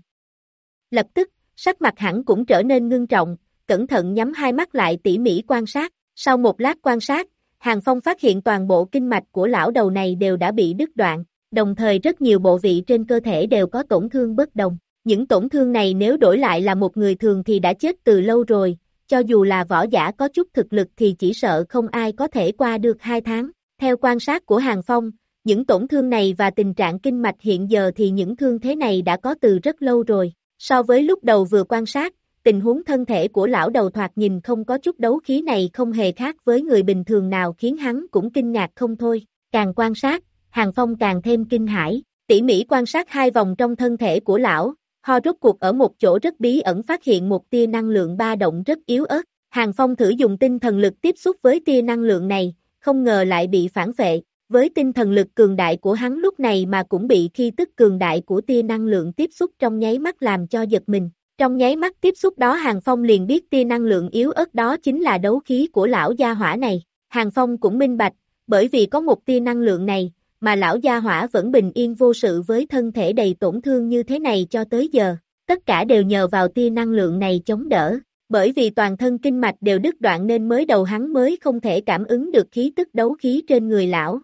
Lập tức, sắc mặt hẳn cũng trở nên ngưng trọng, cẩn thận nhắm hai mắt lại tỉ mỉ quan sát, sau một lát quan sát, Hàng Phong phát hiện toàn bộ kinh mạch của lão đầu này đều đã bị đứt đoạn, đồng thời rất nhiều bộ vị trên cơ thể đều có tổn thương bất đồng. Những tổn thương này nếu đổi lại là một người thường thì đã chết từ lâu rồi, cho dù là võ giả có chút thực lực thì chỉ sợ không ai có thể qua được hai tháng. Theo quan sát của Hàng Phong, những tổn thương này và tình trạng kinh mạch hiện giờ thì những thương thế này đã có từ rất lâu rồi. So với lúc đầu vừa quan sát, tình huống thân thể của lão đầu thoạt nhìn không có chút đấu khí này không hề khác với người bình thường nào khiến hắn cũng kinh ngạc không thôi. Càng quan sát, Hàng Phong càng thêm kinh hãi, tỉ mỉ quan sát hai vòng trong thân thể của lão, ho rốt cuộc ở một chỗ rất bí ẩn phát hiện một tia năng lượng ba động rất yếu ớt. Hàng Phong thử dùng tinh thần lực tiếp xúc với tia năng lượng này, không ngờ lại bị phản vệ, với tinh thần lực cường đại của hắn lúc này mà cũng bị khi tức cường đại của tia năng lượng tiếp xúc trong nháy mắt làm cho giật mình. Trong nháy mắt tiếp xúc đó Hàng Phong liền biết tia năng lượng yếu ớt đó chính là đấu khí của lão gia hỏa này. Hàng Phong cũng minh bạch, bởi vì có một tia năng lượng này, mà lão gia hỏa vẫn bình yên vô sự với thân thể đầy tổn thương như thế này cho tới giờ. Tất cả đều nhờ vào tia năng lượng này chống đỡ. Bởi vì toàn thân kinh mạch đều đứt đoạn nên mới đầu hắn mới không thể cảm ứng được khí tức đấu khí trên người lão.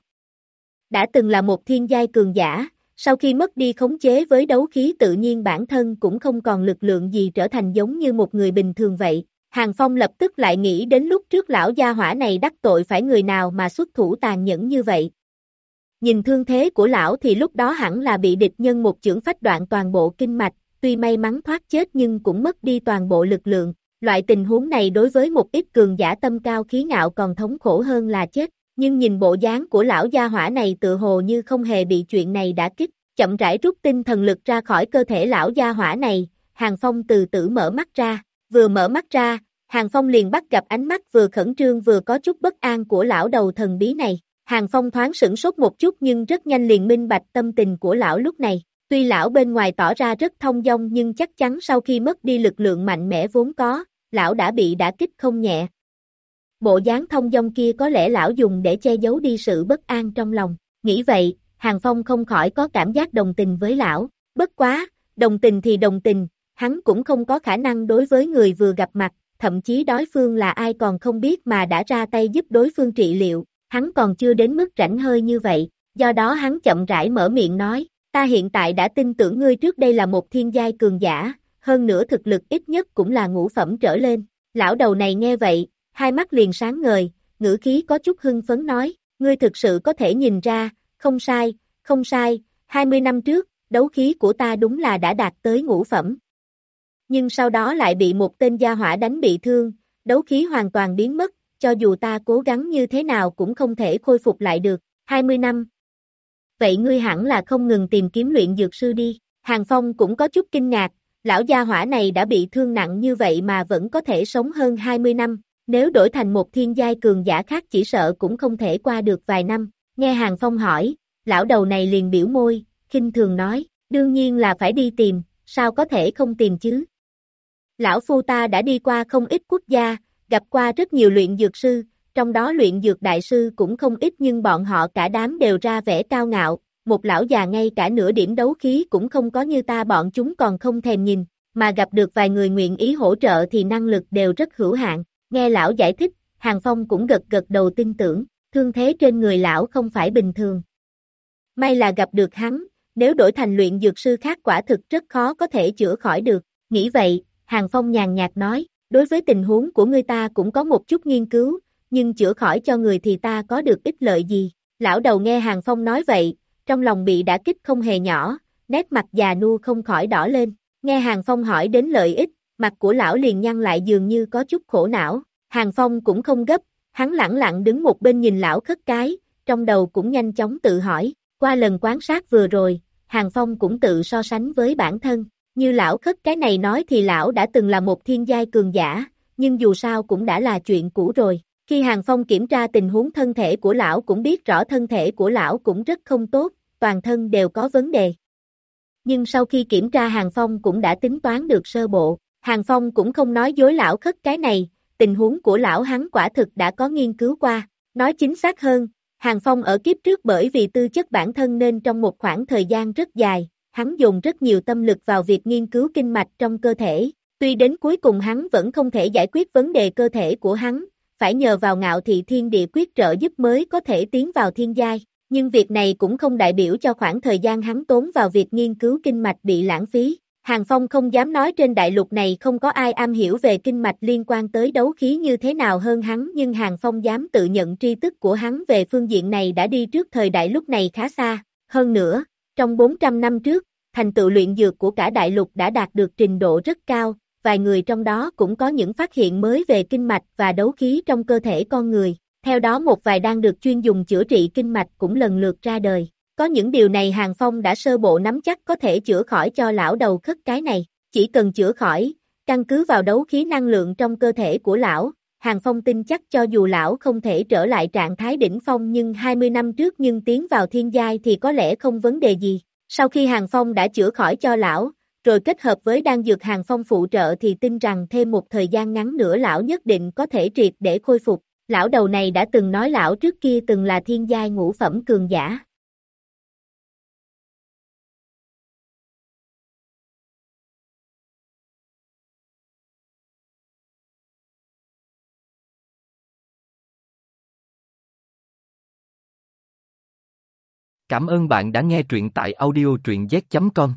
Đã từng là một thiên giai cường giả, sau khi mất đi khống chế với đấu khí tự nhiên bản thân cũng không còn lực lượng gì trở thành giống như một người bình thường vậy. Hàng Phong lập tức lại nghĩ đến lúc trước lão gia hỏa này đắc tội phải người nào mà xuất thủ tàn nhẫn như vậy. Nhìn thương thế của lão thì lúc đó hẳn là bị địch nhân một chưởng phách đoạn toàn bộ kinh mạch, tuy may mắn thoát chết nhưng cũng mất đi toàn bộ lực lượng, Loại tình huống này đối với một ít cường giả tâm cao khí ngạo còn thống khổ hơn là chết, nhưng nhìn bộ dáng của lão gia hỏa này tự hồ như không hề bị chuyện này đã kích, chậm rãi rút tinh thần lực ra khỏi cơ thể lão gia hỏa này, Hàng Phong từ tử mở mắt ra, vừa mở mắt ra, Hàng Phong liền bắt gặp ánh mắt vừa khẩn trương vừa có chút bất an của lão đầu thần bí này. Hàng Phong thoáng sửng sốt một chút nhưng rất nhanh liền minh bạch tâm tình của lão lúc này. Tuy lão bên ngoài tỏ ra rất thông dong nhưng chắc chắn sau khi mất đi lực lượng mạnh mẽ vốn có, lão đã bị đả kích không nhẹ. Bộ dáng thông dong kia có lẽ lão dùng để che giấu đi sự bất an trong lòng, nghĩ vậy, Hàng Phong không khỏi có cảm giác đồng tình với lão, bất quá, đồng tình thì đồng tình, hắn cũng không có khả năng đối với người vừa gặp mặt, thậm chí đối phương là ai còn không biết mà đã ra tay giúp đối phương trị liệu, hắn còn chưa đến mức rảnh hơi như vậy, do đó hắn chậm rãi mở miệng nói, ta hiện tại đã tin tưởng ngươi trước đây là một thiên giai cường giả, hơn nữa thực lực ít nhất cũng là ngũ phẩm trở lên, lão đầu này nghe vậy, hai mắt liền sáng ngời, ngữ khí có chút hưng phấn nói, ngươi thực sự có thể nhìn ra, không sai, không sai, 20 năm trước, đấu khí của ta đúng là đã đạt tới ngũ phẩm. Nhưng sau đó lại bị một tên gia hỏa đánh bị thương, đấu khí hoàn toàn biến mất, cho dù ta cố gắng như thế nào cũng không thể khôi phục lại được, 20 năm. Vậy ngươi hẳn là không ngừng tìm kiếm luyện dược sư đi, Hàng Phong cũng có chút kinh ngạc, lão gia hỏa này đã bị thương nặng như vậy mà vẫn có thể sống hơn 20 năm, nếu đổi thành một thiên giai cường giả khác chỉ sợ cũng không thể qua được vài năm, nghe Hàng Phong hỏi, lão đầu này liền biểu môi, khinh thường nói, đương nhiên là phải đi tìm, sao có thể không tìm chứ? Lão Phu ta đã đi qua không ít quốc gia, gặp qua rất nhiều luyện dược sư, trong đó luyện dược đại sư cũng không ít nhưng bọn họ cả đám đều ra vẻ cao ngạo, một lão già ngay cả nửa điểm đấu khí cũng không có như ta bọn chúng còn không thèm nhìn, mà gặp được vài người nguyện ý hỗ trợ thì năng lực đều rất hữu hạn, nghe lão giải thích, Hàng Phong cũng gật gật đầu tin tưởng, thương thế trên người lão không phải bình thường. May là gặp được hắn, nếu đổi thành luyện dược sư khác quả thực rất khó có thể chữa khỏi được, nghĩ vậy, Hàng Phong nhàn nhạt nói, đối với tình huống của người ta cũng có một chút nghiên cứu, nhưng chữa khỏi cho người thì ta có được ích lợi gì, lão đầu nghe Hàng Phong nói vậy, trong lòng bị đã kích không hề nhỏ, nét mặt già nua không khỏi đỏ lên, nghe Hàng Phong hỏi đến lợi ích, mặt của lão liền nhăn lại dường như có chút khổ não, Hàng Phong cũng không gấp, hắn lẳng lặng đứng một bên nhìn lão khất cái, trong đầu cũng nhanh chóng tự hỏi, qua lần quan sát vừa rồi, Hàng Phong cũng tự so sánh với bản thân, như lão khất cái này nói thì lão đã từng là một thiên giai cường giả, nhưng dù sao cũng đã là chuyện cũ rồi. Khi Hàng Phong kiểm tra tình huống thân thể của lão cũng biết rõ thân thể của lão cũng rất không tốt, toàn thân đều có vấn đề. Nhưng sau khi kiểm tra Hàng Phong cũng đã tính toán được sơ bộ, Hàng Phong cũng không nói dối lão khất cái này, tình huống của lão hắn quả thực đã có nghiên cứu qua, nói chính xác hơn, Hàng Phong ở kiếp trước bởi vì tư chất bản thân nên trong một khoảng thời gian rất dài, hắn dùng rất nhiều tâm lực vào việc nghiên cứu kinh mạch trong cơ thể, tuy đến cuối cùng hắn vẫn không thể giải quyết vấn đề cơ thể của hắn, phải nhờ vào ngạo thị thiên địa quyết trợ giúp mới có thể tiến vào thiên giai, nhưng việc này cũng không đại biểu cho khoảng thời gian hắn tốn vào việc nghiên cứu kinh mạch bị lãng phí. Hàng Phong không dám nói trên đại lục này không có ai am hiểu về kinh mạch liên quan tới đấu khí như thế nào hơn hắn nhưng Hàng Phong dám tự nhận tri thức của hắn về phương diện này đã đi trước thời đại lúc này khá xa. Hơn nữa, trong 400 năm trước, thành tựu luyện dược của cả đại lục đã đạt được trình độ rất cao, vài người trong đó cũng có những phát hiện mới về kinh mạch và đấu khí trong cơ thể con người. Theo đó một vài đang được chuyên dùng chữa trị kinh mạch cũng lần lượt ra đời. Có những điều này Hàng Phong đã sơ bộ nắm chắc có thể chữa khỏi cho lão đầu khất cái này. Chỉ cần chữa khỏi, căn cứ vào đấu khí năng lượng trong cơ thể của lão, Hàng Phong tin chắc cho dù lão không thể trở lại trạng thái đỉnh phong nhưng 20 năm trước nhưng tiến vào thiên giai thì có lẽ không vấn đề gì. Sau khi Hàng Phong đã chữa khỏi cho lão, rồi kết hợp với đan dược Hàng Phong phụ trợ thì tin rằng thêm một thời gian ngắn nữa lão nhất định có thể triệt để khôi phục. Lão đầu này đã từng nói lão trước kia từng là thiên giai ngũ phẩm cường giả. Cảm ơn bạn đã nghe truyện tại audiotruyenz.com.